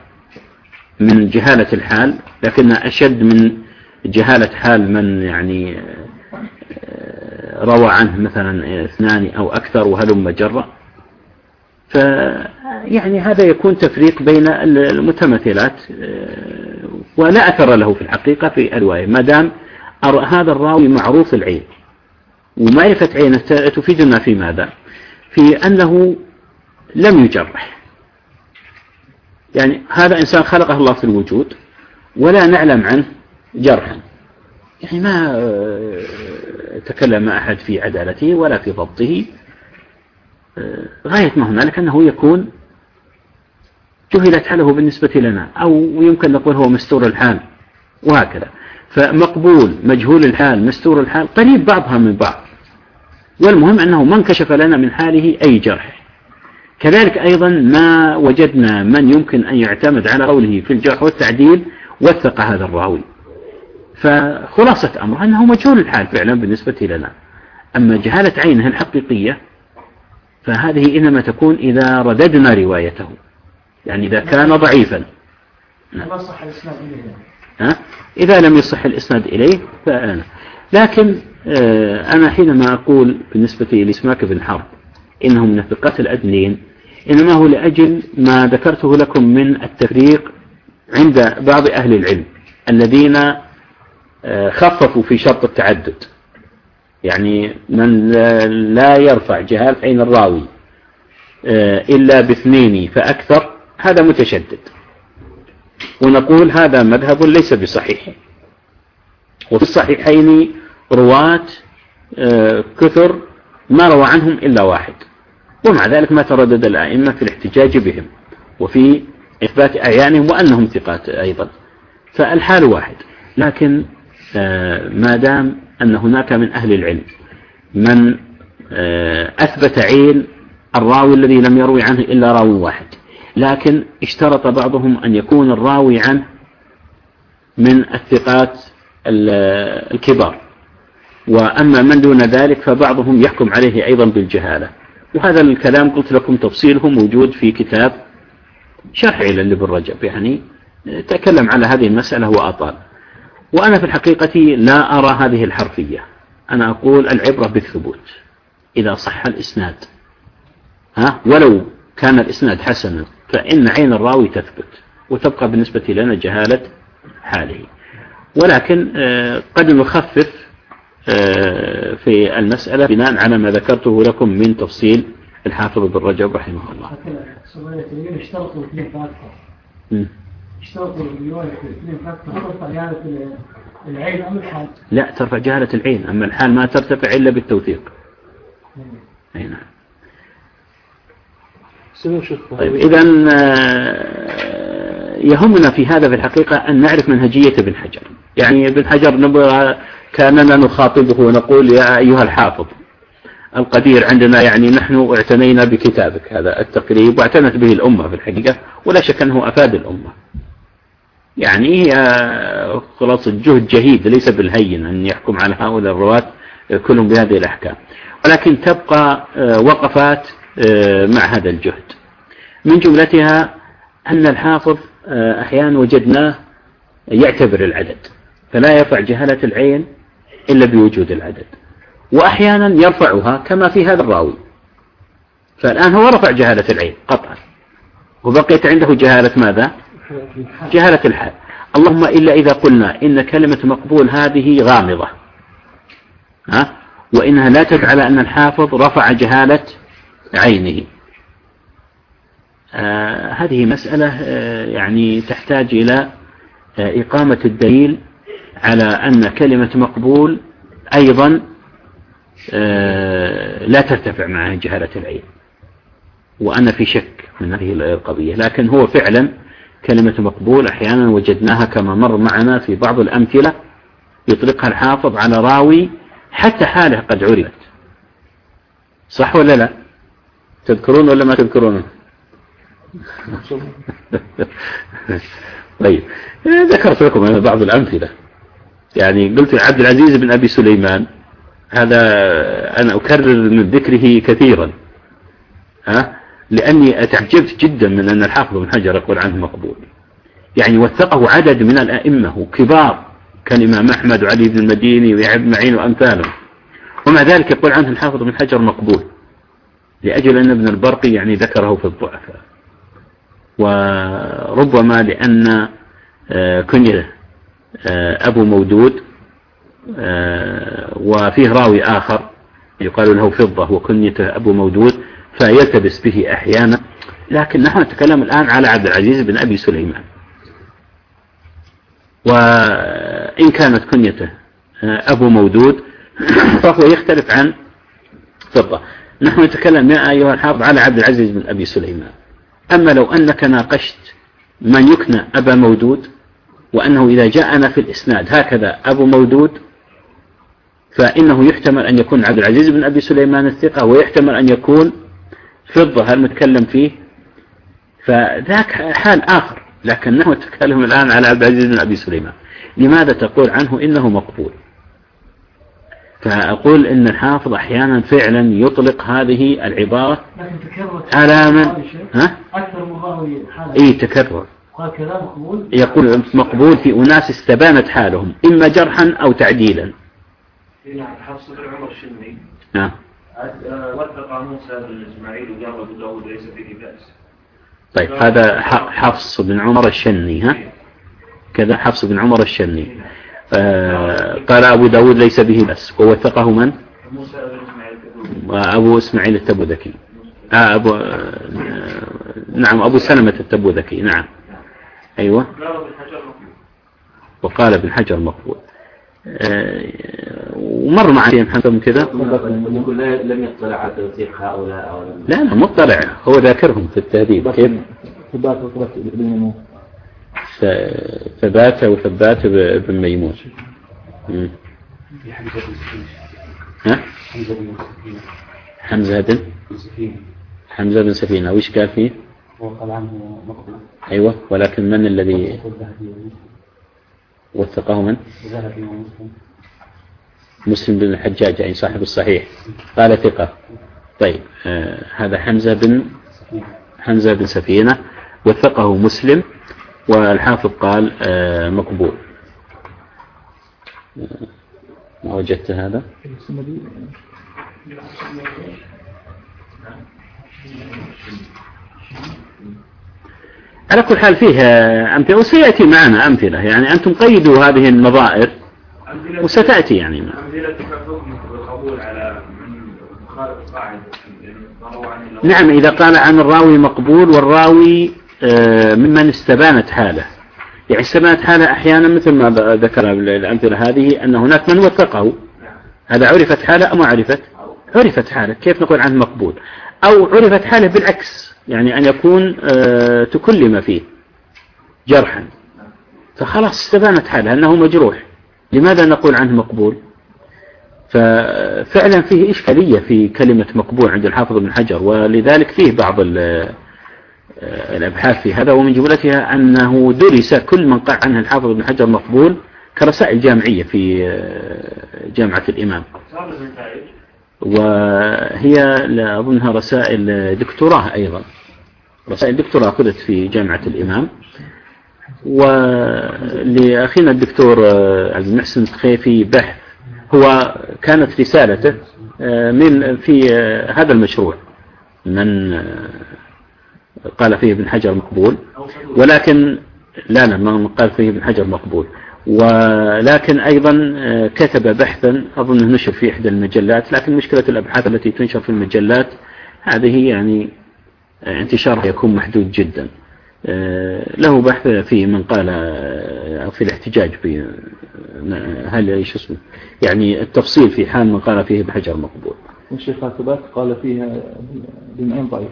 من جهالة الحال لكنها أشد من جهالة حال من يعني آه، روى عنه مثلا اثنان أو أكثر وهلم جرة. فيعني هذا يكون تفريق بين المتمثلات ولا أثر له في الحقيقة في الرواية. ما دام هذا الراوي معروف العين ومعرفة عينه تفيدنا في ماذا؟ في أنه لم يجرح. يعني هذا إنسان خلقه الله في الوجود ولا نعلم عنه جرحا. يعني ما تكلم أحد في عدالته ولا في ضبطه. غاية ما هنالك أنه يكون جهلت حاله بالنسبة لنا أو يمكن نقول هو مستور الحال وهكذا. فمقبول مجهول الحال مستور الحال قريب بعضها من بعض. والمهم أنه ما انكشف لنا من حاله أي جرح. كذلك أيضا ما وجدنا من يمكن أن يعتمد على قوله في الجرح والتعديل وثق هذا الراوي. فخلاصة أمره أنه مجهول الحال فعلا بالنسبة لنا أما جهالة عينه الحقيقية فهذه إنما تكون إذا رددنا روايته. يعني إذا كان ضعيفا. ها؟ إذا لم يصح الإسناد إليه فأنا. لكن آه، أنا حينما أقول بالنسبة لإسماك بن حرب إنهم من الثقات الأدنين إنما هو لأجل ما ذكرته لكم من التفريق عند بعض أهل العلم الذين آه، خففوا في شرط التعدد. يعني من لا يرفع جهال عين الراوي آه، إلا باثنين فأكثر هذا متشدد. ونقول هذا مذهب ليس بصحيح. وفي الصحيحين رواة آه، كثر ما روى عنهم إلا واحد. ومع ذلك ما تردد الأئمة في الاحتجاج بهم وفي إثبات أعيانهم وأنهم ثقات أيضا. فالحال واحد. لكن آه، ما دام أن هناك من أهل العلم من آه، أثبت عين الراوي الذي لم يروي عنه إلا راوي واحد لكن اشترط بعضهم أن يكون الراوي عنه من الثقات الكبار. وأما من دون ذلك فبعضهم يحكم عليه أيضا بالجهالة. وهذا الكلام قلت لكم تفصيله موجود في كتاب شرح إلى ابن رجب. يعني تكلم على هذه المسألة وأطال. وأنا في الحقيقة لا أرى هذه الحرفية. أنا أقول العبرة بالثبوت إذا صح الإسناد. ها؟ ولو كان الإسناد حسنا فإن عين الراوي تثبت وتبقى بالنسبة لنا جهالة حاله. ولكن آه، قد نخفف في المسألة بناء على ما ذكرته لكم من تفصيل الحافظ بن رجب رحمه الله. اشترطوا اثنين اشترطوا الرواية اثنين ترفع جهالة العين أم الحال؟ لا ترفع جهالة العين أما الحال ما ترتفع إلا بالتوثيق. أي نعم. طيب إذا آه، يهمنا في هذا في الحقيقة أن نعرف منهجية ابن حجر. يعني ابن حجر نبغى كاننا نخاطبه ونقول يا أيها الحافظ القدير عندنا يعني نحن اعتنينا بكتابك هذا التقريب واعتنت به الأمة في الحقيقة ولا شك أنه أفاد الأمة. يعني خلاص الجهد جهيد ليس بالهين أن يحكم على هؤلاء الرواة كلهم بهذه الأحكام. ولكن تبقى آه، وقفات آه، مع هذا الجهد. من جملتها أن الحافظ آه، أحيانا وجدناه يعتبر العدد فلا يرفع جهالة العين إلا بوجود العدد. وأحيانا يرفعها كما في هذا الراوي. فالآن هو رفع جهالة العين قطعا وبقيت عنده جهالة ماذا؟ جهالة الحال. اللهم إلا إذا قلنا إن كلمة مقبول هذه غامضة. ها؟ وإنها لا تدل أن الحافظ رفع جهالة عينه. آه هذه مسألة آه يعني تحتاج إلى آه إقامة الدليل على أن كلمة مقبول أيضا آه، لا ترتفع مع جهالة العين وأنا في شك من هذه القضية. لكن هو فعلا كلمة مقبول أحيانا وجدناها كما مر معنا في بعض الأمثلة يطلقها الحافظ على راوي حتى حاله قد عرفت. صح ولا لا؟ تذكرون ولا ما تذكرون؟ طيب ذكرت لكم بعض الأمثلة. يعني قلت عبد العزيز بن أبي سليمان هذا أنا أكرر من ذكره كثيرا. ها؟ لأني أتعجبت جدا من أن الحافظ بن حجر يقول عنه مقبول. يعني وثقه عدد من الأئمة كبار كالإمام أحمد وعلي بن المديني بن معين وأمثالهم. ومع ذلك يقول عنه الحافظ بن حجر مقبول لأجل أن ابن البرقي يعني ذكره في الضعفاء. وربما لأن آه، كنية آه، أبو مودود آه، وفيه راوي آخر يقال له فضة وكنيته أبو مودود فيلتبس به أحيانا. لكن نحن نتكلم الآن على عبد العزيز بن أبي سليمان. وإن كانت كنيته آه، أبو مودود فهو يختلف عن فضة. نحن نتكلم يا أيها الحافظ على عبد العزيز بن أبي سليمان. أما لو أنك ناقشت من يكنى أبا مودود وأنه إذا جاءنا في الإسناد هكذا أبو مودود فإنه يحتمل أن يكون عبد العزيز بن أبي سليمان الثقة ويحتمل أن يكون فضة المتكلم فيه؟ فذاك حال آخر لكن نحن نتكلم الآن على عبد العزيز بن أبي سليمان. لماذا تقول عنه إنه مقبول؟ فأقول إن الحافظ أحيانا فعلا يطلق هذه العبارة على من؟ ها؟ أكثر إيه تكرر. يقول مقبول في أناس استبانت حالهم إما جرحا أو تعديلا. نعم حفص بن عمر الشني نعم. وثق موسى وجرد داود ليس فيه بأس. طيب هذا حفص بن عمر الشني ها؟ كذا حفص بن عمر الشني آه قال أبو داود ليس به بأس. ووثقه من؟ إسماعيل وأبو إسماعيل التبوذكي. آه أبو آه نعم أبو سلمة التبوذكي نعم. أيوة. وقال ابن حجر مقبول. آه، ومر معي محمد كذا. لم يطلع على توثيق هؤلاء أو لا لا مطلع. هو ذاكرهم في التهذيب. كيف؟ ثبات وثبات ابن ميمون. ثبات وثبات بن ميمون. ها؟ حمزة بن حمزة بن سفينة. وش قال فيه؟ عنه مقبول أيوة ولكن من الذي وثقه من؟ مسلم بن الحجاج أي صاحب الصحيح. قال ثقة. طيب آه هذا حمزة بن حمزة بن سفينة. وثقه مسلم. والحافظ قال آه مقبول. ما وجدت هذا؟ على كل حال فيه أمثلة وسيأتي معنا أمثلة. يعني أنتم قيدوا هذه النظائر وستأتي يعني. أمثلة القبول على من خالف القاعدة. نعم إذا قال عن الراوي مقبول والراوي آه، ممن استبانت حالة. يعني استبانت حالة أحيانا مثل ما ذكر الأمثلة هذه أن هناك من وثقه. هذا عرفت حالة أو ما عرفت؟ عرفت حالة. كيف نقول عنه مقبول؟ أو عرفت حالة بالعكس. يعني أن يكون آه، تكلم فيه جرحا. فخلاص استبانت حاله أنه مجروح. لماذا نقول عنه مقبول؟ ففعلا فيه إشكالية في كلمة مقبول عند الحافظ بن حجر ولذلك فيه بعض آه، الأبحاث في هذا ومن جملتها أنه درس كل من قال عنه الحافظ بن حجر مقبول كرسائل جامعية في آه، جامعة الإمام. وهي أظنها رسائل دكتوراه أيضا. رسائل دكتوراه أخذت في جامعة الإمام. ولأخينا الدكتور آه، عبد المحسن الخيفي بحث. هو كانت رسالته آه، من في آه، هذا المشروع. من قال فيه ابن حجر مقبول. ولكن لا لا ما قال فيه ابن حجر مقبول. ولكن أيضا كتب بحثا. أظنه نشر في إحدى المجلات. لكن مشكلة الأبحاث التي تنشر في المجلات هذه يعني انتشارها يكون محدود جدا. آه، له بحث في من قال آه، في الاحتجاج في آه، هل إيش اسمه يعني التفصيل في حال من قال فيه بحجر مقبول. الشيخ ثبات قال فيها بمعين ضعيف.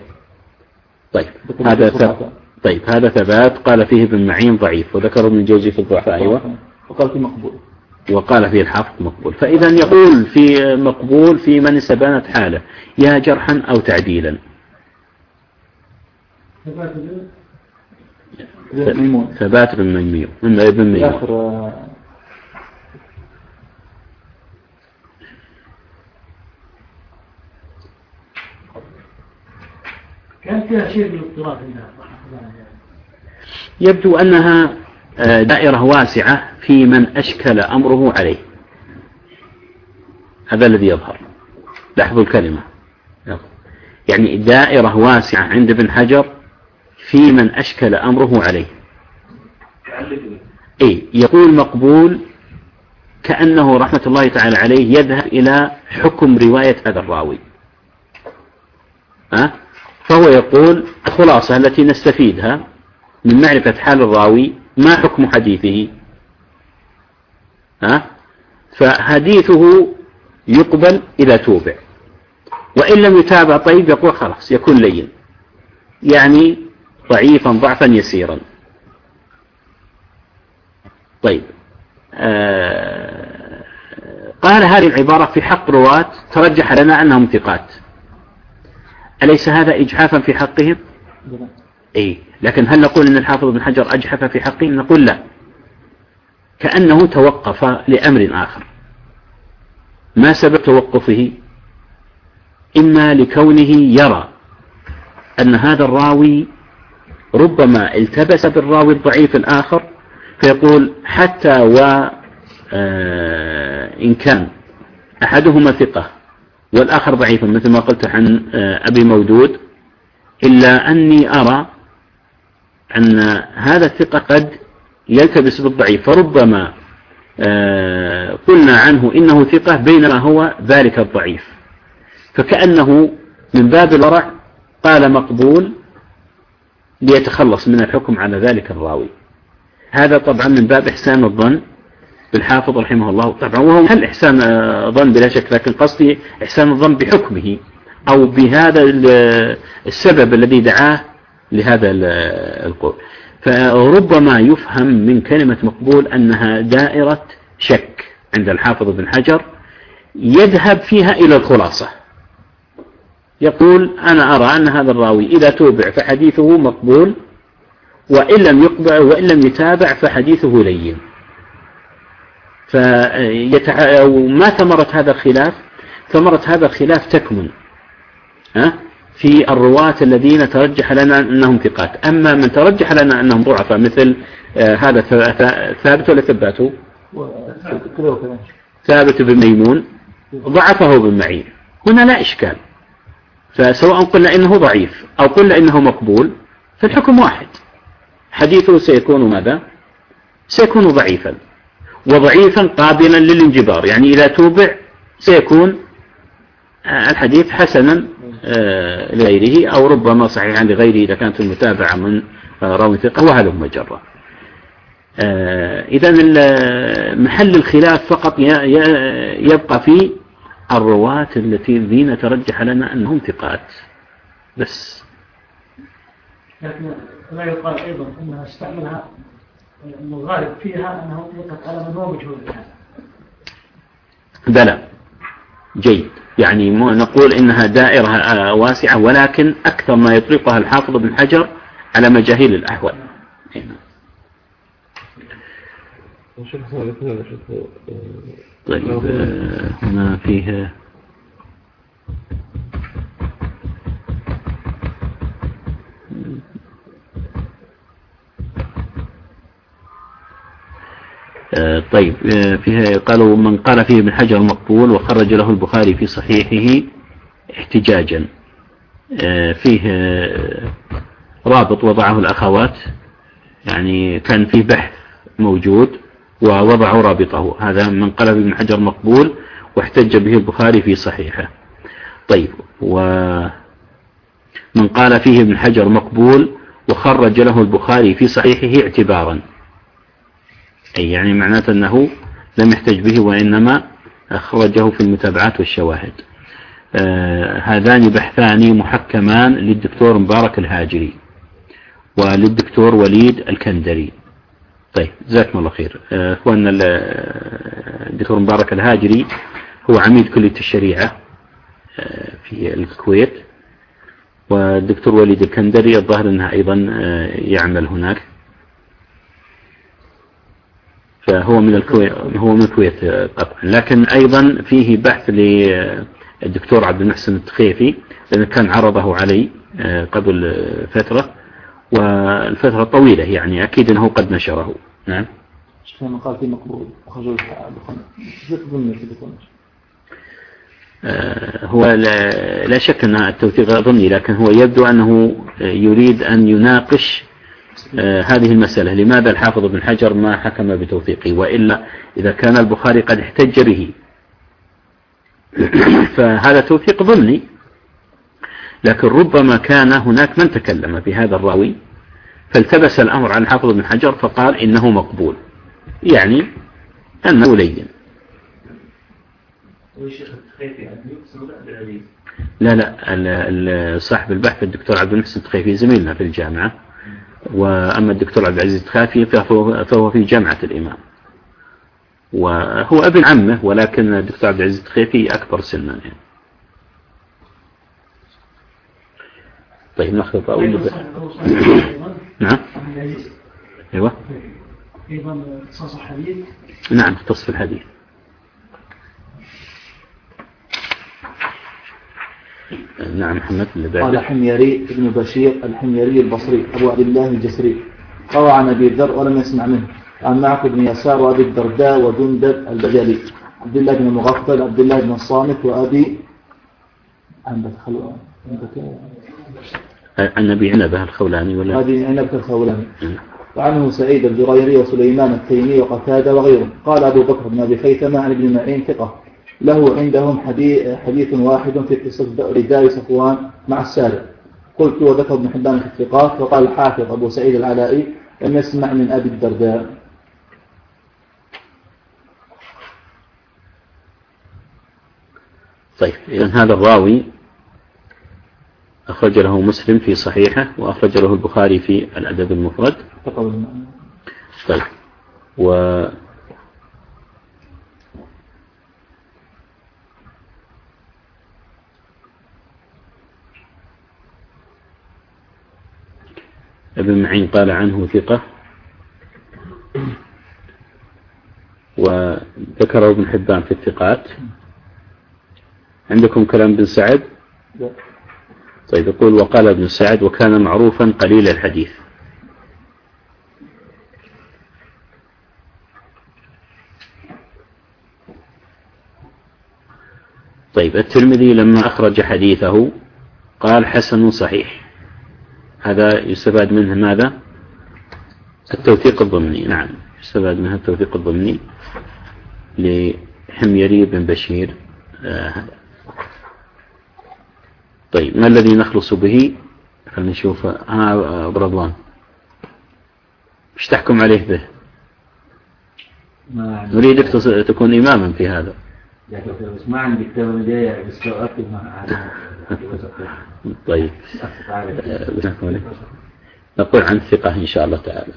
طيب هذا طيب هذا ثبات قال فيه ابن معين ضعيف وذكر ابن الجوزي في الضعفاء أيوه. وقال فيه مقبول. وقال فيه الحافظ مقبول. فإذا يقول في مقبول في من استبانت حاله يا جرحا أو تعديلا. ثبات بن ميمون. ابن ميمون. كان فيها شيء من الاضطراب يبدو أنها آه، دائرة واسعة في من أشكل أمره عليه. هذا الذي يظهر. لاحظوا الكلمة. يعني دائرة واسعة عند ابن حجر في من أشكل أمره عليه. إيه يقول مقبول كأنه رحمة الله تعالى عليه يذهب إلى حكم رواية هذا الراوي. أه؟ فهو يقول الخلاصة التي نستفيدها من معرفة حال الراوي ما حكم حديثه؟ أه؟ فحديثه يقبل إذا توبع. وإن لم يتابع طيب يقول خلاص يكون لين. يعني ضعيفا ضعفا يسيرا. طيب. آه قال هذه العبارة في حق رواة ترجح لنا أنهم ثقات. أليس هذا إجحافا في حقهم؟ أي لكن هل نقول أن الحافظ بن حجر أجحف في حقهم؟ نقول لا. كأنه توقف لأمر آخر. ما سبب توقفه؟ إما لكونه يرى أن هذا الراوي ربما التبس بالراوي الضعيف الآخر فيقول حتى و آه، كان أحدهما ثقة والآخر ضعيف مثل ما قلت عن آه، أبي مودود إلا أني أرى أن هذا الثقة قد يلتبس بالضعيف. فربما آه، قلنا عنه إنه ثقة بينما هو ذلك الضعيف. فكأنه من باب الورع قال مقبول ليتخلص من الحكم على ذلك الراوي. هذا طبعا من باب إحسان الظن بالحافظ رحمه الله. طبعا وهو هل إحسان ظن بلا شك لكن قصدي إحسان الظن بحكمه أو بهذا السبب الذي دعاه لهذا القول. فربما يفهم من كلمة مقبول أنها دائرة شك عند الحافظ بن حجر يذهب فيها إلى الخلاصة. يقول أنا أرى أن هذا الراوي إذا توبع فحديثه مقبول وإن لم يقبع وإن لم يتابع فحديثه لين. ما ثمرة هذا الخلاف؟ ثمرة هذا الخلاف تكمن ها؟ في الرواة الذين ترجح لنا أنهم ثقات. أما من ترجح لنا أنهم ضعفاء مثل آه هذا ثابت ولا ثباته؟ ثابت بن ميمون ضعفه بن معين. هنا لا إشكال. فسواء قلنا إنه ضعيف أو قلنا إنه مقبول فالحكم واحد. حديثه سيكون ماذا؟ سيكون ضعيفا. وضعيفا قابلا للانجبار. يعني إذا توبع سيكون الحديث حسنا آه، لغيره أو ربما صحيحا لغيره إذا كانت المتابعة من راوي ثقة وهذا مجرة آه، إذا محل الخلاف فقط يبقى في الرواة التي الذين ترجح لنا أنهم ثقات. بس. لكن لا يقال أيضا أنها استعملها الغالب فيها أنه يطلق على من هو مجهول. بلى. جيد. يعني نقول إنها دائرة آه، واسعة ولكن أكثر ما يطلقها الحافظ بن حجر على مجاهيل الأحوال. طيب هنا فيه طيب فيها قالوا من قال فيه ابن حجر مقبول وخرج له البخاري في صحيحه احتجاجا. فيه رابط وضعه الأخوات يعني كان فيه بحث موجود. ووضعوا رابطه. هذا من فيه ابن حجر مقبول واحتج به البخاري في صحيحه. طيب ومن قال فيه ابن حجر مقبول وخرج له البخاري في صحيحه اعتبارا. أي يعني معناته أنه لم يحتج به وإنما أخرجه في المتابعات والشواهد. آه هذان بحثان محكمان للدكتور مبارك الهاجري وللدكتور وليد الكندري. طيب جزاكم الله خير. آه، إخواننا الدكتور مبارك الهاجري هو عميد كلية الشريعة آه، في الكويت. والدكتور وليد الكندري الظاهر أنه أيضا آه، يعمل هناك. فهو من الكويت هو من الكويت طبعا. لكن أيضا فيه بحث للدكتور عبد المحسن التخيفي لأنه كان عرضه علي قبل فترة. والفترة طويلة يعني أكيد أنه قد نشره. نعم. شيخنا قال في مقبول. وخرجوا آه، هو لا, لا شك أن التوثيق ضمني لكن هو يبدو أنه يريد أن يناقش آه، هذه المسألة. لماذا الحافظ بن حجر ما حكم بتوثيقه؟ وإلا إذا كان البخاري قد احتج به. فهذا توثيق ضمني لكن ربما كان هناك من تكلم في هذا الراوي فالتبس الأمر عن الحافظ بن حجر فقال إنه مقبول يعني أنه لين. لا لا صاحب البحث الدكتور عبد المحسن التخيفي زميلنا في الجامعة. وأما الدكتور عبد العزيز الخافي فهو في جامعة الإمام. وهو ابن عمه ولكن الدكتور عبد العزيز الخيفي أكبر سنا يعني. طيب ناخذ أول نعم. أيوة. أيضا اختصاص الحديث. نعم اختص الحديث. نعم محمد اللي بعد قال حميري ابن بشير الحميري البصري أبو عبد الله الجسري. روى عن أبي الذر ولم يسمع منه. عن معك بن يسار وأبي الدرداء وجندب البجلي. عبد الله بن مغفل عبد الله بن الصامت وأبي. عندك خلو عندك عن أبي عنبة الخولاني ولا؟ أبي عنبة الخولاني وعنه سعيد الجريري وسليمان التيمي وقتادة وغيره قال أبو بكر بن أبي خيثمة عن ابن معين ثقة. له عندهم حديث, حديث واحد في قصة رداء صفوان مع السابع قلت وذكر ابن حبان في الثقات وقال الحافظ أبو سعيد العلائي لم يسمع من أبي الدرداء. طيب إذا هذا الراوي أخرج له مسلم في صحيحه وأخرج له البخاري في الأدب المفرد. طيب. و ابن معين قال عنه ثقة. وذكره ابن حبان في الثقات. عندكم كلام بن سعد؟ طيب يقول وقال ابن سعد وكان معروفا قليل الحديث. طيب الترمذي لما أخرج حديثه قال حسن صحيح. هذا يستفاد منه ماذا؟ التوثيق الضمني. نعم يستفاد منها التوثيق الضمني لحميري بن بشير آه طيب ما الذي نخلص به؟ خلينا نشوف ها أبو رضوان. إيش تحكم عليه به؟ نريدك تكون إماما في هذا. بس طيب. نقول عن ثقة إن شاء الله تعالى.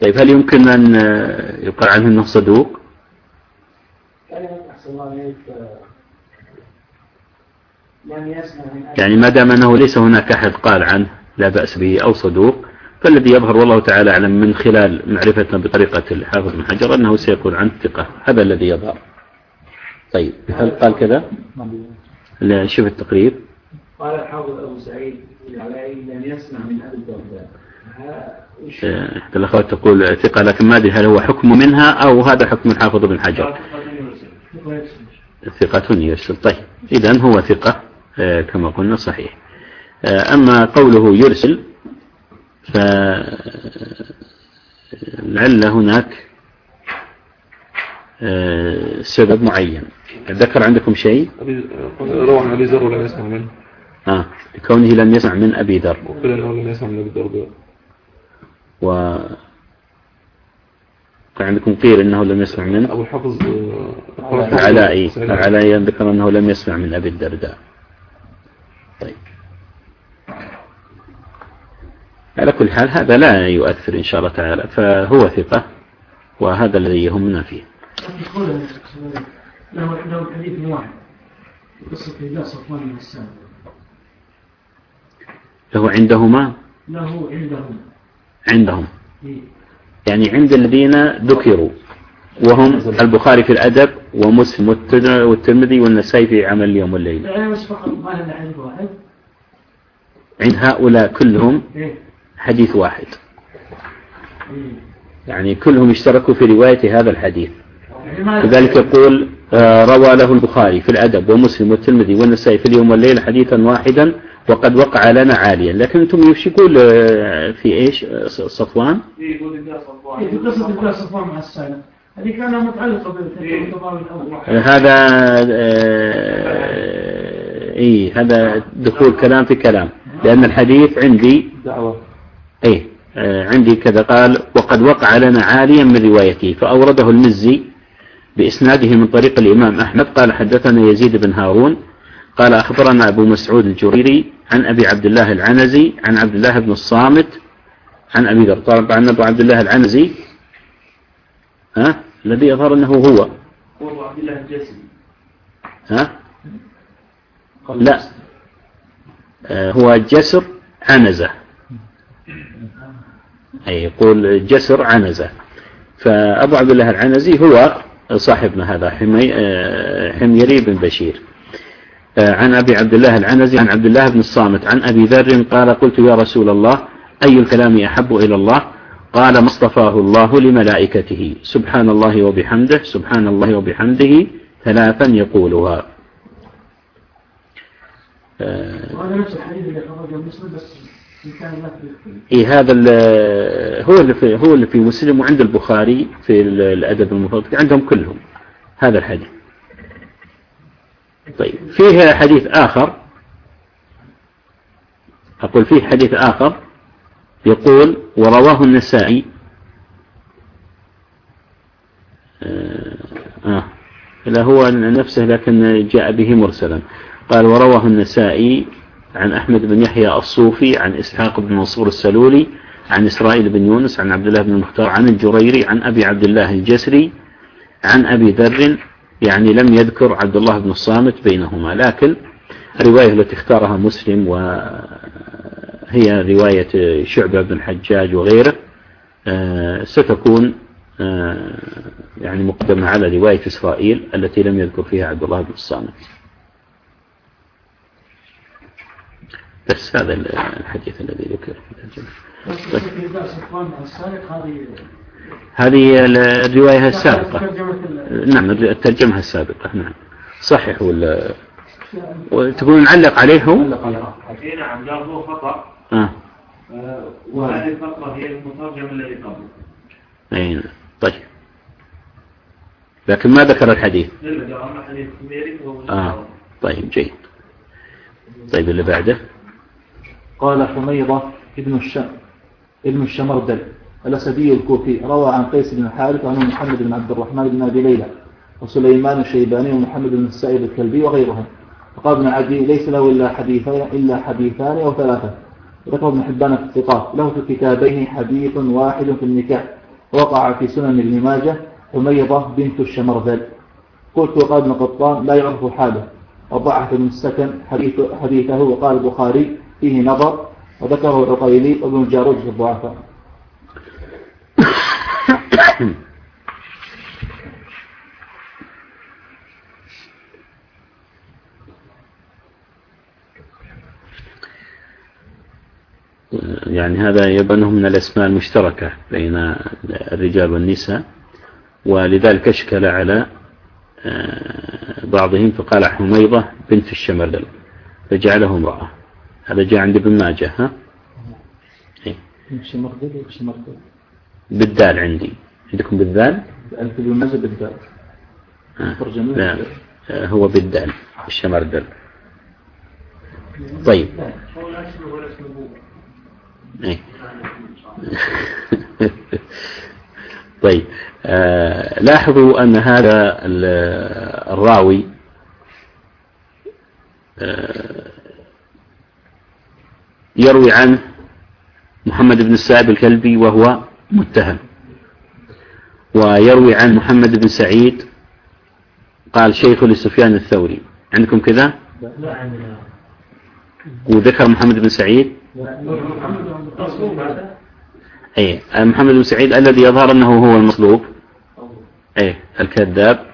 طيب هل يمكن أن يقال عنه أنه صدوق؟ يعني ما دام أنه ليس هناك أحد قال عنه لا بأس به أو صدوق فالذي يظهر والله تعالى أعلم من خلال معرفتنا بطريقة الحافظ بن حجر أنه سيكون عن ثقة. هذا الذي يظهر. طيب هل قال كذا؟ شوف التقريب قال الحافظ أبو سعيد العلائي لم يسمع من أبي الدرداء إحدى الأخوات تقول ثقة لكن ما أدري هل هو حكم منها أو هذا حكم الحافظ بن حجر. ثقة يرسل طيب إذا هو ثقة. آه، كما قلنا صحيح. آه، أما قوله يرسل فلعل هناك آه، سبب معين. ذكر عندكم شيء؟ روى عن أبي ذر ولم يسمع منه. آه كونه لم يسمع من أبي ذر. وقيل أنه لم يسمع من أبي ذر. و عندكم قيل إنه لم يسمع من أبو الحافظ العلائي العلائي ذكر إنه لم يسمع من أبي الدرداء طيب على كل حال هذا لا يؤثر إن شاء الله تعالى فهو ثقة وهذا الذي يهمنا فيه. له له حديث واحد قصة الله صفوان بن له عندهما؟ له عندهم. عندهم. إيه. يعني عند الذين ذكروا وهم البخاري في الأدب ومسلم والترمذي والنسائي في عمل اليوم والليل يعني عند هؤلاء كلهم إيه. حديث واحد. يعني كلهم اشتركوا في رواية هذا الحديث. لذلك يقول آه، روى له البخاري في الأدب ومسلم والترمذي والنسائي في اليوم والليل حديثا واحدا وقد وقع لنا عاليا. لكن أنتم يقول آه، في إيش؟ آه، صفوان؟ في قصة الله صفوان مع السالم هذه كانت متعلقة هذا إيه هذا دخول كلام في كلام. لأن الحديث عندي دعوة. إيه عندي كذا. قال وقد وقع لنا عاليا من روايته فأورده المزي بإسناده من طريق الإمام أحمد. قال حدثنا يزيد بن هارون. قال أخبرنا أبو مسعود الجريري عن أبي عبد الله العنزي عن عبد الله بن الصامت عن أبي ذر. طبعا أبو عبد الله العنزي ها الذي يظهر أنه هو. هو عبد الله الجسمي ها؟ لا. آه هو جسر عنزة. أي يقول جسر عنزة. فأبو عبد الله العنزي هو صاحبنا هذا حمي آه، حميري بن بشير. آه، عن أبي عبد الله العنزي عن عبد الله بن الصامت عن أبي ذر قال قلت يا رسول الله أي الكلام أحب إلى الله؟ قال ما اصطفاه الله لملائكته. سبحان الله وبحمده سبحان الله وبحمده ثلاثا يقولها. وهذا نفس الحديث اللي خرجه مسلم بس إيه هذا هو اللي في هو اللي في مسلم وعند البخاري في الأدب المفرد عندهم كلهم هذا الحديث. طيب فيه حديث آخر. أقول فيه حديث آخر. يقول ورواه النسائي. آه, آه لا هو نفسه لكن جاء به مرسلا. قال ورواه النسائي عن أحمد بن يحيى الصوفي عن إسحاق بن منصور السلولي عن إسرائيل بن يونس عن عبد الله بن المختار عن الجريري عن أبي عبد الله الجسري عن أبي ذر يعني لم يذكر عبد الله بن الصامت بينهما. لكن الرواية التي اختارها مسلم وهي رواية شعبة بن الحجاج وغيره آه، ستكون آه، يعني مقدمة على رواية إسرائيل التي لم يذكر فيها عبد الله بن الصامت. بس هذا الحديث الذي ذكر في هذه الرواية السابقة. نعم الترجمة السابقة نعم. صحيح ولا؟ وتقول نعلق عليه هو؟ نعم قال هو خطأ. آه. وهذه الفقرة هي المترجم الذي قبله. أي نعم. طيب. لكن ما ذكر الحديث؟ آه. طيب جيد. طيب اللي بعده؟ قال حميضة ابن الشم ابن الشمردل الأسدي الكوفي روى عن قيس بن الحارث عن محمد بن عبد الرحمن بن أبي ليلى وسليمان الشيباني ومحمد بن السائب الكلبي وغيرهم. فقال ابن عدي ليس له إلا حديثان إلا حديثان أو ثلاثة. ذكر ابن حبان في الثقات له في كتابين حديث واحد في النكاح. وقع في سنن ابن ماجه حميضة بنت الشمرذل قلت وقال ابن قطان لا يعرف حاله. وضعف من السكن حديث حديثه وقال البخاري فيه نظر وذكره العقيلي وابن الجارود في الضعفاء. يعني هذا يبنه من الأسماء المشتركة بين الرجال والنساء ولذلك أشكل على آه، بعضهم فقال حميضة بنت الشمردل فجعله امرأة. هذا جاء عند ابن ماجه ها؟ إيه؟ بالدال عندي. عندكم بالذال ابن ماجه بالدال. آه. لا. آه، هو بالدال الشمردل طيب. إيه؟ طيب. آه لاحظوا أن هذا الراوي آه يروي عنه محمد بن السائب الكلبي وهو متهم. ويروي عن محمد بن سعيد قال شيخ لسفيان الثوري. عندكم كذا؟ وذكر محمد بن سعيد؟ أي محمد بن سعيد الذي يظهر أنه هو المصلوب أي الكذاب.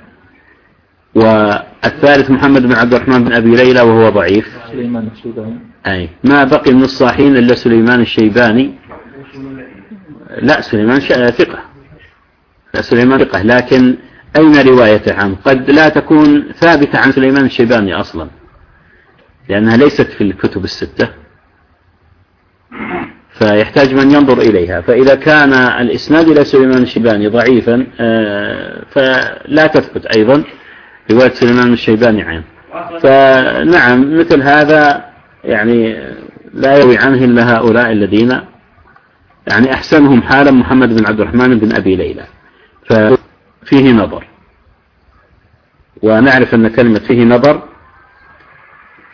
والثالث محمد بن عبد الرحمن بن أبي ليلى وهو ضعيف. سليمان الشيباني. أي ما بقي من الصاحين إلا سليمان الشيباني. لا سليمان ثقة. لا سليمان ثقة. لكن أين روايته عنه قد لا تكون ثابتة عن سليمان الشيباني أصلا. لأنها ليست في الكتب الستة. فيحتاج من ينظر إليها. فإذا كان الإسناد إلى سليمان الشيباني ضعيفا آه، فلا تثبت أيضا. رواية سليمان الشيباني عنه فنعم مثل هذا يعني لا يروي عنه إلا هؤلاء الذين يعني أحسنهم حالا محمد بن عبد الرحمن بن أبي ليلى. ففيه نظر. ونعرف أن كلمة فيه نظر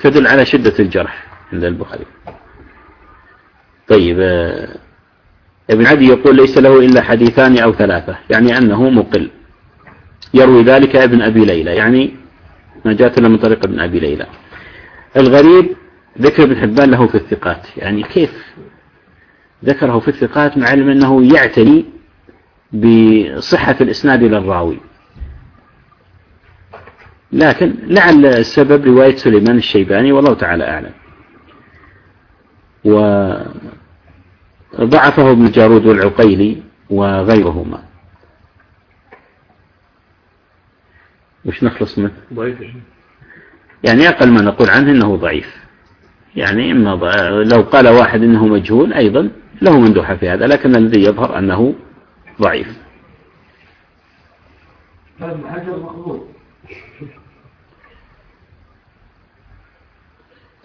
تدل على شدة الجرح عند البخاري. طيب آه، ابن عدي يقول ليس له إلا حديثان أو ثلاثة يعني أنه مقل. يروي ذلك ابن أبي ليلى. يعني جاءت من طريق ابن أبي ليلى. الغريب ذكر ابن حبان له في الثقات. يعني كيف ذكره في الثقات مع علم أنه يعتني بصحة الإسناد إلى الراوي. لكن لعل السبب رواية سليمان الشيباني والله تعالى أعلم. وضعفه ابن جارود والعقيلي وغيرهما. وش نخلص منه؟ ضعيف. يعني أقل ما نقول عنه أنه ضعيف. يعني إما لو قال واحد إنه مجهول أيضا له مندوحة في هذا لكن الذي يظهر أنه ضعيف.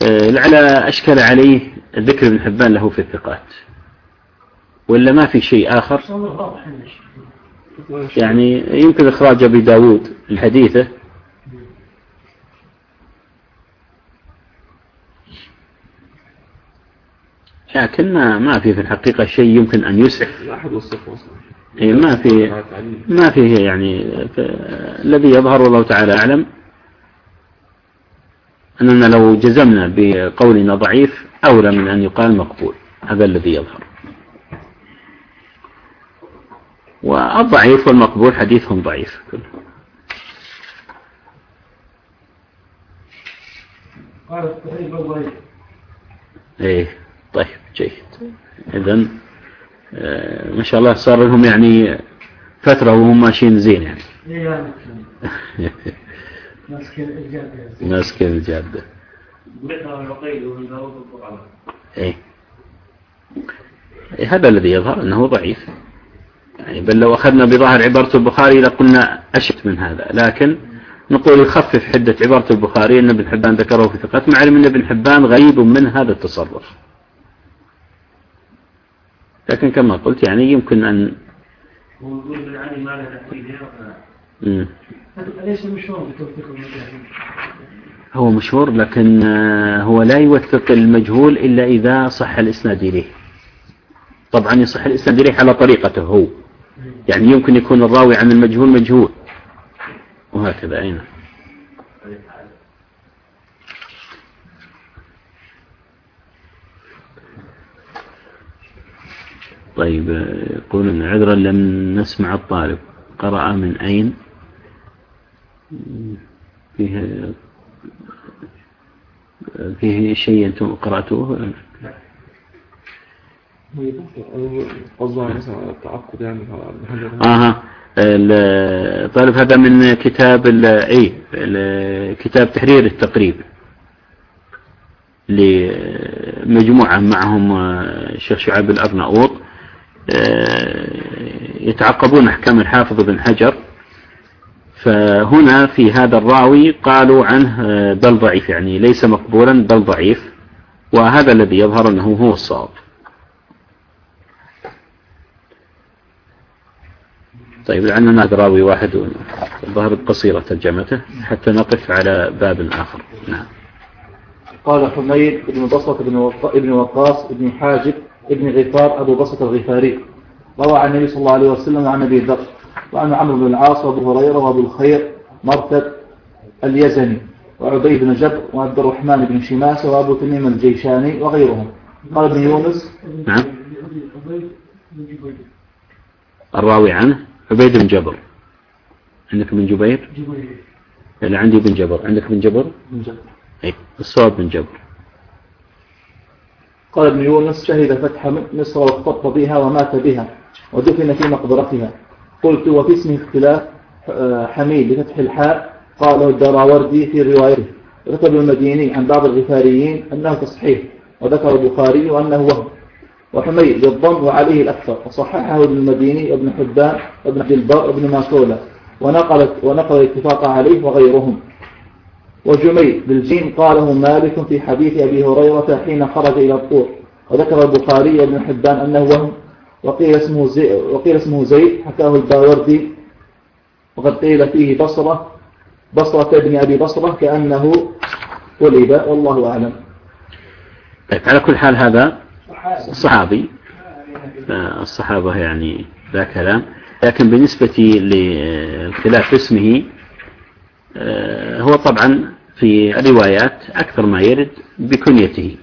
آه، لعل أشكل عليه ذكر ابن حبان له في الثقات. ولا ما في شيء آخر؟ يعني يمكن إخراج أبي داود الحديثة لكن ما ما في في الحقيقة شيء يمكن أن يسعف إيه، ما في ما فيه يعني الذي يظهر والله تعالى أعلم. أننا لو جزمنا بقولنا ضعيف أولى من أن يقال مقبول. هذا الذي يظهر. والضعيف والمقبول حديثهم ضعيف. إيه طيب جيد. اذا آه، ما شاء الله صار لهم يعني فترة وهم ماشيين زين يعني. ماسكين الجادة إيه هذا الذي يظهر أنه ضعيف. يعني بل لو أخذنا بظاهر عبارة البخاري لقلنا أشد من هذا. لكن نقول يخفف حدة عبارة البخاري أن ابن حبان ذكره في ثقات مع أن ابن حبان غريب من هذا التصرف. لكن كما قلت يعني يمكن أن هو مشهور لكن آه، هو لا يوثق المجهول إلا إذا صح الإسناد إليه. طبعا يصح الإسناد إليه على طريقته هو. يعني يمكن يكون الراوي عن المجهول مجهول. وهكذا أين طيب يقول عذرا لم نسمع الطالب. قرأ من أين؟ فيه فيه شيء أنتم قرأتوه؟ يعني أها. طالب هذا من كتاب اي كتاب تحرير التقريب. لمجموعة معهم الشيخ شعيب الأرناؤوط. يتعقبون أحكام الحافظ بن حجر. فهنا في هذا الراوي قالوا عنه بل ضعيف يعني ليس مقبولا بل ضعيف. وهذا الذي يظهر أنه هو الصواب. طيب لعلنا راوي واحد الظاهر قصيرة ترجمته حتى نقف على باب آخر. نعم. قال حميد بن بصرة بن, ابن وقاص بن حاجب بن غفار أبو بصرة الغفاري. روى عن النبي صلى الله عليه وسلم عن أبي ذر وعن عمرو بن العاص وأبو هريرة وأبو الخير مرتد اليزني وعبيد بن جبر وعبد الرحمن بن شماسة وأبو تميم الجيشاني وغيرهم. قال ابن يونس. نعم. الراوي عنه. عبيد بن جبر. عندك بن جبير؟ جبير. يعني عندي بن جبر. عندك بن جبر؟ بن جبر. أي الصواب بن جبر. قال ابن يونس شهد فتح مصر واختط بها ومات بها ودفن في مقبرتها. قلت وفي اسمه اختلاف آه، حميد بفتح الحاء. قاله الدراوردي في روايته. كتب المديني عن بعض الغفاريين أنه تصحيح وذكر البخاري وأنه وهم. وحميد بالضم وعليه الأكثر. وصححه ابن المديني وابن حبان وابن عبد البر وابن ماسولة. ونقلت ونقل الاتفاق عليه وغيرهم. وجميل بالجيم قاله مالك في حديث أبي هريرة حين خرج إلى الطور. وذكر البخاري وابن حبان أنه وهم. وقيل اسمه, زي وقيل اسمه زيد حكاه الباوردي. وقد قيل فيه بصرة. بصرة ابن أبي بصرة كأنه ولد والله أعلم. طيب على كل حال هذا صحابي. الصحابة يعني لا كلام. لكن بالنسبة للخلاف اسمه آه، هو طبعا في الروايات أكثر ما يرد بكنيته.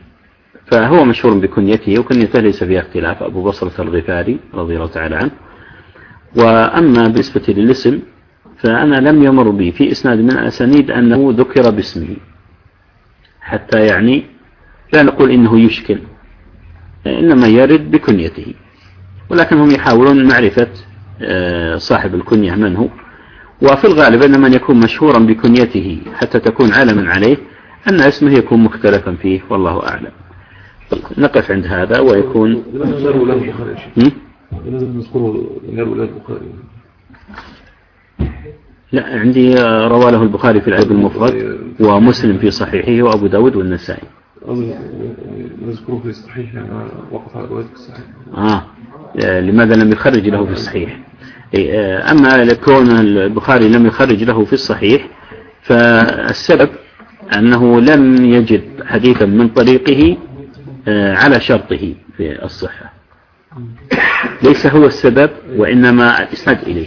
فهو مشهور بكنيته وكنيته ليس فيها اختلاف. أبو بصرة الغفاري رضي الله تعالى عنه. وأما بالنسبة للاسم فأنا لم يمر بي في إسناد من الأسانيد أنه ذكر باسمه. حتى يعني لا نقول إنه يشكل. إنما يرد بكنيته. ولكن هم يحاولون معرفة آه، صاحب الكنية من هو. وفي الغالب أن من يكون مشهورا بكنيته حتى تكون علما عليه أن اسمه يكون مختلفا فيه والله أعلم. نقف عند هذا ويكون لا عندي روى له البخاري في العيب المفرد ومسلم في صحيحه وأبو داود والنسائي. في الصحيح يعني وقف على الصحيح. آه لماذا لم يخرج له في الصحيح؟ أما كون البخاري لم يخرج له في الصحيح فالسبب أنه لم يجد حديثا من طريقه على شرطه في الصحة. ليس هو السبب وإنما الإسناد إليه.